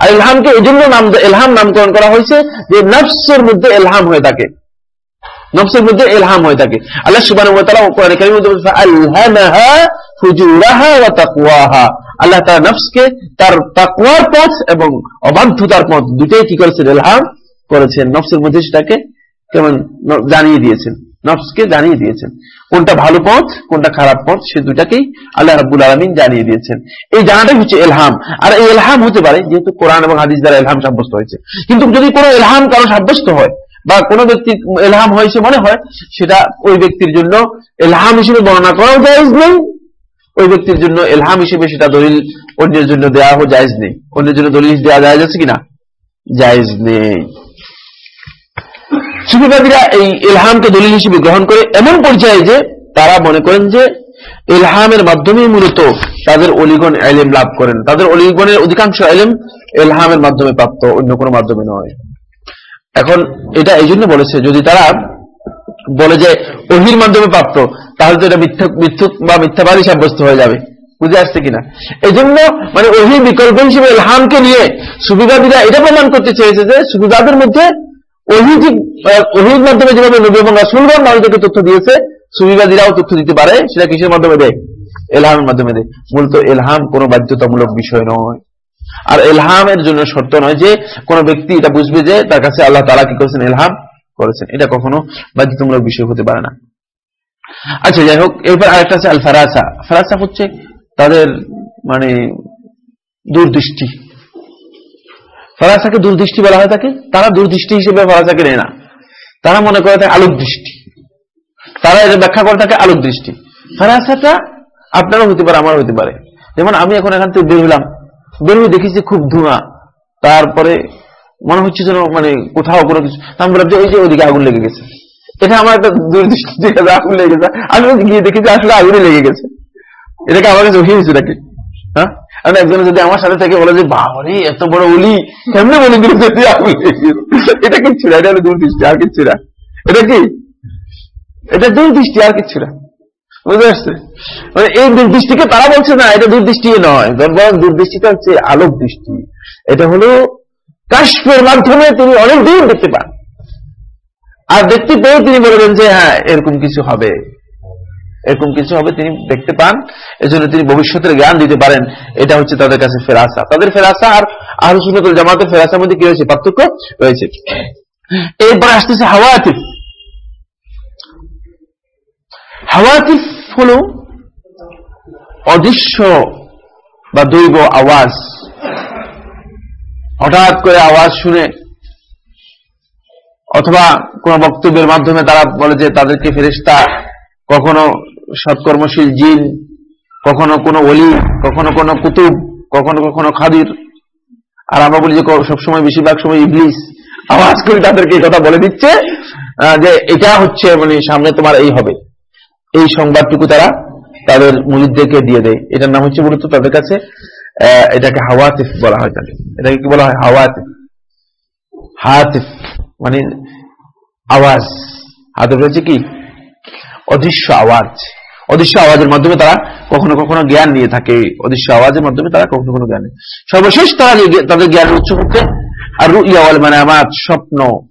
আর এলহামকে এই জন্য নাম, এলহাম নামকরণ করা হয়েছে যে নফসের মধ্যে এলহাম হয়ে থাকে। নফসের মধ্যে এলহাম হয়ে থাকে। আল্লাহ আল্লাহ তার নফসকে তার তাকুয়ার পথ এবং অবাধ্যতার পথ দুটোই কি করেছেন? এলহাম করেছেন। নফসের মধ্যে সেটাকে কেমন জানিয়ে দিয়েছেন? নফসকে জানিয়ে দিয়েছেন। কোনটা ভালো পথ, কোনটা খারাপ পথ, সে দুটাকেই আল্লাহ রাবুল আলমিন জানিয়ে দিয়েছেন। এই জানাটাই হচ্ছে এলহাম। আর এই এলহাম হতে পারে, যেহেতু কোরআন এবং হাদিস দ্বারা এলহাম সাব্যস্ত হয়েছে। কিন্তু যদি কোনো এলহাম কারও সাব্যস্ত হয়, বা কোনো ব্যক্তির এলহাম হয়েছে মনে হয়, সেটা ওই ব্যক্তির জন্য এলহাম হিসেবে বর্ণনা করাও নেই ওই ব্যক্তির জন্য এলহাম হিসেবে সেটা দলিল অন্যের জন্য দেওয়া জায়জ নেই। অন্যের জন্য দলিল দেওয়া যায় আছে কিনা? জায়জ নেই। সুফিবাদীরা এই এলহামকে দলিল হিসেবে গ্রহণ করে এমন পর্যায়ে যে তারা মনে করেন যে এলহামের মাধ্যমেই মূলত তাদের অলিগণ এলেম লাভ করেন। তাদের অলিগণের অধিকাংশ এলেম এলহামের মাধ্যমে প্রাপ্ত, অন্য কোনো মাধ্যমে নয়। এখন এটা এই বলেছে, যদি তারা বলে যে, অহির মাধ্যমে প্রাপ্ত, তাহলে তো এটা মিথ্যুক বা মিথ্যাবাদী সাব্যস্ত হয়ে যাবে। বুঝে আসছে কিনা? এই জন্য মানে ওহি বিকল্প হিসেবে এলহামকে নিয়ে সুবিধাদিরা এটা প্রমাণ করতে চেয়েছে যে সুবিধাদের মধ্যে ওহির মাধ্যমে যেভাবে নবী এবং মানুষদেরকে তথ্য দিয়েছে সুবিবাদীরাও তথ্য দিতে পারে, সেটা কিসের মাধ্যমে দেয়? এলহামের মাধ্যমে দেয়। মূলত এলহাম কোনো বাধ্যতামূলক বিষয় নয়। আর এলহামের জন্য শর্ত নয় যে, কোন ব্যক্তি এটা বুঝবে যে, তার কাছে আল্লাহ তারা কি করেছেন? এলহাম করেছেন। এটা কখনো বাধ্যতামূলক বিষয় হতে পারে না। আচ্ছা যাই হোক, এরপর আরেকটা আছে আল ফারাসা ফারাসা হচ্ছে তাদের মানে দূরদৃষ্টি। ফরাসাকে দূরদৃষ্টি বলা হয় থাকে তারা দূরদৃষ্টি হিসেবে ফরাসাকে নেয় না। তারা মনে করে থাকে আলোক দৃষ্টি তারা এটা ব্যাখ্যা করে থাকে আলোক দৃষ্টি ফরাসাটা আপনারও হতে পারে, আমারও হতে পারে। যেমন আমি এখন এখান থেকে বের হলাম। বের হয়ে দেখেছি খুব ধোঁয়া। তারপরে মনে হচ্ছে যেন মানে কোথাও কোনো কিছু। আমি বললাম যে, ওই যে ওইদিকে আগুন লেগে গেছে। এটা আমার একটা দূরদৃষ্টি দেখে আগুন লেগে গেছে। আমি গিয়ে দেখেছি আসলে আগুনে লেগে গেছে। এটাকে আমার কাছে হয়েছে নাকি হ্যাঁ? আর একজন যদি আমার সাথে থেকে, বলে যে, বাবারে, এত বড় উলি কেমনে বলে দিল এটা কিচ্ছু না, এটা হলো দূরদৃষ্টি, আর কিচ্ছু না। এটা কি? এটা দূরদৃষ্টি, আর কিচ্ছু না। মানে এই দূরদৃষ্টিকে তারা বলছে না, এটা দূরদৃষ্টি নয়। বরং দূরদৃষ্টিটা হচ্ছে আলোক দৃষ্টি এটা হলো কাশ্মের মাধ্যমে তিনি অনেক দূর দেখতে পান। আর দেখতে পেয়ে তিনি বলবেন যে হ্যাঁ এরকম কিছু হবে। এরকম কিছু হবে, তিনি দেখতে পান। এজন্য তিনি ভবিষ্যতের জ্ঞান দিতে পারেন। এটা হচ্ছে তাদের কাছে ফেরাসা। তাদের ফেরাসা আর আহরুসুন্নতুল জামাতের ফেরাসার মধ্যে কি রয়েছে? পার্থক্য রয়েছে। এরপরে আসতেছে হাওয়াতিফ। হাওয়াতিফ হল অদৃশ্য বা দৈব আওয়াজ। হঠাৎ করে আওয়াজ শুনে অথবা কোন বক্তব্যের মাধ্যমে তারা বলে যে তাদেরকে ফেরিস্তা কখনো সৎকর্মশীল জিন, কখনো কোনো অলি কখনো কোনো কুতুব, কখনো কখনো খাদির। আর আমরা বলি যে সবসময় বেশিরভাগ সময় ইবলিস। আওয়াজ করে তাদেরকে এই কথা বলে দিচ্ছে যে এটা হচ্ছে মানে সামনে তোমার এই হবে। এই সংবাদটুকু তারা তাদের মুরিদদেরকে দিয়ে দেয়। এটার নাম হচ্ছে মূলত তাদের কাছে এটাকে হাওয়াতিফ বলা হয় তাদের এটাকে কি বলা হয়? হাওয়াতিফ। হাতিফ মানে আওয়াজ। হাতে রয়েছে কি? অদৃশ্য আওয়াজ। অদৃশ্য আওয়াজের মাধ্যমে তারা কখনো কখনো জ্ঞান নিয়ে থাকে। অদৃশ্য আওয়াজের মাধ্যমে তারা কখনো কখনো জ্ঞান সর্বশেষ তারা তাদের জ্ঞানের উৎস হচ্ছে আর রুইয়াওয়াল মানে আমার স্বপ্ন।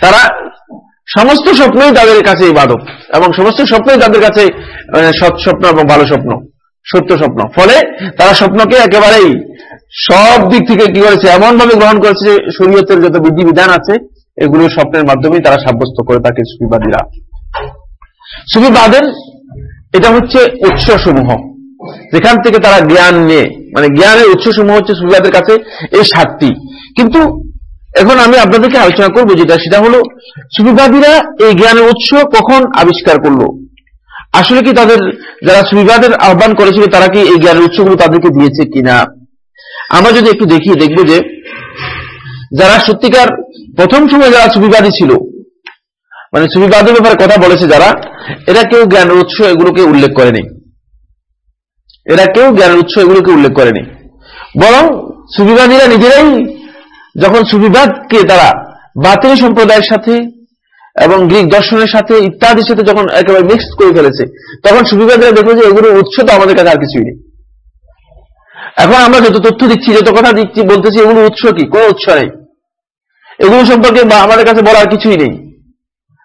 তারা সমস্ত স্বপ্নই তাদের কাছে ইবাদত এবং সমস্ত স্বপ্নই তাদের কাছে মানে সৎ স্বপ্ন এবং ভালো স্বপ্ন। সত্য স্বপ্ন। ফলে তারা স্বপ্নকে একেবারেই সব দিক থেকে কি করেছে? এমন ভাবে গ্রহণ করেছে যে শরীয়তের যত বিধিবিধান আছে, এগুলো স্বপ্নের মাধ্যমেই তারা সাব্যস্ত করে থাকে সুবিবাদীরা সুফিবাদের এটা হচ্ছে উৎস সমূহ যেখান থেকে তারা জ্ঞান নিয়ে। মানে জ্ঞানের উৎস সমূহ হচ্ছে সুফিবাদের কাছে এই সাতটি। কিন্তু এখন আমি আপনাদেরকে আলোচনা করব যেটা, সেটা হলো সুবিবাদীরা এই জ্ঞানের উৎস কখন আবিষ্কার করল? আসলে কি তাদের, যারা সুবিবাদের আহ্বান করেছিল, তারা কি এই জ্ঞানের উৎসগুলো তাদেরকে দিয়েছে কিনা? আমরা যদি একটু দেখি দেখব যে যারা সত্যিকার প্রথম সময় যারা সুবিবাদী ছিল মানে সুবিবাদের ব্যাপারে কথা বলেছে যারা, এরা কেউ জ্ঞানের উৎস এগুলোকে উল্লেখ করেনি। এরা কেউ জ্ঞানের উৎস এগুলোকে উল্লেখ করেনি। বরং সুবিবাদীরা নিজেরাই যখন সুবিবাদকে তারা বাতিল সম্প্রদায়ের সাথে এবং গ্রিক দর্শনের সাথে ইত্যাদির সাথে যখন একেবারে মিক্স করে ফেলেছে, তখন সুবিবাদীরা দেখল যে এগুলোর উৎস তো আমাদের কাছে আর কিছুই নেই। এখন আমরা যত তথ্য দিচ্ছি, যত কথা দিচ্ছি, বলতেছি এগুলো উৎস কি, কোনো উৎস নেই। এগুলো সম্পর্কে আমাদের কাছে বলার কিছুই নেই।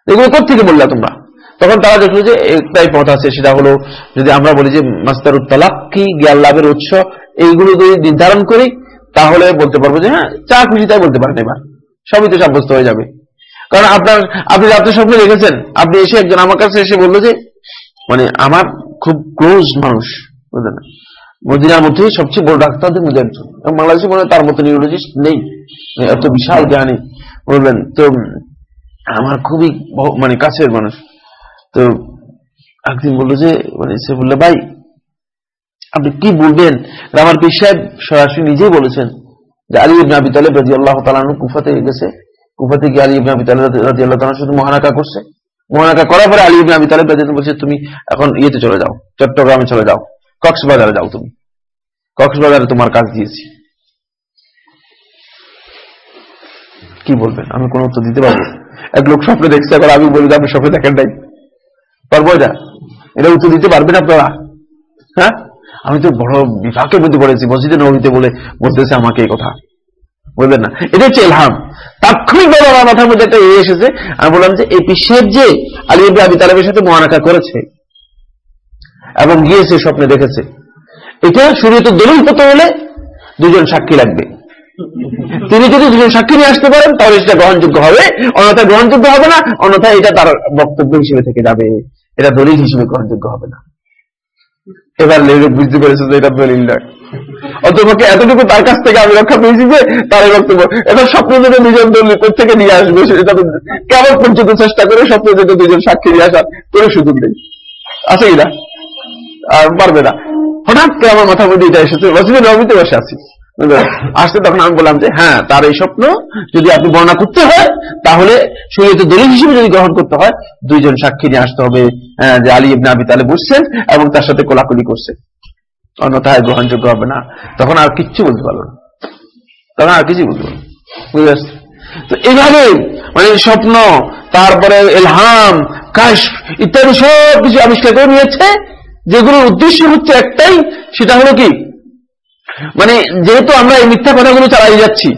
এগুলো থেকে বললা তোমরা? তখন তারা দেখল যে একটাই পথ আছে, সেটা হলো যদি আমরা বলি যে মাস্তার তালাক কি জ্ঞান লাভের উৎস, এইগুলো যদি নির্ধারণ করি, তাহলে বলতে পারব যে হ্যাঁ চা খুশি তাই বলতে পারেন এবার। সবই তো সাব্যস্ত হয়ে যাবে। কারণ আপনার, আপনি রাত্রে স্বপ্নে দেখেছেন, আপনি এসে একজন আমার কাছে এসে বলল যে মানে আমার খুব ক্লোজ মানুষ, বুঝলেন? মদিনার মধ্যে সবচেয়ে বড় ডাক্তারদের মধ্যে একজন এবং বাংলাদেশে মনে তার মতো নিউরোলজিস্ট নেই। এত বিশাল জ্ঞানী বলবেন তো আমার খুবই মানে কাছের মানুষ। তো একদিন বলল যে মানে সে বলল, ভাই, আপনি কি বলবেন? আমার সাহেব সরাসরি নিজেই বলেছেন যে, আলী আবি তালেব রাজি আল্লাহ তালানু কুফাতে গেছে। কুফাতে গিয়ে আলী ইবনে আবি রাজি আল্লাহ তালা শুধু মহানাকা করছে। মহানাকা করার পরে আলী ইবনে আবি তালেব রাজি বলছে, তুমি এখন ইয়েতে চলে যাও, চট্টগ্রামে চলে যাও, কক্সবাজারে যাও তুমি। কক্সবাজারে তোমার কাজ দিয়েছি। কি বলবেন? আমি কোনো উত্তর দিতে পারব এক লোক স্বপ্নে দেখছে এখন আমি বলি আপনি স্বপ্নে দেখেন নাই। পারব এটা এটা উত্তর দিতে পারবেন আপনারা। হ্যাঁ? আমি তো বড় বিভাগের মধ্যে পড়েছি। মসজিদে নবীতে বলে বলতেছে আমাকে এই কথা। বলবেন না। এটা হচ্ছে এলহাম তাৎক্ষণিকভাবে আমার মাথার মধ্যে একটা ইয়ে এসেছে। আমি বললাম যে, এই পিসের যে আলী আবি তালেবের সাথে মহানাকা করেছে এবং গিয়েছে, স্বপ্নে দেখেছে, এটা তো দলিল হতে হলে দুজন সাক্ষী লাগবে। তিনি যদি দুজন সাক্ষী নিয়ে আসতে পারেন, তাহলে সেটা গ্রহণযোগ্য হবে। অন্যথায় গ্রহণযোগ্য হবে না, অন্যথায় এটা তার বক্তব্য হিসেবে থেকে যাবে। এটা দলিল হিসেবে গ্রহণযোগ্য হবে না। এবার বুঝতে পেরেছে এটা দলিল নয়। অতপক্ষে এতটুকু তার কাছ থেকে আমি রক্ষা পেয়েছি যে তার বক্তব্য। এবার স্বপ্ন যদি দুজন দলিল থেকে নিয়ে আসবে সেটা তো কেমন পর্যন্ত চেষ্টা করে স্বপ্ন যদি দুজন সাক্ষী নিয়ে আসার কোনো সুযোগ নেই। আছে কিনা পারবে না। হঠাৎ করে আমার মাথার মধ্যে এটা এসেছে মসজিদে নবীতে বসে আছি। আসতে তখন আমি বললাম যে হ্যাঁ তার এই স্বপ্ন যদি আপনি বর্ণনা করতে হয়, তাহলে শরীয়তে দলিল হিসেবে যদি গ্রহণ করতে হয়, দুইজন সাক্ষী নিয়ে আসতে হবে যে আলী ইবনে আবি তালে বসছেন এবং তার সাথে কোলাকুলি করছে অন্যথায় গ্রহণযোগ্য হবে না। তখন আর কিচ্ছু বলতে পারল না। তখন আর কিছু বলতে পারল বুঝে আসছে তো এইভাবে মানে স্বপ্ন, তারপরে এলহাম কাশ ইত্যাদি সব কিছু আবিষ্কার করে নিয়েছে। যেগুলোর উদ্দেশ্য হচ্ছে একটাই, সেটা হলো কি? মানে যেহেতু আমরা এই মিথ্যা কথাগুলো চালাই যাচ্ছি,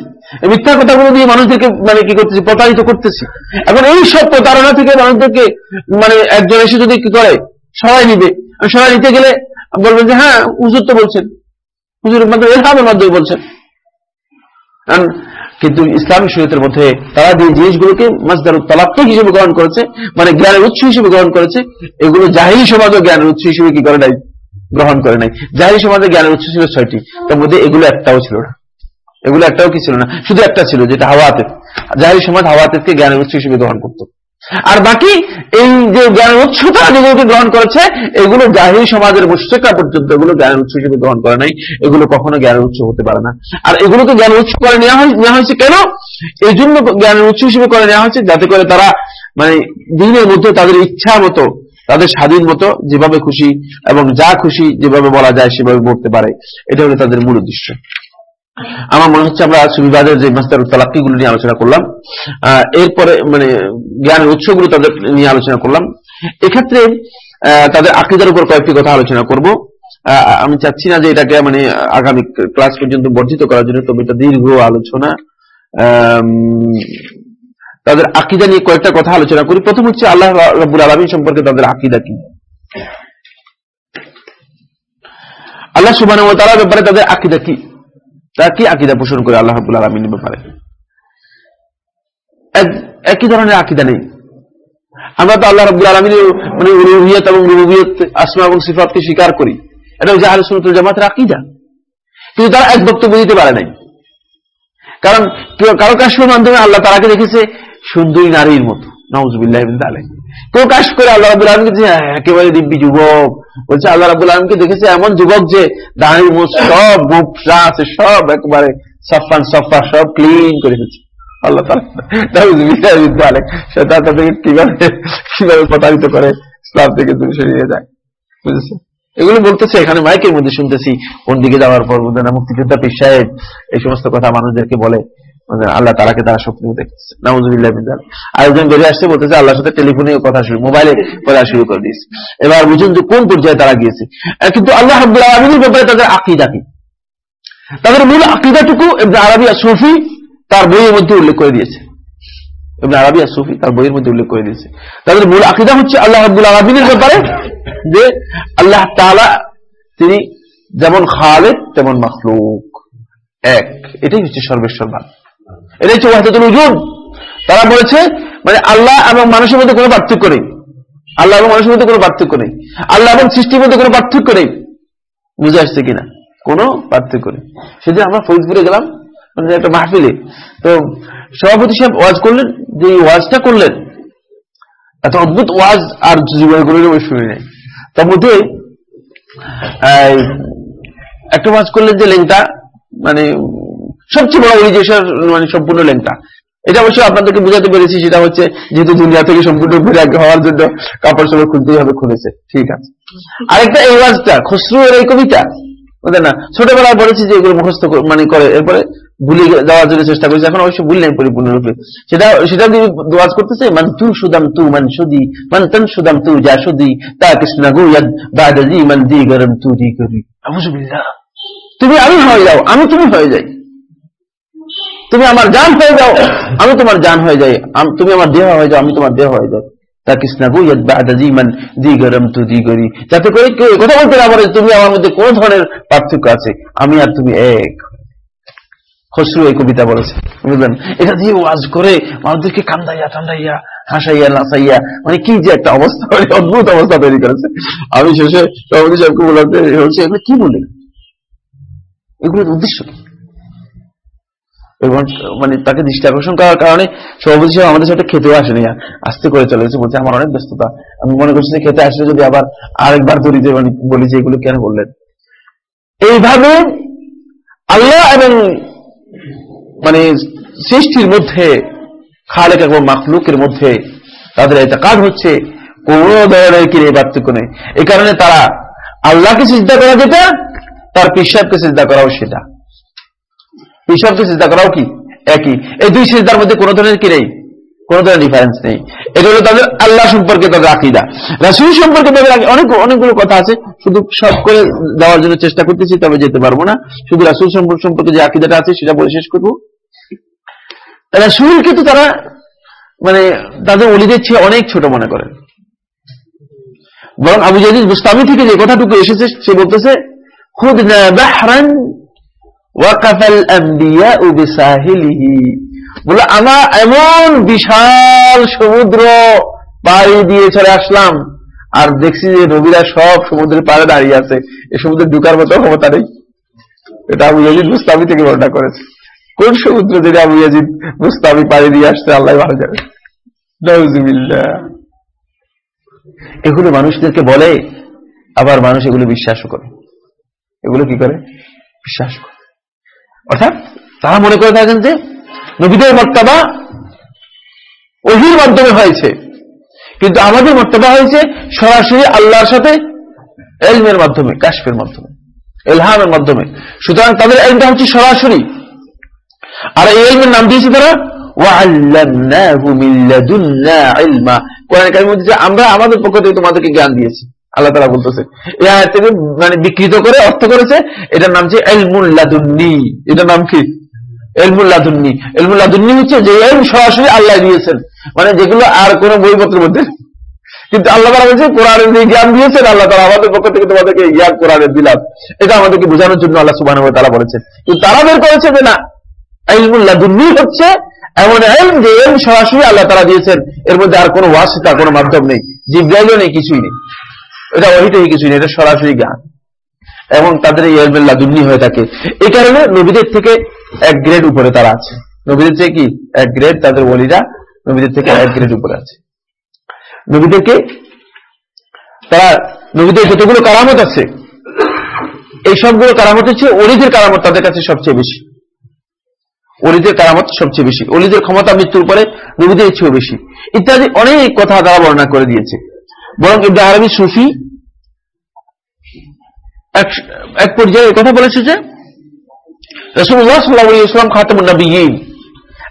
এই মিথ্যা কথাগুলো দিয়ে মানুষদেরকে মানে কি করতেছি? প্রতারিত করতেছি। এখন এই সব প্রতারণা থেকে মানুষদেরকে মানে একজন এসে যদি কি করে? সবাই নিবে। সবাই নিতে গেলে বলবেন যে হ্যাঁ হুজুর তো বলছেন। হুজুরের মাধ্যমে এলহামের মাধ্যমে বলছেন। কিন্তু ইসলামী শরীয়তের মধ্যে তারা যে জিনিসগুলোকে মাজদার তলাত্মক হিসেবে গ্রহণ করেছে মানে জ্ঞানের উৎস হিসেবে গ্রহণ করেছে, এগুলো জাহিরি সমাজও জ্ঞানের উৎস হিসেবে কি করে নাই? গ্রহণ করে নাই। জাহিরি সমাজে জ্ঞানের উৎস ছিল ছয়টি। তার মধ্যে এগুলো একটাও ছিল না। এগুলো একটাও কি ছিল না? শুধু একটা ছিল, যেটা হাওয়া আতেফ জাহিরি সমাজ হাওয়া আতেফকে জ্ঞানের উৎস হিসেবে গ্রহণ করতো। আর বাকি এই যে জ্ঞানের উৎসটা যেগুলোকে গ্রহণ করেছে, এগুলো জাহিরি সমাজের মুশ্রিকা পর্যন্ত এগুলো জ্ঞানের উৎস হিসেবে গ্রহণ করে নাই। এগুলো কখনো জ্ঞানের উৎস হতে পারে না। আর এগুলোকে জ্ঞানের উৎস করে নেওয়া হয়েছে কেন? এই জন্য জ্ঞানের উৎস হিসেবে করে নেওয়া হয়েছে যাতে করে তারা মানে দিনের মধ্যে তাদের ইচ্ছা মতো, তাদের স্বাধীন মতো যেভাবে খুশি এবং যা খুশি যেভাবে বলা যায় সেভাবে বলতে পারে। এটা হলো তাদের মূল উদ্দেশ্য। আমার মনে হচ্ছে আমরা সুবিবাদের যে মাস্টার তালাক্কিগুলো নিয়ে আলোচনা করলাম এরপরে মানে জ্ঞানের উৎসগুলো তাদের নিয়ে আলোচনা করলাম। এক্ষেত্রে তাদের আকিদার উপর কয়েকটি কথা আলোচনা করব। আমি চাচ্ছি না যে এটাকে মানে আগামী ক্লাস পর্যন্ত বর্ধিত করার জন্য, তবে এটা দীর্ঘ আলোচনা। তাদের আকিদা নিয়ে কয়েকটা কথা আলোচনা করি। প্রথম হচ্ছে আল্লাহ রব্বুল আলমী সম্পর্কে তাদের আকিদা কি? আল্লাহ সুবাহ ব্যাপারে তাদের আকিদা কি? তারা কি আকিদা পোষণ করে আল্লাহ রব্বুল আলমিনের ব্যাপারে? একই ধরনের আকিদা নেই। আমরা তো আল্লাহ রব্বুল আলমিনের মানে রুহিয়ত এবং রুবিয়ত আসমা এবং সিফাতকে স্বীকার করি। এটা হচ্ছে আহলে জামাতের আকিদা। কিন্তু তারা এক বক্তব্য দিতে পারে নাই। কারণ, কারও কাশ্মীর মাধ্যমে আল্লাহ তারাকে দেখেছে সুন্দরী নারীর মতো। নওয়াজবিল্লাহ কেউ কাশ করে আল্লাহ রাবুল আলমকে একেবারে দিব্যি যুবক। বলছে আল্লাহ রাবুল আলমকে দেখেছে? এমন যুবক যে মুখ সব মুখ আছে সব একবারে সফান সফা, সব ক্লিন করে ফেলছে আল্লাহ তালা সেটা তাদেরকে কীভাবে করে এগুলো বলতেছে, এখানে শুনতেছি। কোন দিকে যাওয়ার এই সমস্ত কথা বলে। মানে আল্লাহ তারাকে তারা স্বপ্ন দেখতেছে নামুজুবিল্লাহ আরেকজন বেরিয়ে আসছে, বলতেছে, আল্লাহর সাথে টেলিফোনে কথা শুরু, মোবাইলে কথা শুরু করে দিয়েছে। এবার বুঝুন যে কোন পর্যায়ে তারা গিয়েছে। কিন্তু আল্লাহ আব্দুল আলমীর ব্যাপারে তাদের আকিদা কি? তাদের মূল আকিদাটুকু আরবি আর সফি তার বইয়ের মধ্যে উল্লেখ করে দিয়েছে। এবং আরবি আর সুফি তার বইয়ের মধ্যে উল্লেখ করে দিয়েছে। তাদের মূল আকিদা হচ্ছে আল্লাহ আব্দুল আলমিনের ব্যাপারে যে আল্লাহ তালা তিনি যেমন খালেদ তেমন মখলুক। এক, এটাই হচ্ছে সর্বেশ্বর ভাব এটাই হচ্ছে ওয়াহিদুল উজুদ তারা বলেছে মানে আল্লাহ এবং মানুষের মধ্যে কোনো পার্থক্য নেই। আল্লাহ এবং মানুষের মধ্যে কোনো পার্থক্য নেই। আল্লাহ এবং সৃষ্টির মধ্যে কোনো পার্থক্য নেই। বুঝে আসছে কিনা? কোনো পার্থক্য নেই। সেদিন আমরা ফরিদপুরে গেলাম মানে একটা মাহফিলে। তো সভাপতি সাহেব ওয়াজ করলেন, যে ওয়াজটা করলেন, এত অদ্ভুত ওয়াজ আর জীবনে কোনো শুনে নেই। তার মধ্যে একটা ওয়াজ করলেন যে লেংটা মানে সবচেয়ে বড় রিজেশন মানে সম্পূর্ণ লেংটা এটা অবশ্যই আপনাদেরকে বুঝাতে পেরেছি, সেটা হচ্ছে যেহেতু দুনিয়া থেকে সম্পূর্ণ বিরাগ হওয়ার জন্য কাপড় চোপড় খুলতেই হবে, খুলেছে। ঠিক আছে। আরেকটা এই ওয়াজটা, খসরু এর এই কবিতা? বুঝলেন না, ছোটবেলায় বলেছি যে এগুলো মুখস্থ মানে করে, এরপরে ভুলে যাওয়ার জন্য চেষ্টা করেছি, এখন অবশ্যই ভুল নেই পরিপূর্ণরূপে। সেটা সেটা দিয়ে দোয়াজ করতেছে, মান তু সুদাম তু, মান সুদি, মান তন সুদাম তু, যা সুদি, তা কৃষ্ণ গুয়াদ বাদি মান দি গরম তু দি করি তুমি আমি হয়ে যাও, আমি তুমি হয়ে যাই। তুমি আমার জান হয়ে যাও। আমি তোমার জান হয়ে যাই। তুমি আমার দেহ হয়ে যাও, আমি তোমার দেহ হয়ে দি যাতে করে কেউ কথা বলতে না তুমি আমার মধ্যে কোন ধরনের পার্থক্য আছে। আমি আর তুমি এক। খসরু এই কবিতা বলেছে। বুঝলেন? এটা দিয়ে ওয়াজ করে মানুষদেরকে কান্দাইয়া টান্দাইয়া হাসাইয়া, নাচাইয়া মানে কি যে একটা অবস্থা মানে অদ্ভুত অবস্থা তৈরি করেছে। আমি শেষে সভাপতি সাহেবকে বললাম কি বললেন? এগুলোর উদ্দেশ্য কি? মানে তাকে দৃষ্টি আকর্ষণ করার কারণে সভাপতি সাহেব আমাদের সাথে খেতেও আসেনি, আস্তে করে চলে গেছে, বলছে আমার অনেক ব্যস্ততা। আমি মনে করছি খেতে আসলে যদি আবার আরেকবার ধরি যে মানে বলি যে এগুলো কেন বললেন। এইভাবে আল্লাহ এবং মানে সৃষ্টির মধ্যে, খালেক এবং মাখলুকের মধ্যে তাদের এটা কাজ হচ্ছে, কোন ধরনের কি পার্থক্য নেই। এই কারণে তারা আল্লাহকে চিন্তা করা যেটা, তার পিসাবকে চিন্তা করাও সেটা। পিসাবকে চিন্তা করাও কি? একই। এই দুই চিন্তার মধ্যে কোন ধরনের কি নেই? কোন ধরনের ডিফারেন্স নেই। এটা হলো তাদের আল্লাহ সম্পর্কে তাদের আকিদা। রাসুল সম্পর্কে তাদের অনেক অনেকগুলো কথা আছে। শুধু সব করে দেওয়ার জন্য চেষ্টা করতেছি, তবে যেতে পারব না। শুধু রাসুল সম্পর্কে যে আকিদাটা আছে, সেটা বলে শেষ করব। রাসুলকে তো তারা মানে তাদের অলিদের চেয়ে অনেক ছোট মনে করেন বরং আবু জাদিদ বুস্তামি থেকে যে কথাটুকু এসেছে, সে বলতেছে, খুদ বাহরান ওয়াকাফাল আম্বিয়া বিসাহিলিহি। বলে, আমার এমন বিশাল সমুদ্র পাড়ি দিয়ে চলে আসলাম, আর দেখছি যে নবীরা সব সমুদ্রের পাড়ে দাঁড়িয়ে আছে। এই সমুদ্রে ঢুকার মতো ক্ষমতা নেই। এটা আবু জাদিদ বুস্তামি থেকে বর্ণনা করেছে। কোন সমুদ্র যদি আবু ইয়াজিদ মুস্তাবি পাড়ি দিয়ে আসছে আল্লাহ ভালো যাবে এগুলো মানুষদেরকে বলে, আবার মানুষ এগুলো বিশ্বাসও করে। এগুলো কি করে? বিশ্বাস করে। অর্থাৎ তারা মনে করে থাকেন যে নবীদের মর্তাবা অহির মাধ্যমে হয়েছে। কিন্তু আমাদের মর্তাবা হয়েছে সরাসরি আল্লাহর সাথে এলমের মাধ্যমে, কাশফের মাধ্যমে, এলহামের মাধ্যমে। সুতরাং তাদের এলমটা হচ্ছে সরাসরি। আর এই এলমের নাম দিয়েছে তারা আমরা আমাদের পক্ষ থেকে তোমাদেরকে জ্ঞান দিয়েছি। আল্লাহ তারা বলতেছে। এই আয়াত থেকে মানে বিকৃত করে অর্থ করেছে, এটার নাম যে এলমুল্লাদুন্নি এটার নাম কি? এলমুল্লাদুন্নি এলমুল্লাদুন্নি হচ্ছে যে এলম সরাসরি আল্লাহ দিয়েছেন। মানে যেগুলো আর কোন বইপত্রের মধ্যে কিন্তু আল্লাহ তারা বলছে, কোরআনের যে জ্ঞান দিয়েছেন, আল্লাহ তারা আমাদের পক্ষ থেকে তোমাদেরকে জ্ঞান কোরআনের দিলাম। এটা আমাদেরকে বোঝানোর জন্য আল্লাহ সুবাহ তারা বলেছেন। কিন্তু তারা বের করেছে যে না ইলমুল্লাদুন্নি হচ্ছে এমন এলম যে এলম সরাসরি আল্লাহ তারা দিয়েছেন। এর মধ্যে আর কোনো ওয়াসিতা, কোনো মাধ্যম নেই। জিব্রাইলও নেই, কিছুই নেই। এটা ওহিতেই কিছুই নেই, এটা সরাসরি জ্ঞান। এবং তাদের এই এলমেল্লাদুন্নি হয়ে থাকে। এই কারণে নবীদের থেকে এক গ্রেড উপরে তারা আছে। নবীদের থেকে কি? এক গ্রেড তাদের ওলিরা নবীদের থেকে এক গ্রেড উপরে আছে। নবীদেরকে তারা, নবীদের যতগুলো কারামত আছে, এই সবগুলো কারামত হচ্ছে অলিদের কারামত তাদের কাছে সবচেয়ে বেশি। অলিদের কারামত সবচেয়ে বেশি। অলিদের ক্ষমতা মৃত্যুর পরে নবীদের ইচ্ছেও বেশি। ইত্যাদি অনেক কথা তারা বর্ণনা করে দিয়েছে। বরং ইবদা আরবি সুফি এক পর্যায়ে কথা বলেছে যে রসুল্লাহ সাল্লাহ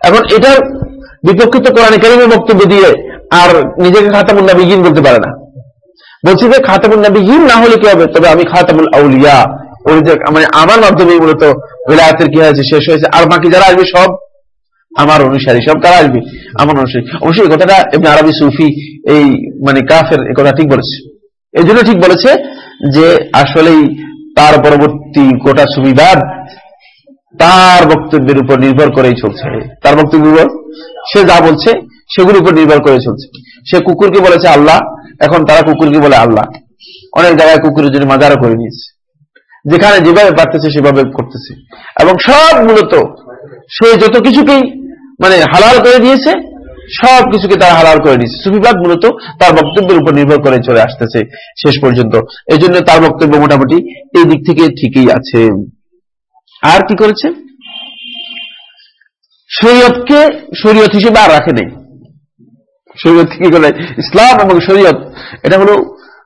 এখন এটার বিপক্ষিত কোরআন কারিমের বক্তব্য দিয়ে আর নিজেকে খাতামুল নবীন বলতে পারে না। বলছি যে খাতামুল নবীন না হলে কি হবে? তবে আমি খাতামুল আউলিয়া। মানে আমার মাধ্যমে মূলত বিলায়াতের কি হয়েছে, শেষ হয়েছে। আর বাকি যারা আসবে সব আমার অনুসারী, সব কারা আসবে। আমার অনুসারী। অবশ্যই কথাটা এমনি আরবি সুফি এই মানে কাফের এই কথা ঠিক বলেছে। এই জন্য ঠিক বলেছে যে, আসলেই তার পরবর্তী গোটা সুবিধার তার বক্তব্যের উপর নির্ভর করেই চলছে। তার বক্তব্য সে যা বলছে, সেগুলোর উপর নির্ভর করে চলছে। সে কুকুরকে বলেছে আল্লাহ, এখন তারা কুকুরকে বলে আল্লাহ। অনেক জায়গায় কুকুরের জন্য মাজারও করে নিয়েছে। যেখানে যেভাবে পারতেছে, সেভাবে করতেছে। এবং সব মূলত সে যত কিছুকেই মানে হালাল করে দিয়েছে, সব কিছুকে তারা হালাল করে দিয়েছে। সুফিবাদ মূলত তার বক্তব্যের উপর নির্ভর করে চলে আসতেছে শেষ পর্যন্ত। এই জন্য তার বক্তব্য মোটামুটি এই দিক থেকে ঠিকই আছে। আর কি করেছে? শরীয়তকে শরীয়ত হিসেবে আর রাখে নেই। শরীয়ত কি করে? ইসলাম এবং শরীয়ত, এটা হলো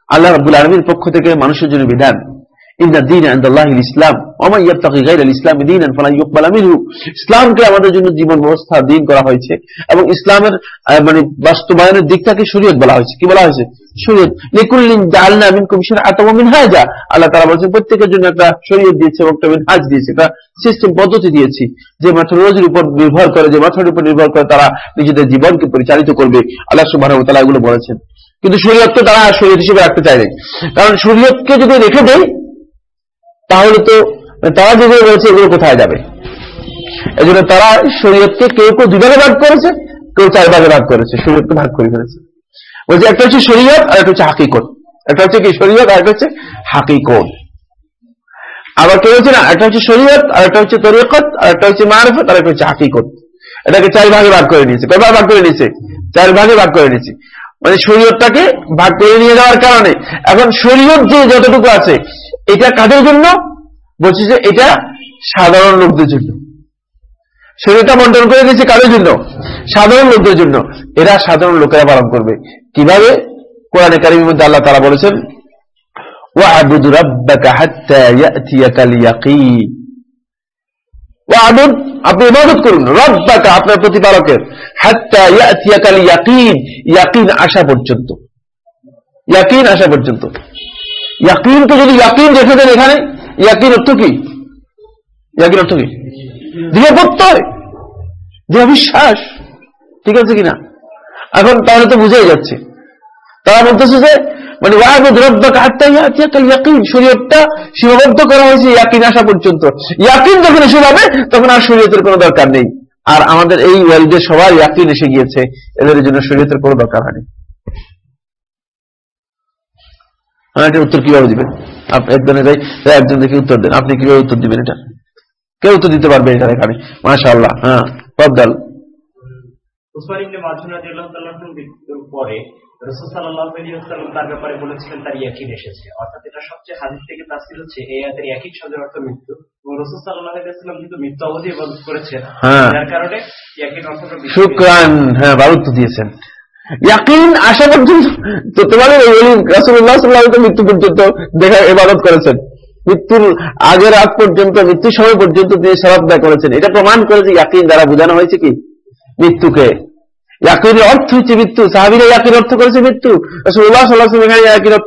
আল্লাহ আব্দুল আলমীর পক্ষ থেকে মানুষের জন্য বিধান। আমাদের জন্য জীবন ব্যবস্থা দিন করা হয়েছে এবং ইসলামের মানে বাস্তবায়নের দিকটাকে শরীয়ত বলা হয়েছে। কি বলা হয়েছে? শরীয়ত। আল্লাহ প্রত্যেকের জন্য একটা শরীয়ত দিয়েছে এবং একটা দিয়েছে। একটা সিস্টেম পদ্ধতি দিয়েছি যে মেথোলজির উপর নির্ভর করে, যে মেথডের উপর নির্ভর করে তারা নিজেদের জীবনকে পরিচালিত করবে। আল্লাহ সুবাহ এগুলো বলেছেন। কিন্তু শরীয়ত তো তারা শরীয়ত হিসেবে রাখতে চাইলেন কারণ শরীয়তকে যদি রেখে দেয় তাহলে তো তারা যেগুলো বলেছে, এগুলো কোথায় যাবে? এই জন্য তারা শরীয়তকে কেউ কেউ দুভাগে ভাগ করেছে, কেউ চার ভাগে ভাগ করেছে, শরীয়তকে ভাগ করে ফেলেছে। বলছে, একটা হচ্ছে শরীয়ত, আর একটা হচ্ছে হাকিকত। একটা হচ্ছে কি শরীয়ত, আর একটা হচ্ছে হাকিকত। আবার কেউ হচ্ছে না, একটা হচ্ছে শরীয়ত, আর একটা হচ্ছে তরিকত, আর একটা হচ্ছে মারফত, আর একটা হচ্ছে হাকিকত। এটাকে চার ভাগে ভাগ করে নিয়েছে। কয়বার ভাগ করে নিয়েছে? চার ভাগে ভাগ করে নিয়েছে। মানে শরীয়তটাকে ভাগ করে নিয়ে যাওয়ার কারণে। এখন শরীয়ত যে যতটুকু আছে এটা কাদের জন্য? বলছি যে এটা সাধারণ লোকদের জন্য। শরীরটা বন্টন করে দিয়েছে কাদের জন্য? সাধারণ লোকদের জন্য। এরা সাধারণ লোকেরা পালন করবে। কীভাবে? কোরআনে কারিমের মধ্যে আল্লাহ তারা বলেছেন আপনি ইবাদত করুন। রব্বাকা, আপনার প্রতিপালকের। হাত্তা আসা পর্যন্ত। আসা পর্যন্ত। ইয়াকিনকে যদি ইয়াকিন রেখে দেন এখানে, ইয়াকিন অর্থ কি? ইয়াকিন অর্থ কি? দৃঢ় প্রত্যয়, দৃঢ় বিশ্বাস, ঠিক আছে কিনা? এখন তাহলে তো বুঝেই যাচ্ছে। তারা বলতেছে যে মানে শরীয়তটা সীমাবদ্ধ করা হয়েছে ইয়াকিন আসা পর্যন্ত। ইয়াকিন যখন এসে যাবে, তখন আর শরীয়তের কোনো দরকার নেই। আর আমাদের এই ওয়ার্ল্ডে সবার ইয়াকিন এসে গিয়েছে, এদের জন্য শরীয়তের কোনো দরকার হয়নি। হ্যাঁ এটা উত্তর কীভাবে দিবেন? একজনে যাই একজন দেখে উত্তর দেন। আপনি কীভাবে উত্তর দিবেন এটা? কে উত্তর দিতে পারবে এটা এখানে। মাসা আল্লাহ হ্যাঁ তবদাল পরে তার ব্যাপারে বলেছিলেন তার ইয়াকিন এসেছে। অর্থাৎ এটা সবচেয়ে হাদিস থেকে তাফসির হচ্ছে এই আয়াতের ইয়াকিন শব্দের অর্থ মৃত্যু। এবং রসুল সাল্লাল্লাহু আলাইহি ওয়াসাল্লাম কিন্তু মৃত্যু অবধি ইবাদত করেছেন। যার কারণে ইয়াকিন অর্থটা শুকরান হ্যাঁ উত্তর দিয়েছেন। আসা পর্যন্ত তোমাদের মৃত্যু পর্যন্ত দেখা করেছেন। মৃত্যুর আগের রাত পর্যন্ত সময় পর্যন্ত তিনি করেছেন। এটা প্রমাণ ইয়াকিন দ্বারা বোঝানো হয়েছে কি? মৃত্যুকে। অর্থ হচ্ছে মৃত্যু। সাহাবিরা ইয়াকির অর্থ করেছে মৃত্যু।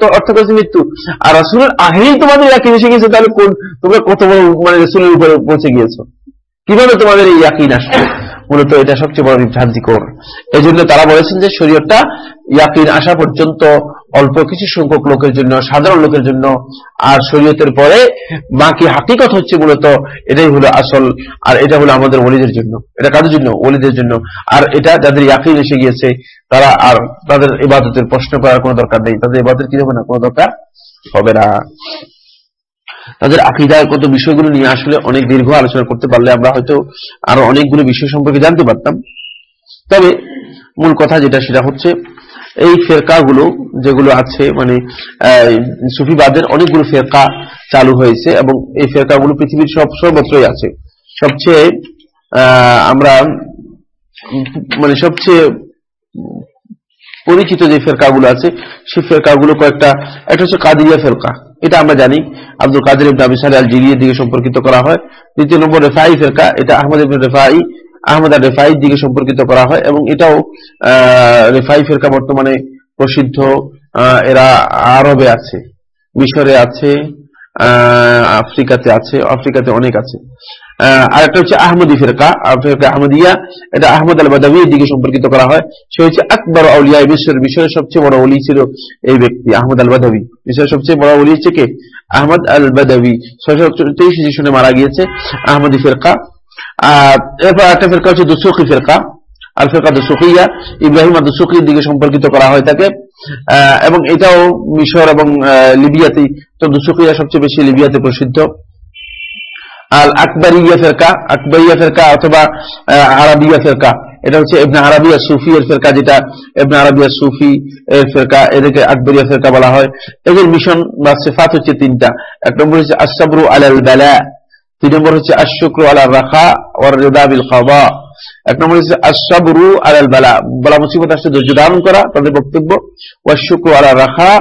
অর্থ করেছে মৃত্যু। আর রসুলের আগেই তোমাদের এসে গেছে তাহলে কোন তোমরা কত বড় মানে রসুলের উপরে পৌঁছে গিয়েছো? কীভাবে তোমাদের এই ইয়াকিন আসবে মূলত এটা সবচেয়ে বড় বিভ্রান্তিকর এই জন্য তারা বলেছেন যে শরীয়তটা ইয়াকিন আসা পর্যন্ত অল্প কিছু সংখ্যক লোকের জন্য, সাধারণ লোকের জন্য, আর শরীয়তের পরে বাকি হাকিকত হচ্ছে মূলত এটাই হলো আসল, আর এটা হলো আমাদের ওলিদের জন্য। এটা কাদের জন্য? ওলিদের জন্য। আর এটা যাদের ইয়াকিন এসে গিয়েছে, তারা আর তাদের ইবাদতের প্রশ্ন করার কোনো দরকার নেই। তাদের ইবাদতের কি হবে না? কোনো দরকার হবে না। তাদের আকিদার কত বিষয়গুলো নিয়ে আসলে অনেক দীর্ঘ আলোচনা করতে পারলে আমরা হয়তো আরও অনেকগুলো বিষয় সম্পর্কে জানতে পারতাম। তবে মূল কথা যেটা, সেটা হচ্ছে এই ফেরকাগুলো যেগুলো আছে মানে সুফিবাদের অনেকগুলো ফেরকা চালু হয়েছে এবং এই ফেরকাগুলো পৃথিবীর সব, সর্বত্রই আছে। সবচেয়ে আমরা মানে সবচেয়ে পরিচিত যে ফেরকাগুলো আছে সেই ফেরকাগুলো কয়েকটা, একটা হচ্ছে কাদিয়া ফেরকা। এটা আমরা জানি। আব্দুল কাদের ইবনে আবি সালে আল জিরিয়ের দিকে সম্পর্কিত করা হয়। দ্বিতীয় নম্বর রেফাই ফেরকা, এটা আহমদ ইবনে রেফাই আহমদ আর রেফাইয়ের দিকে সম্পর্কিত করা হয় এবং এটাও রেফাই ফেরকা বর্তমানে প্রসিদ্ধ এরা আরবে আছে, মিশরে আছে আফ্রিকাতে আছে, আফ্রিকাতে অনেক আছে। আহ, আর একটা হচ্ছে আহমদি ফেরকা ফেরকা আহমদিয়া। এটা আহমদ আল বাদাবির দিকে সম্পর্কিত করা হয়। সে হচ্ছে আকবর আউলিয়া মিশর মিশরের সবচেয়ে বড় অলি ছিল এই ব্যক্তি আহমদ আল বাদাবি মিশরের সবচেয়ে বড় অলি হচ্ছে কে? আহমদ আল বাদাবি ছয়শো তেইশ সনে মারা গিয়েছে আহমদি ফেরকা। আর এরপর একটা ফেরকা হচ্ছে দুসুকি ফেরকা। আল ফেরকা দুসুকিয়া ইব্রাহিম আর দুসুকির দিকে সম্পর্কিত করা হয় তাকে। এবং এটাও মিশর এবং লিবিয়াতেই। তো দুসুকিয়া সবচেয়ে বেশি লিবিয়াতে প্রসিদ্ধ। আল আকবরিয়া ফেরকা আকবরিয়া ফেরকা অথবা আরাবিয়া ফেরকা। এটা হচ্ছে এবনে আরাবিয়া সুফি এর ফেরকা যেটা এবনে আরাবিয়া সুফি এর ফেরকা, এদেরকে আকবরিয়া ফেরকা বলা হয়। এদের মিশন বা সেফাত হচ্ছে তিনটা। এক নম্বর হচ্ছে আসাবরু আলাল বালা তিন নম্বর হচ্ছে আশুক্র আলা রাখা ওর রেদা বিল খাওয়া। এক নম্বর হচ্ছে আসাবরু আলাল বালা, বলা মুসিবত আসছে ধৈর্য ধারণ করা, তাদের বক্তব্য। ওয়াশুক্র আলা রাখা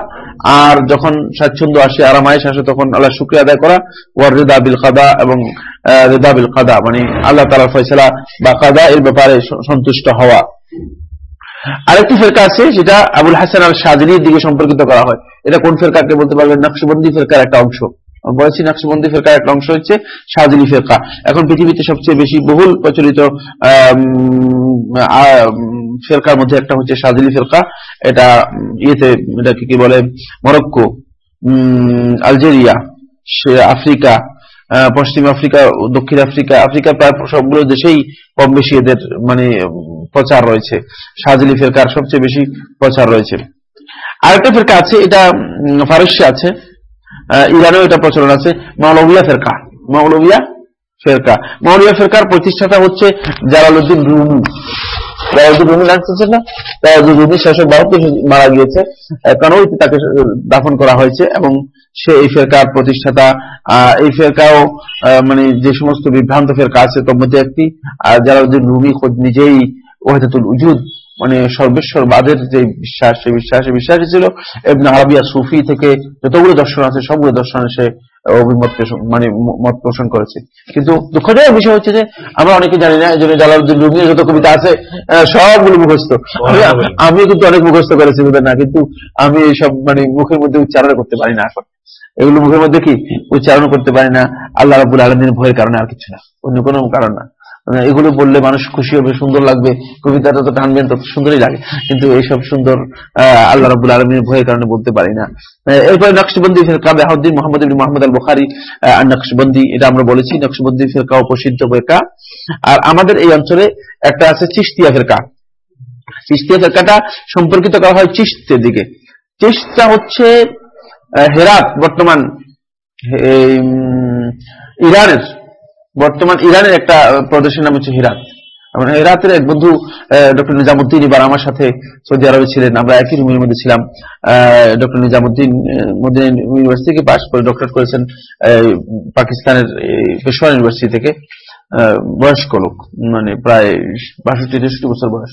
আর যখন স্বাচ্ছন্দ্য আসে আরামাইশ আসে, তখন আল্লাহ শুক্রিয়া আদায় করা। ওয়ার রেদা বিল কাদা এবং রেদা বিল কাদা মানে আল্লাহ তালার ফয়সলা বা কাদা এর ব্যাপারে সন্তুষ্ট হওয়া। আরেকটি ফেরকা আছে সেটা আবুল হাসান আল শাহরির দিকে সম্পর্কিত করা হয়। এটা কোন ফেরকাকে বলতে পারবেন? নকশবন্দি ফেরকার একটা অংশ। বলেছি নকশবন্দি ফেরকার একটা অংশ হচ্ছে শাহজিলি ফেরকা। এখন পৃথিবীতে সবচেয়ে বেশি বহুল প্রচলিত ফেরকার মধ্যে একটা হচ্ছে শাহজিলি ফেরকা এটা ইয়েতে এটাকে কি বলে মরক্কো আলজেরিয়া আফ্রিকা পশ্চিম আফ্রিকা দক্ষিণ আফ্রিকা আফ্রিকার প্রায় সবগুলো দেশেই কম বেশি এদের মানে প্রচার রয়েছে। শাহজিলি ফেরকার সবচেয়ে বেশি প্রচার রয়েছে। আরেকটা ফেরকা আছে এটা উম, ফারস্যে আছে ইরানেও এটা প্রচলন আছে মাওলবিয়া ফেরকা। মাওলবিয়া ফেরকা। মাওলবিয়া ফেরকার প্রতিষ্ঠাতা হচ্ছে জালালউদ্দিন রুমি। রুমি না? রুমি বাহাত্তর মারা গিয়েছে। তাকে দাফন করা হয়েছে এবং সে এই ফেরকার প্রতিষ্ঠাতা এই ফেরকাও মানে যে সমস্ত বিভ্রান্ত ফেরকা আছে তার মধ্যে একটি আর জালালউদ্দিন রুমি খোদ নিজেই ওয়াহিদাতুল উজুদ মানে সর্বেশ্বরবাদের যে বিশ্বাস সে বিশ্বাসে বিশ্বাসী ছিল। এবনে আরবিয়া সুফি থেকে যতগুলো দর্শন আছে, সবগুলো দর্শনে সে অভিমত মানে মত পোষণ করেছে। কিন্তু দুঃখজনক বিষয় হচ্ছে যে আমরা অনেকে জানি না যত কবিতা আছে সবগুলো মুখস্থ। আমি- কিন্তু অনেক মুখস্থ করেছি না, কিন্তু আমি এইসব মানে মুখের মধ্যে উচ্চারণ করতে পারি না এখন। এগুলো মুখের মধ্যে কি? উচ্চারণ করতে পারি না। আল্লাহ রাবুল আলমদিন ভয়ের কারণে আর কিছু না। অন্য কোনো কারণ না। এগুলো বললে মানুষ খুশি হবে, সুন্দর লাগবে। কবিতাটা তো টানবেন, তত সুন্দরই লাগে। কিন্তু এইসব সুন্দর আল্লাহ রাবুল আলমীর ভয়ের কারণে বলতে পারি না। এরপরে নকশবন্দি ফেরকা, বেহাউদ্দিন মোহাম্মদ ইবিন মোহাম্মদ আল বুখারি আর নকশবন্দি, এটা আমরা বলেছি, নকশবন্দি ফেরকাও প্রসিদ্ধ ফেরকা। আর আমাদের এই অঞ্চলে একটা আছে চিস্তিয়া ফেরকা। চিস্তিয়া ফেরকাটা সম্পর্কিত করা হয় চিস্তের দিকে। চিস্তা হচ্ছে হেরাত বর্তমান ইরানের বর্তমান ইরানের একটা প্রদেশের নাম হচ্ছে হিরাত। হেরাতের এক বন্ধু ডক্টর নিজামুদ্দিন এবার আমার সাথে সৌদি আরবে ছিলেন। আমরা একই রুমের মধ্যে ছিলাম। ডক্টর নিজামুদ্দিন মদিনা ইউনিভার্সিটি থেকে পাশ করে ডক্টর করেছেন পাকিস্তানের পেশোয়ার ইউনিভার্সিটি থেকে বয়স্ক লোক মানে প্রায় বাষট্টি, তেষট্টি বছর বয়স।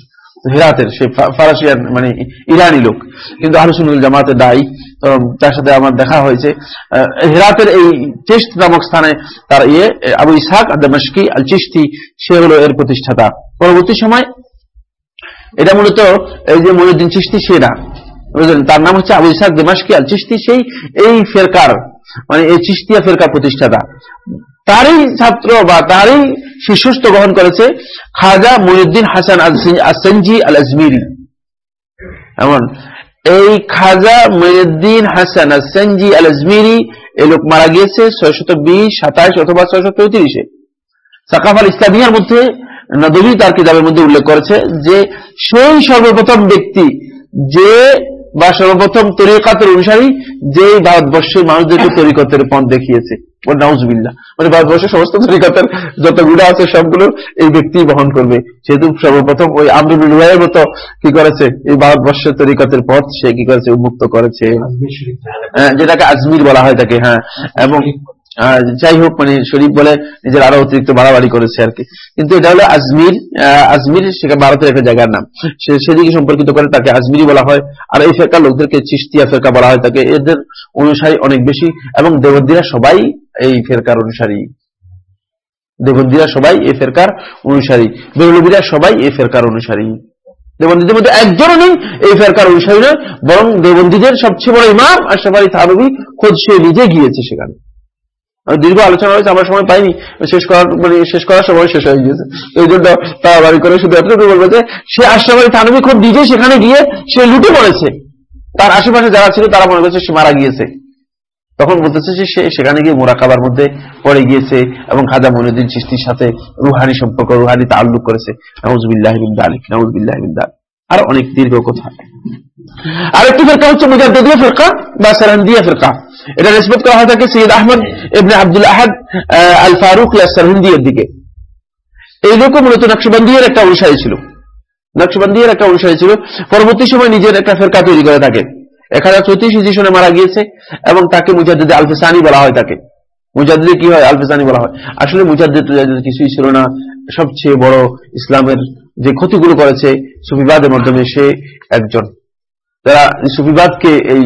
হেরাতের, সে ফারাসিয়ান মানে ইরানি লোক। কিন্তু আলোচনুল জামাতের দায়ী। তার সাথে আমার দেখা হয়েছে। হেরাতের এই চেস্ট নামক স্থানে তার ইয়ে আবু ইসাক আদামস্কি আল চিস্তি সে হলো এর প্রতিষ্ঠাতা। পরবর্তী সময়, এটা মূলত এই যে মহিউদ্দিন চিস্তি সে না। বুঝলেন? তার নাম হচ্ছে আবু ইসাক দেমাসকি আল চিস্তি সেই, এই ফেরকার মানে এই চিস্তিয়া ফেরকার প্রতিষ্ঠাতা। তারই ছাত্র বা তারই শিষ্যস্ত গ্রহণ করেছে খাজা মহিউদ্দিন হাসান আসেনজি আল আজমিরি। এমন। এই খাজা মহিউদ্দিন হাসান আসেনজি আল আজমিরি এই লোক মারা গিয়েছে ছয়শত বিশ সাতাইশ অথবা ছয়শত চৌত্রিশে সাকাফাল ইসলামিয়ার মধ্যে নদী তার কিতাবের মধ্যে উল্লেখ করেছে যে সেই সর্বপ্রথম ব্যক্তি যে বা সর্বপ্রথম তরিকাতের অনুসারী যেই ভারতবর্ষের মানুষদেরকে তরিকতের পথ দেখিয়েছে। নাউজবিল্লা মানে ভারতবর্ষের সমস্ত তরিকাতের যত গুড়া আছে সবগুলো এই ব্যক্তি বহন করবে। সেহেতু সর্বপ্রথম ওই আমরুল ভাইয়ের মতো কি করেছে? এই ভারতবর্ষের তরিকাতের পথ সে কি করেছে? উন্মুক্ত করেছে। হ্যাঁ, যেটাকে আজমির বলা হয় তাকে হ্যাঁ। এবং যাই হোক মানে শরীফ বলে নিজের আরও অতিরিক্ত বাড়াবাড়ি করেছে আর কি। কিন্তু এটা হলো আজমির আজমির সেখানে ভারতের একটা জায়গার নাম। সেদিকে সম্পর্কিত করে তাকে আজমিরি বলা হয়। আর এই ফেরকা লোকদেরকে চিস্তিয়া ফেরকা বলা হয়। তাকে এদের অনুসারী অনেক বেশি। এবং দেবদ্দীরা সবাই এই ফেরকার অনুসারী। দেবন্দীরা সবাই এই ফেরকার অনুসারী। বেরলবীরা সবাই এই ফেরকার অনুসারী। দেবন্দীদের মধ্যে একজনও নেই এই ফেরকার অনুসারী নয়। বরং দেবন্দীদের সবচেয়ে বড় ইমাম আশরাফ আলী থানবী খোঁজ সে নিজে গিয়েছে সেখানে। দীর্ঘ আলোচনা হয়েছে, আমার সময় পাইনি, শেষ করার মানে শেষ করার সময় শেষ হয়ে গিয়েছে। এই জন্য তাড়াতাড়ি করে শুধু এতটুকু বলব যে, সে আশরাফ আলী থানবী খুব নিজে সেখানে গিয়ে সে লুটে পড়েছে। তার আশেপাশে যারা ছিল, তারা মনে করছে সে মারা গিয়েছে। তখন বলতেছে যে সে সেখানে গিয়ে মোরাকাবার মধ্যে পড়ে গিয়েছে এবং খাজা মনুদ্দিন চিস্তির সাথে রুহানি সম্পর্ক, রুহানি তাল্লুক করেছে। নাউজবিল্লাহ বিন দালিক, নাউজবিল্লাহ বিন দালিক। আর অনেক দীর্ঘ কথা। আরেকটি ফেরকা হচ্ছে মুজাদ্দিয়া ফেরকা বা সারান্দিয়া ফেরকা। এটা রেসপেক্ট করা হয় থাকে সৈয়দ আহমদ ইবনে আব্দুল আহাদ আল ফারুক সারহিন্দিয়ার দিকে। এই লোকও মূলত নকশবন্দিয়ের একটা অনুসারী ছিল। নকশবন্দিয়ের একটা অনুসারী ছিল। পরবর্তী সময় নিজের একটা ফেরকা তৈরি করে থাকে এক হাজার চৌত্রিশ মারা গিয়েছে এবং তাকে মুজাদ্দিদ আলফেসানি বলা হয় তাকে। মুজাদ্দিদে কি হয়? আলফেসানি বলা হয়। আসলে মুজাদ্দিদ তুজাদ্দিদ কিছুই ছিল না, সবচেয়ে বড় ইসলামের যে ক্ষতিগুলো করেছে সুফিবাদের মাধ্যমে সে একজন। যারা সুফিবাদকে এই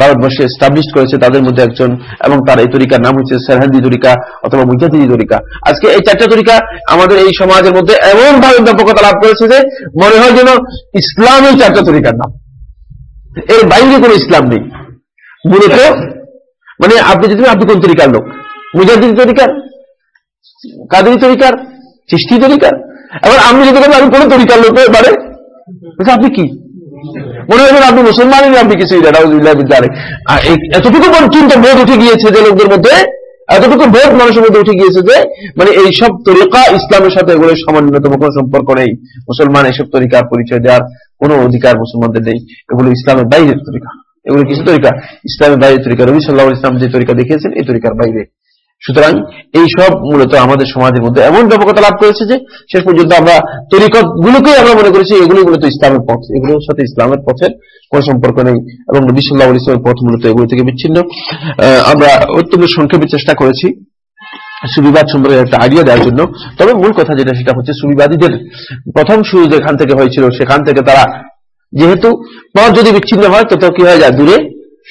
ভারতবর্ষে এস্টাবলিশ করেছে, তাদের মধ্যে একজন এবং তার এই তরিকার নাম হচ্ছে সেরহান্দি তরিকা অথবা মুজাহিদি তরিকা। আজকে এই চারটা তরিকা আমাদের এই সমাজের মধ্যে এমন ভাবে ব্যাপকতা লাভ করেছে যে মনে হয় যেন ইসলাম চারটা তরিকার নাম। এর বাইরে কোনো ইসলাম নেই। মূলত মানে আপনি যদি আপনি কোন তরিকার লোক মুজাহিদি তরিকার কাদের তরিকার চিষ্টি তরিকার এবার আমি যদি আমি কোন তরিকার লোক এবারে বলছে, আপনি কি? মনে হয় যেন আপনি আপনি এতটুকু পর্যন্ত বোধ উঠে গিয়েছে যে লোকদের মধ্যে এতটুকু বোধ মানুষের মধ্যে উঠে গিয়েছে যে মানে এই সব তরিকা ইসলামের সাথে এগুলো সামান্যতম কোনো সম্পর্ক নেই। মুসলমান এইসব তরিকার পরিচয় দেওয়ার কোনো অধিকার মুসলমানদের নেই। এগুলো ইসলামের বাইরের তরিকা। এগুলো কিছু তরিকা? ইসলামের বাইরের তরিকা। রবি সাল্লাহ ইসলাম যে তরিকা দেখিয়েছেন, এই তরিকার বাইরে। সুতরাং এই সব মূলত আমাদের সমাজের মধ্যে এমন ব্যাপকতা লাভ করেছে যে শেষ পর্যন্ত আমরা তরিকত গুলোকেই আমরা মনে করেছি এগুলো মূলত ইসলামের পথ। এগুলোর সাথে ইসলামের পথের কোন সম্পর্ক নেই এবং নবী ইসলামের পথ মূলত এগুলো থেকে বিচ্ছিন্ন। আমরা অত্যন্ত সংক্ষেপে চেষ্টা করেছি সুবিবাদ সম্পর্কে একটা আইডিয়া দেওয়ার জন্য। তবে মূল কথা যেটা, সেটা হচ্ছে সুবিবাদীদের প্রথম শুরু যেখান থেকে হয়েছিল, সেখান থেকে তারা যেহেতু পথ যদি বিচ্ছিন্ন হয় তত কি হয়ে যায়? দূরে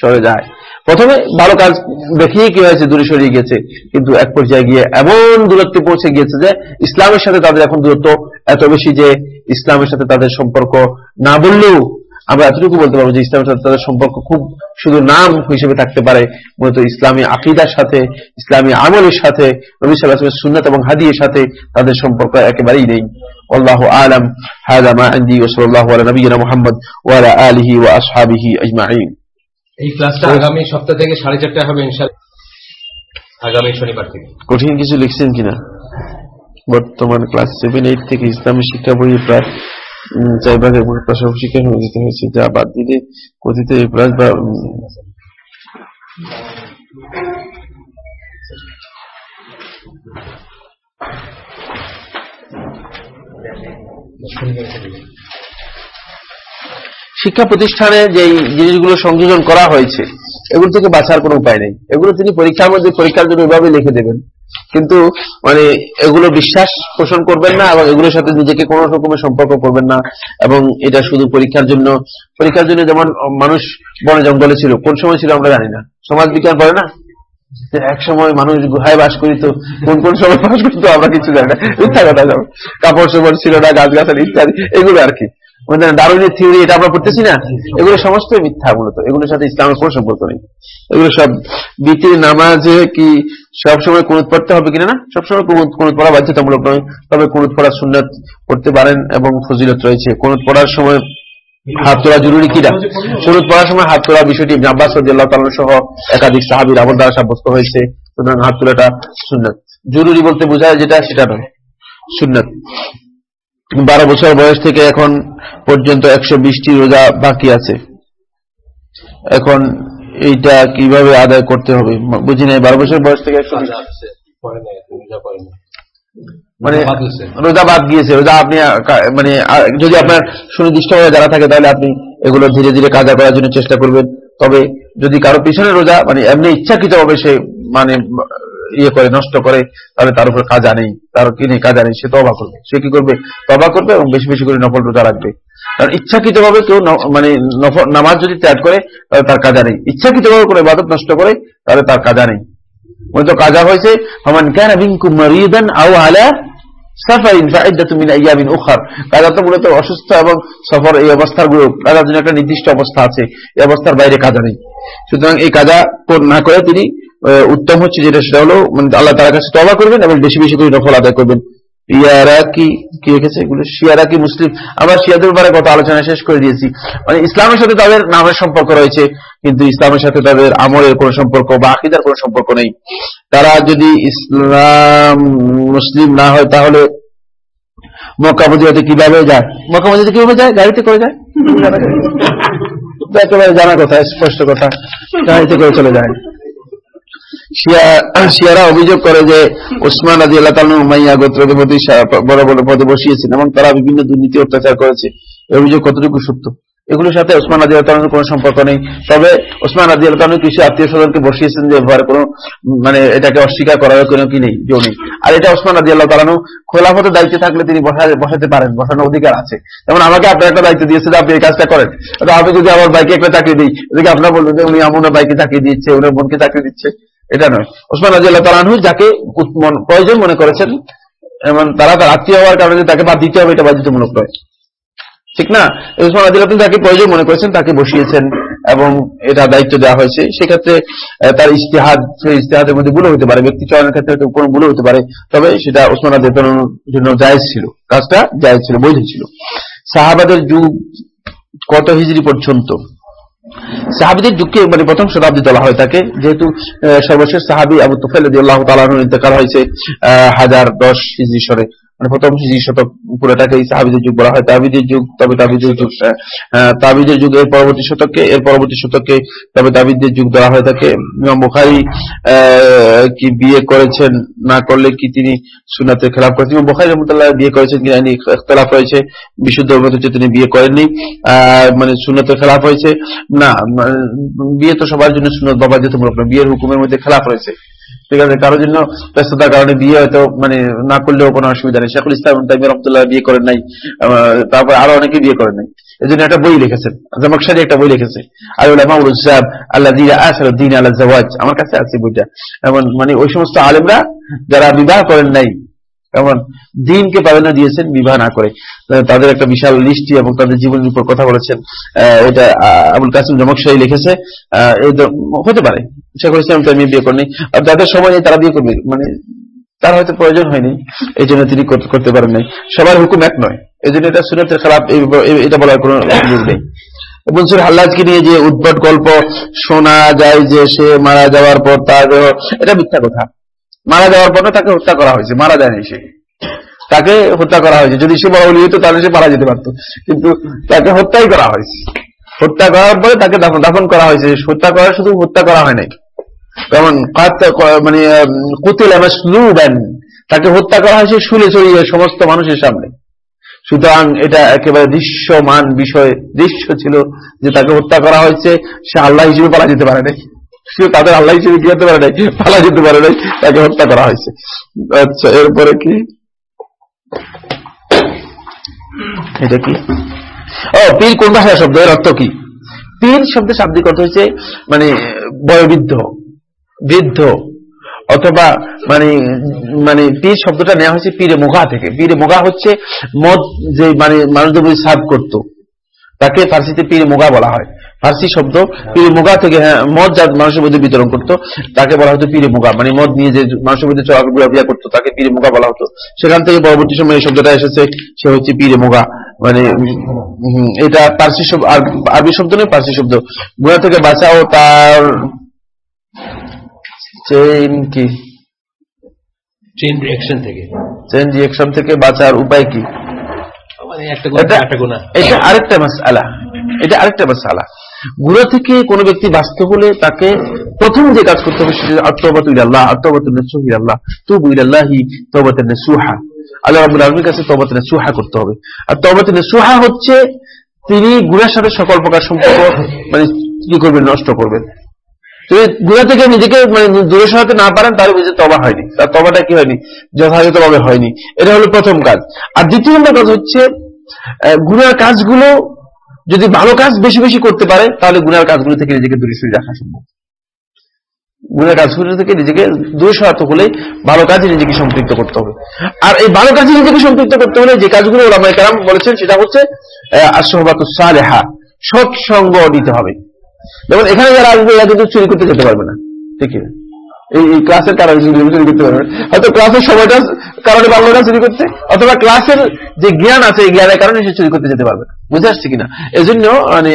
সরে যায়। প্রথমে ভালো কাজ দেখিয়ে কি হয়েছে? দূরে সরিয়ে গেছে কিন্তু এক পর্যায়ে গিয়ে এমন দূরত্বে পৌঁছে গিয়েছে যে ইসলামের সাথে তাদের এখন দূরত্ব এত বেশি যে ইসলামের সাথে তাদের সম্পর্ক না বললেও আমরা এতটুকু বলতে পারবো যে ইসলামের সাথে তাদের সম্পর্ক খুব শুধু নাম হিসেবে থাকতে পারে মূলত ইসলামী আকিদার সাথে ইসলামী আমলের সাথে নবী সাল্লাহ সুন্নাত এবং হাদিয়ের সাথে তাদের সম্পর্ক একেবারেই নেই والله أعلم هذا ما عندي وصلى الله على نبينا محمد وعلى آله وأصحابه أجمعين এই ক্লাসটা আগামী সপ্তাহ থেকে সাড়ে চারটায় হবে ইনশাল্লাহ আগামী শনিবার থেকে কঠিন কিছু লিখছেন কিনা বর্তমান ক্লাস সেভেন এইট থেকে ইসলামী শিক্ষা বই প্রায় উম, উপর প্রায় সব শিক্ষা যেতে হয়েছে? যা বাদ দিলে কথিত প্লাস বা শিক্ষা প্রতিষ্ঠানে যে জিনিসগুলো সংযোজন করা হয়েছে এগুলো থেকে বাঁচার কোনো উপায় নেই। এগুলো তিনি পরীক্ষার মধ্যে, পরীক্ষার জন্য এভাবে লিখে দেবেন। কিন্তু মানে এগুলো বিশ্বাস পোষণ করবেন না এবং এগুলোর সাথে নিজেকে কোনো রকমের সম্পর্ক করবেন না এবং এটা শুধু পরীক্ষার জন্য পরীক্ষার জন্য যেমন মানুষ বনে জঙ্গলে ছিল, কোন সময় ছিল আমরা জানি না। সমাজ বিজ্ঞান পড়ে না? এক সময় মানুষ গুহায় বাস করিত, কোন কোন সময় বাস করতো আমরা কিছু জানি না। মিথ্যা কথা যাব কাপড় চোপড় ছিল না গাছ গাছালি ইত্যাদি, এগুলো আর কি। ডারুইনের থিওরি এটা আমরা পড়তেছি না? এগুলো সমস্ত মিথ্যা মূলত। এগুলোর সাথে ইসলামের কোনো সম্পর্ক নেই। এগুলো সব বিতির নামাজে কি সবসময় কুনুত পড়তে হবে কিনা না? সবসময় কুনুত পড়া বাধ্যতামূলক নয়। তবে কুনুত পড়া সুন্নাত পড়তে পারেন এবং ফজিলত রয়েছে। কুনুত পড়ার সময় হাত তোলা জরুরি কিনা? সুরত পড়ার সময় হাত তোলা বিষয়টি আব্বাস সহ একাধিক সাহাবীর আমল দ্বারা সাব্যস্ত হয়েছে। সুতরাং হাত তোলাটা সুন্নাত। জরুরি বলতে বোঝায় যেটা সেটা নয়। সুন্নাত। বারো বছর বয়স থেকে এখন পর্যন্ত একশো বিশটি রোজা বাকি আছে। এখন এইটা কীভাবে আদায় করতে হবে? বুঝি নাই বারো বছর বয়স থেকে একশো। মানে রোজা বাদ গিয়েছে রোজা আপনি মানে যদি আপনার সুনির্দিষ্টভাবে যারা থাকে তাহলে আপনি এগুলো ধীরে ধীরে কাজা করার জন্য চেষ্টা করবেন। তবে যদি কারও পিছনে রোজা মানে এমনি ইচ্ছাকৃতভাবে সে মানে ইয়ে করে, নষ্ট করে, তাহলে তার উপর কাজা নেই। তার কি নেই? কাজা নেই। সে তবা করবে। সে কি করবে? তবা করবে এবং বেশি বেশি করে নফল রোজা রাখবে। কারণ ইচ্ছাকৃতভাবে কেউ মানে নামাজ যদি ত্যাগ করে, তাহলে তার কাজা নেই। ইচ্ছাকৃতভাবে করে ইবাদত নষ্ট করে, তাহলে তার কাজা নেই। মূলত কাজা হয়েছে হমান কান মিনকুম মারিদান আও আলা একটা নির্দিষ্ট অবস্থা আছে। এই অবস্থার বাইরে কাজা নেই। সুতরাং এই কাজা না করে তিনি উত্তম হচ্ছে যেটা সেটা হলো মানে আল্লাহ তার কাছে তবা করবেন এবং বেশি বেশি করে নফল আদায় করবেন। ইয়ারা কি কি রেখেছে এগুলো? শিয়ারা কি মুসলিম। আমরা শিয়াদের ব্যাপারে কত আলোচনা শেষ করে দিয়েছি। মানে ইসলামের সাথে তাদের নামের সম্পর্ক রয়েছে কিন্তু ইসলামের সাথে তাদের আমলের কোনো সম্পর্ক বা আকিদার কোনো সম্পর্ক নেই। তারা যদি ইসলাম মুসলিম না হয় তাহলে মক্কা মদিনাতে কীভাবে যায়? মক্কা মদিনাতে কীভাবে যায়? গাড়িতে করে যায়? একেবারে জানা কথা স্পষ্ট কথা। গাড়িতে করে চলে যায়। শিয়ারা অভিযোগ করে যে ওসমান আদি আল্লাহ তালু মাইয়া গোত্রকে প্রতি বড় বড় পদে বসিয়েছেন এবং তারা বিভিন্ন দুর্নীতি অত্যাচার করেছে। অভিযোগ কতটুকু সত্য? এগুলোর সাথে ওসমান আদি আল্লাহ কোনো সম্পর্ক নেই। তবে ওসমান আদি আল্লাহ কিছু আত্মীয় স্বজনকে বসিয়েছেন যে এবার কোনো মানে এটাকে অস্বীকার করার কোনো কি নেই, কেউ নেই। আর এটা ওসমান আদি আল্লাহ তালানু খোলাফতের দায়িত্বে থাকলে তিনি বসাতে পারেন, বসানোর অধিকার আছে। যেমন আমাকে আপনার একটা দায়িত্ব দিয়েছে যে আপনি এই কাজটা করেন। আমি যদি আমার বাইকে একটা চাকরি দিই, এদিকে আপনার বলবেন যে উনি আমার বাইকে চাকরি দিচ্ছে উনার বোনকে চাকরি দিচ্ছে। এটা নয়। ওসমান রাজি আল্লাহ তালানহু যাকে প্রয়োজন মনে করেছেন এবং তারা তার আত্মীয় হওয়ার কারণে তাকে বাদ দিতে হবে, এটা বাধ্যতামূলক নয়। ঠিক না? ওসমান রাজি আল্লাহ যাকে প্রয়োজন মনে করেছেন, তাকে বসিয়েছেন এবং এটা দায়িত্ব দেওয়া হয়েছে। সেক্ষেত্রে তার ইস্তেহাদ সেই ইস্তেহাদের মধ্যে ভুল হতে পারে, ব্যক্তি চয়নের ক্ষেত্রে কোনো ভুল হতে পারে, তবে সেটা ওসমান আল্লাহর জন্য জায়েজ ছিল, কাজটা জায়েজ ছিল, বৈধ ছিল। সাহাবাদের যুগ কত হিজড়ি পর্যন্ত? সাহাবিদের যুগকে মানে প্রথম শতাব্দী তোলা হয় তাকে, যেহেতু সর্বশেষ সাহাবি আবু তুফেল আল্লাহ তালাহুর ইন্তেকাল হয়েছে হাজার দশ হিজরি সরে মানে প্রথম শতক পুরোটাকে এই সাহাবিদের যুগ বলা হয়। তাবিদের যুগ তবে তাবিদের যুগ আহ, আহ, তাবিদের যুগ এর পরবর্তী শতককে এর পরবর্তী শতককে তবে তাবিদের যুগ দেওয়া হয়ে থাকে। বুখারি কি বিয়ে করেছেন না করলে কি তিনি সুনাতের খেলাফ করেছেন? বুখারি রহমতুল্লাহ বিয়ে করেছেন কিনা এই নিয়ে ইখতলাফ হয়েছে বিশুদ্ধ মত হচ্ছে তিনি বিয়ে করেননি। মানে সুন্নতের খেলাফ হয়েছে। না মানে বিয়ে তো সবার জন্য সুন্নত বাধ্যতামূলক না বিয়ের হুকুমের মধ্যে খেলাফ হয়েছে ঠিক আছে, কারোর জন্য ব্যস্ততার কারণে বিয়ে হয়তো মানে না করলেও কোনো অসুবিধা নেই। শেখুল ইসলাম তাইমির রহমতুল্লাহ বিয়ে করেন নাই তারপর আরও অনেকে বিয়ে করেন নাই। এই জন্য একটা বই লিখেছেন জামাকশারি একটা বই লিখেছে সাহেব আল্লাহ দিন দিন আল্লাহ জওয়াজ আমার কাছে আছে বইটা। এমন মানে ওই সমস্ত আলেমরা যারা বিবাহ করেন নাই এমন দিনকে প্রাধান্য দিয়েছেন বিবাহ না করে। তাদের একটা বিশাল লিস্টি এবং তাদের জীবনের উপর কথা বলেছেন। এটা আবুল কাসিম জমকশাহী লিখেছে। হতে পারে। শেখুল ইসলাম তাইমি বিয়ে করেনি আর যাদের সময় তারা বিয়ে করবে। মানে তার হয়তো প্রয়োজন হয়নি। এই জন্য তিনি করতে- পারেন নাই। সবার হুকুম এক নয়। এই জন্য এটা সুরতের খারাপ এটা বলার কোনো সুযোগ মনসুর হাল্লাজকে নিয়ে যে উদ্ভট গল্প শোনা যায় যে সে মারা যাওয়ার পর তার, এটা মিথ্যা কথা। মারা যাওয়ার পর তাকে হত্যা করা হয়েছে, মারা যায়নি সে। তাকে হত্যা করা হয়েছে। যদি সে বড় হতো তাহলে সে মারা যেতে পারতো। কিন্তু তাকে হত্যাই করা হয়েছে। হত্যা করার পরে তাকে দাফন দাফন করা হয়েছে। হত্যা করা, শুধু হত্যা করা হয় নাই। যেমন মানে কুতিল তাকে হত্যা করা হয়েছে শুলে চড়িয়ে সমস্ত মানুষের সামনে। সুতরাং এটা একেবারে দৃশ্যমান বিষয়, দৃশ্য ছিল যে তাকে হত্যা করা হয়েছে। সে আল্লাহ হিসেবে পালা যেতে পারে নাই সে তাদের আল্লাহ হিসেবে কি হতে পারে নাই পালা যেতে পারে নাই, তাকে হত্যা করা হয়েছে। আচ্ছা এরপরে কি? এটা কি? ও, পীর কোন ভাষা শব্দ? এর অর্থ কি? পীর শব্দের শাব্দিক অর্থ হচ্ছে মানে বয়োবৃদ্ধ, বৃদ্ধ, অথবা মানে মানে পীর শব্দটা নেওয়া হয়েছে পীরে মোগা থেকে। পীরে মোগা হচ্ছে মদ যে মানে মানুষদের সার্ভ করতো। তাকে ফার্সিতে পীরে মোগা বলা হয়। ফার্সি শব্দ পীরে মোগা থেকে হ্যাঁ মদ যা মানুষের মধ্যে বিতরণ করতো তাকে বলা হতো পীরে মোগা। মানে মদ নিয়ে যে মানুষের মধ্যে চলাফেরা করতো তাকে পীরে মোগা বলা হতো। সেখান থেকে পরবর্তী সময় এই শব্দটা এসেছে সে হচ্ছে পীরে মোগা। মানে এটা পার্সি শব্দ আরবি শব্দ নয় পার্সি শব্দ। গুণা থেকে বাঁচাও তার চেইন কি? চেইন রিয়াকশন থেকে। চেইন রিয়েকশন থেকে বাঁচার উপায় কি? এটা একটা গুণা এটা আরেকটা মাসালা এটা গুণা থেকে কোনো ব্যক্তি বাঁচতে হলে তাকে প্রথম যে কাজ করতে হবে সেটা আত্মবাত আল্লাহ আত্মবাত আল্লাহ তুবু ইলাল্লাহি তওবাতান সুহা আল্লাহ রাব্বুল আলামিনের কাছে তওবাতান সুহা করতে হবে। আর তওবাতান সুহা হচ্ছে তিনি গুণার সাথে সকল প্রকার সম্পর্ক মানে কি করবেন, নষ্ট করবেন। গুণা থেকে নিজেকে মানে দূরে সরাতে না পারেন তাহলে বুঝে তবা হয়নি। তার তবাটা কি হয়নি? যথাযথভাবে হয়নি। এটা হলো প্রথম কাজ। আর দ্বিতীয় কাজ হচ্ছে গুনার কাজগুলো যদি ভালো কাজ বেশি বেশি করতে পারে, তাহলে গুনার কাজগুলো থেকে নিজেকে দূরে সরিয়ে রাখা সম্ভব। গুণের কাজগুলো থেকে নিজেকে দূরে সরাতে হলে ভালো কাজে নিজেকে সম্পৃক্ত করতে হবে। আর এই ভালো কাজে নিজেকে সম্পৃক্ত করতে হলে যে কাজগুলো ওলামাই কারাম বলেছেন, সেটা হচ্ছে আসহবাতুসালেহা সৎসঙ্গ নিতে হবে। যেমন এখানে যারা আসবে, এরা কিন্তু চুরি করতে যেতে পারবে না। ঠিক আছে? এই ক্লাসের কারণে চুরি করতে পারবে হয়তো ক্লাসের সময়টা কারণে পারল না চুরি করতে অথবা ক্লাসের যে জ্ঞান আছে, এই জ্ঞানের কারণে সে চুরি করতে যেতে পারবে। বুঝে আসছে কিনা? এই জন্য মানে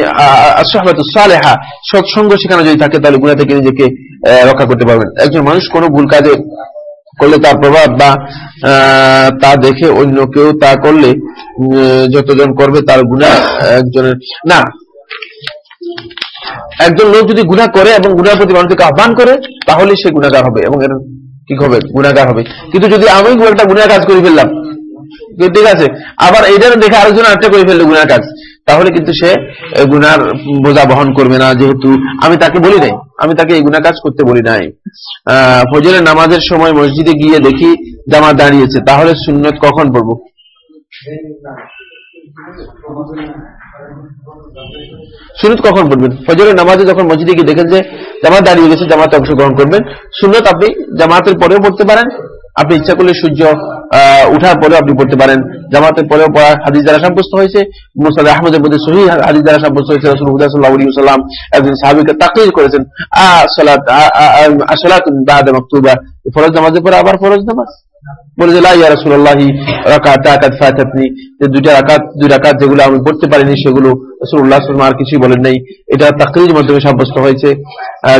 সালেহা, সৎসঙ্গ সেখানে যদি থাকে, তাহলে গুণা থেকে নিজেকে রক্ষা করতে পারবেন। একজন মানুষ কোনো ভুল কাজে করলে তার প্রভাব বা তা দেখে অন্য কেউ তা করলে যতজন করবে তার গুণা একজনের না। একজন লোক যদি গুণা করে এবং গুণার প্রতি মানুষকে আহ্বান করে, তাহলে সে গুণাগার হবে এবং এর কি হবে গুণাগার হবে। কিন্তু যদি আমি একটা গুণার কাজ করে ফেললাম ঠিক আছে, আবার এইটা দেখে আরেকজন আরেকটা করে ফেলল গুণার কাজ, তাহলে কিন্তু সে গুনার বোঝা বহন করবে না, যেহেতু আমি তাকে বলি নাই, আমি তাকে এই গুণা কাজ করতে বলি নাই। ফজরের নামাজের সময় মসজিদে গিয়ে দেখি জামা দাঁড়িয়েছে, তাহলে সুন্নত কখন পড়ব? সুনত কখন পড়বেন? ফজরের নামাজে যখন মসজিদে গিয়ে দেখেন যে জামাত দাঁড়িয়ে গেছে, জামাতে অংশগ্রহণ করবেন সুনত আপনি জামাতের পরেও পড়তে পারেন। আপনি ইচ্ছা করলে সূর্য উঠার পরেও আপনি পড়তে পারেন। জামাতের পরেও পড়া হাদিস দ্বারা সাব্যস্ত হয়েছে। মুসাদ আহমদের মধ্যে সহি হাদিস দ্বারা সাব্যস্ত হয়েছে। রসুল সাল্লাম একজন সাহাবিকে তাকলির করেছেন, আসলাত বাদা মাকতুবা। ফরজ নামাজের পরে আবার ফরজ নামাজ। বলে যে, লা ইয়া রাসূলুল্লাহি, রাকাত রাকাত ফাতাতনি যে, দুইটা রাকাত, দুই রাকাত যেগুলো আমি পড়তে পারিনি, সেগুলো সাল্লাল্লাহু আর কিছুই বলেন নাই। এটা তাকরীর মাধ্যমে সাব্যস্ত হয়েছে।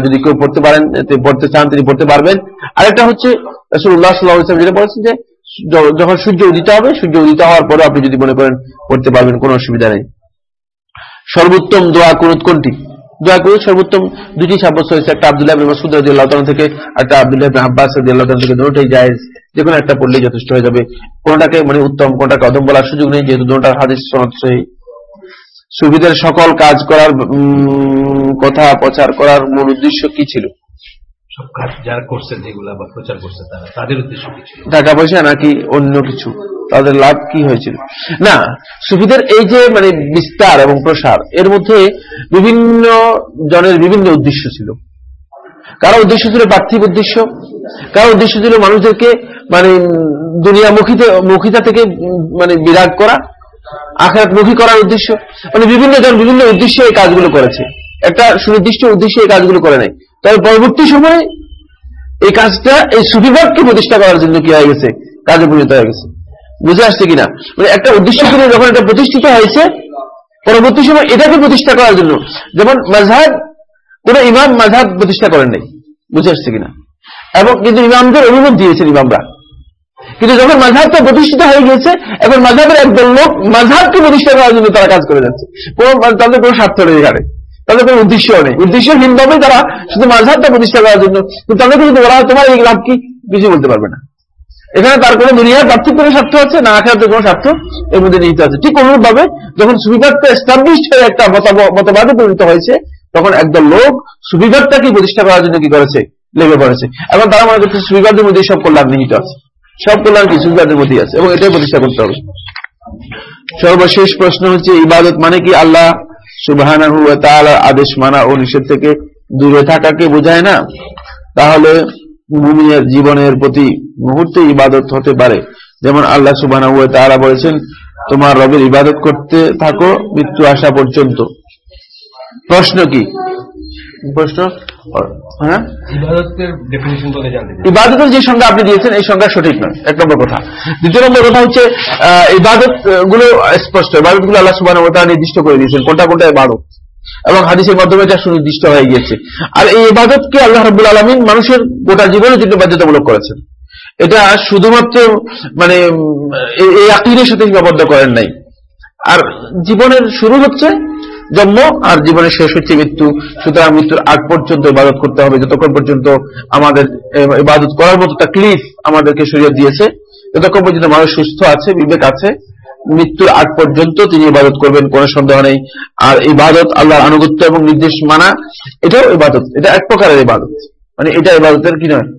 যদি কেউ পড়তে পারেন পড়তে চান, তিনি পড়তে পারবেন। আরেকটা হচ্ছে, রাসূলুল্লাহ সাল্লাল্লাহু আলাইহি ওয়াসাল্লাম যেটা বলেছেন যে যখন সূর্য উদিত হবে, সূর্য উদিত হওয়ার পরে আপনি যদি মনে করেন, পড়তে পারবেন, কোনো অসুবিধা নেই। সর্বোত্তম দোয়া কোনটি? দোয়া করে সর্বোত্তম দুটি সাব্যস্ত হয়েছে, একটা আব্দুল্লাহ মাসুদ রাজি আল্লাহ থেকে, একটা আব্দুল্লাহ আব্বাস রাজি আল্লাহ থেকে। দুটোই জায়েজ যে কোনো একটা পড়লেই যথেষ্ট হয়ে যাবে। কোনটাকে মানে উত্তম, কোনটাকে অদম বলার সুযোগ নেই, যেহেতু দুটার হাদিস সনদ সহি। সুবিধার সকল কাজ করার কথা প্রচার করার মূল উদ্দেশ্য কি ছিল? সব কাজ যারা করছে যেগুলা বা প্রচার করছে তারা, তাদের উদ্দেশ্য কি ছিল? টাকা পয়সা নাকি অন্য কিছু? তাদের লাভ কি হয়েছিল? না, সুফিদের এই যে মানে বিস্তার এবং প্রসার, এর মধ্যে বিভিন্ন জনের বিভিন্ন উদ্দেশ্য ছিল। কারও উদ্দেশ্য ছিল পার্থিব উদ্দেশ্য, কারও উদ্দেশ্য ছিল মানুষদেরকে মানে দুনিয়া মুখিতে মুখিতা থেকে মানে বিরাগ করা আখেরাত মুখী করার উদ্দেশ্য। মানে বিভিন্ন জন বিভিন্ন উদ্দেশ্যে এই কাজগুলো করেছে। একটা সুনির্দিষ্ট উদ্দেশ্যে এই কাজগুলো করে নাই। তবে পরবর্তী সময়ে এই কাজটা, এই সুবিভাগকে প্রতিষ্ঠা করার জন্য কি হয়ে গেছে? কাজে পরিণত হয়ে গেছে। বুঝে আসছে কিনা? মানে একটা উদ্দেশ্য করে যখন এটা প্রতিষ্ঠিত হয়েছে, পরবর্তী সময় এটাকে প্রতিষ্ঠা করার জন্য। যেমন মাঝহাব কোন ইমাম মাঝহাব প্রতিষ্ঠা করেন নাই। বুঝে আসছে কিনা? এবং কিন্তু ইমামদের অনুমোদ দিয়েছেন ইমামরা। কিন্তু যখন মাঝহাবটা প্রতিষ্ঠিত হয়ে গেছে এখন মাঝহাবের একদল লোক মাঝহাবকে প্রতিষ্ঠা করার জন্য তারা কাজ করে যাচ্ছে। কোনো, তাদের কোনো স্বার্থ নেই এখানে। তাদের কোনো উদ্দেশ্য নেই। উদ্দেশ্যহীনভাবে তারা শুধু মাঝহাবটা প্রতিষ্ঠা করার জন্য। কিন্তু তাদেরকে যদি বলা হয় তোমার এই লাভ কি কিছু বলতে পারবে না। এখানে তার কোনো দুনিয়ার পার্থিব কোনো স্বার্থ আছে, না আখেরাতের কোনো স্বার্থ এর মধ্যে নিহিত আছে। ঠিক অনুরূপ ভাবে যখন সুবিধাটা এস্টাবলিশ হয়ে একটা মতবাদে পরিণত হয়েছে, তখন একদল লোক সুবিধাটাকে প্রতিষ্ঠা করার জন্য কি করেছে? লেগে পড়েছে। এবং তারা মনে করছে সুবিধাদের মধ্যে সব কল্যাণ নিহিত আছে। সব কল্যাণ কি? সুবিধাদের মধ্যেই আছে। এবং এটাই প্রতিষ্ঠা করতে হবে। সর্বশেষ প্রশ্ন হচ্ছে, ইবাদত মানে কি? আল্লাহ সুবহানাহু ওয়া আদেশ মানা ও নিষেধ থেকে দূরে থাকাকে বোঝায় না। তাহলে মুমিনের জীবনের প্রতি মুহূর্তে ইবাদত হতে পারে। যেমন আল্লাহ সুবাহ তারা বলেছেন, তোমার রবের ইবাদত করতে থাকো, মৃত্যু আসা পর্যন্ত। প্রশ্ন কি? ইবাদতের চাই। ইবাদতের যে সংজ্ঞা আপনি দিয়েছেন এই সংজ্ঞা সঠিক নয়। এক নম্বর কথা। দ্বিতীয় নম্বর কথা হচ্ছে ইবাদতগুলো স্পষ্ট। ইবাদতগুলো আল্লাহ সুবাহ নির্দিষ্ট করে দিয়েছেন কোনটা কোনটা ইবাদত। এবং হাদিসের মাধ্যমে এটা সুনির্দিষ্ট হয়ে গিয়েছে। আর এই ইবাদতকে আল্লাহ রাব্বুল আলমিন মানুষের গোটা জীবনের জন্য বাধ্যতামূলক করেছেন। এটা শুধুমাত্র মানে এই- এই আকিরের সাথে সীমাবদ্ধ করেন নাই। আর জীবনের শুরু হচ্ছে জন্ম আর জীবনের শেষ হচ্ছে মৃত্যু। সুতরাং মৃত্যুর আগ পর্যন্ত ইবাদত করতে হবে। যতক্ষণ পর্যন্ত আমাদের ইবাদত করার মতো তাকলিফ আমাদেরকে শরীর দিয়েছে, যতক্ষণ পর্যন্ত মানুষ সুস্থ আছে, বিবেক আছে, মৃত্যুর আগ পর্যন্ত তিনি ইবাদত করবেন, কোনো সন্দেহ নেই। আর ইবাদত আল্লাহর আনুগত্য এবং নির্দেশ মানা, এটাও ইবাদত। এটা এক প্রকারের ইবাদত। মানে এটা ইবাদতের কি নয়?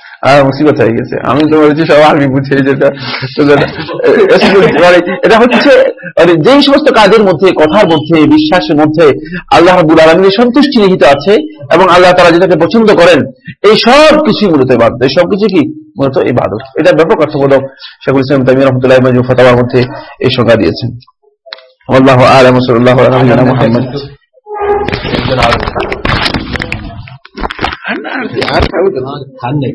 আর মুসিবত হয়ে গেছে। আমি তো বলছি, সব আরবি বুঝে যেটা মানে এটা হচ্ছে মানে যেই সমস্ত কাজের মধ্যে, কথার মধ্যে, বিশ্বাসের মধ্যে আল্লাহ রাব্বুল আলামিনের সন্তুষ্টি নিহিত আছে এবং আল্লাহ তাআলা যেটাকে পছন্দ করেন, এই সব কিছুই মূলত ইবাদত। এই সব কিছু কি? মূলত ইবাদত। এটা ব্যাপক অর্থবোধক শেখুল ইসলাম তাইমিয়া রাহমাতুল্লাহি আলাইহি ফাতাওয়ার মধ্যে এই সংজ্ঞা দিয়েছেন। আল্লাহু আ'লাম সাল্লাল্লাহু আলা নবিয়িনা মুহাম্মদ। আর আর খান নেই।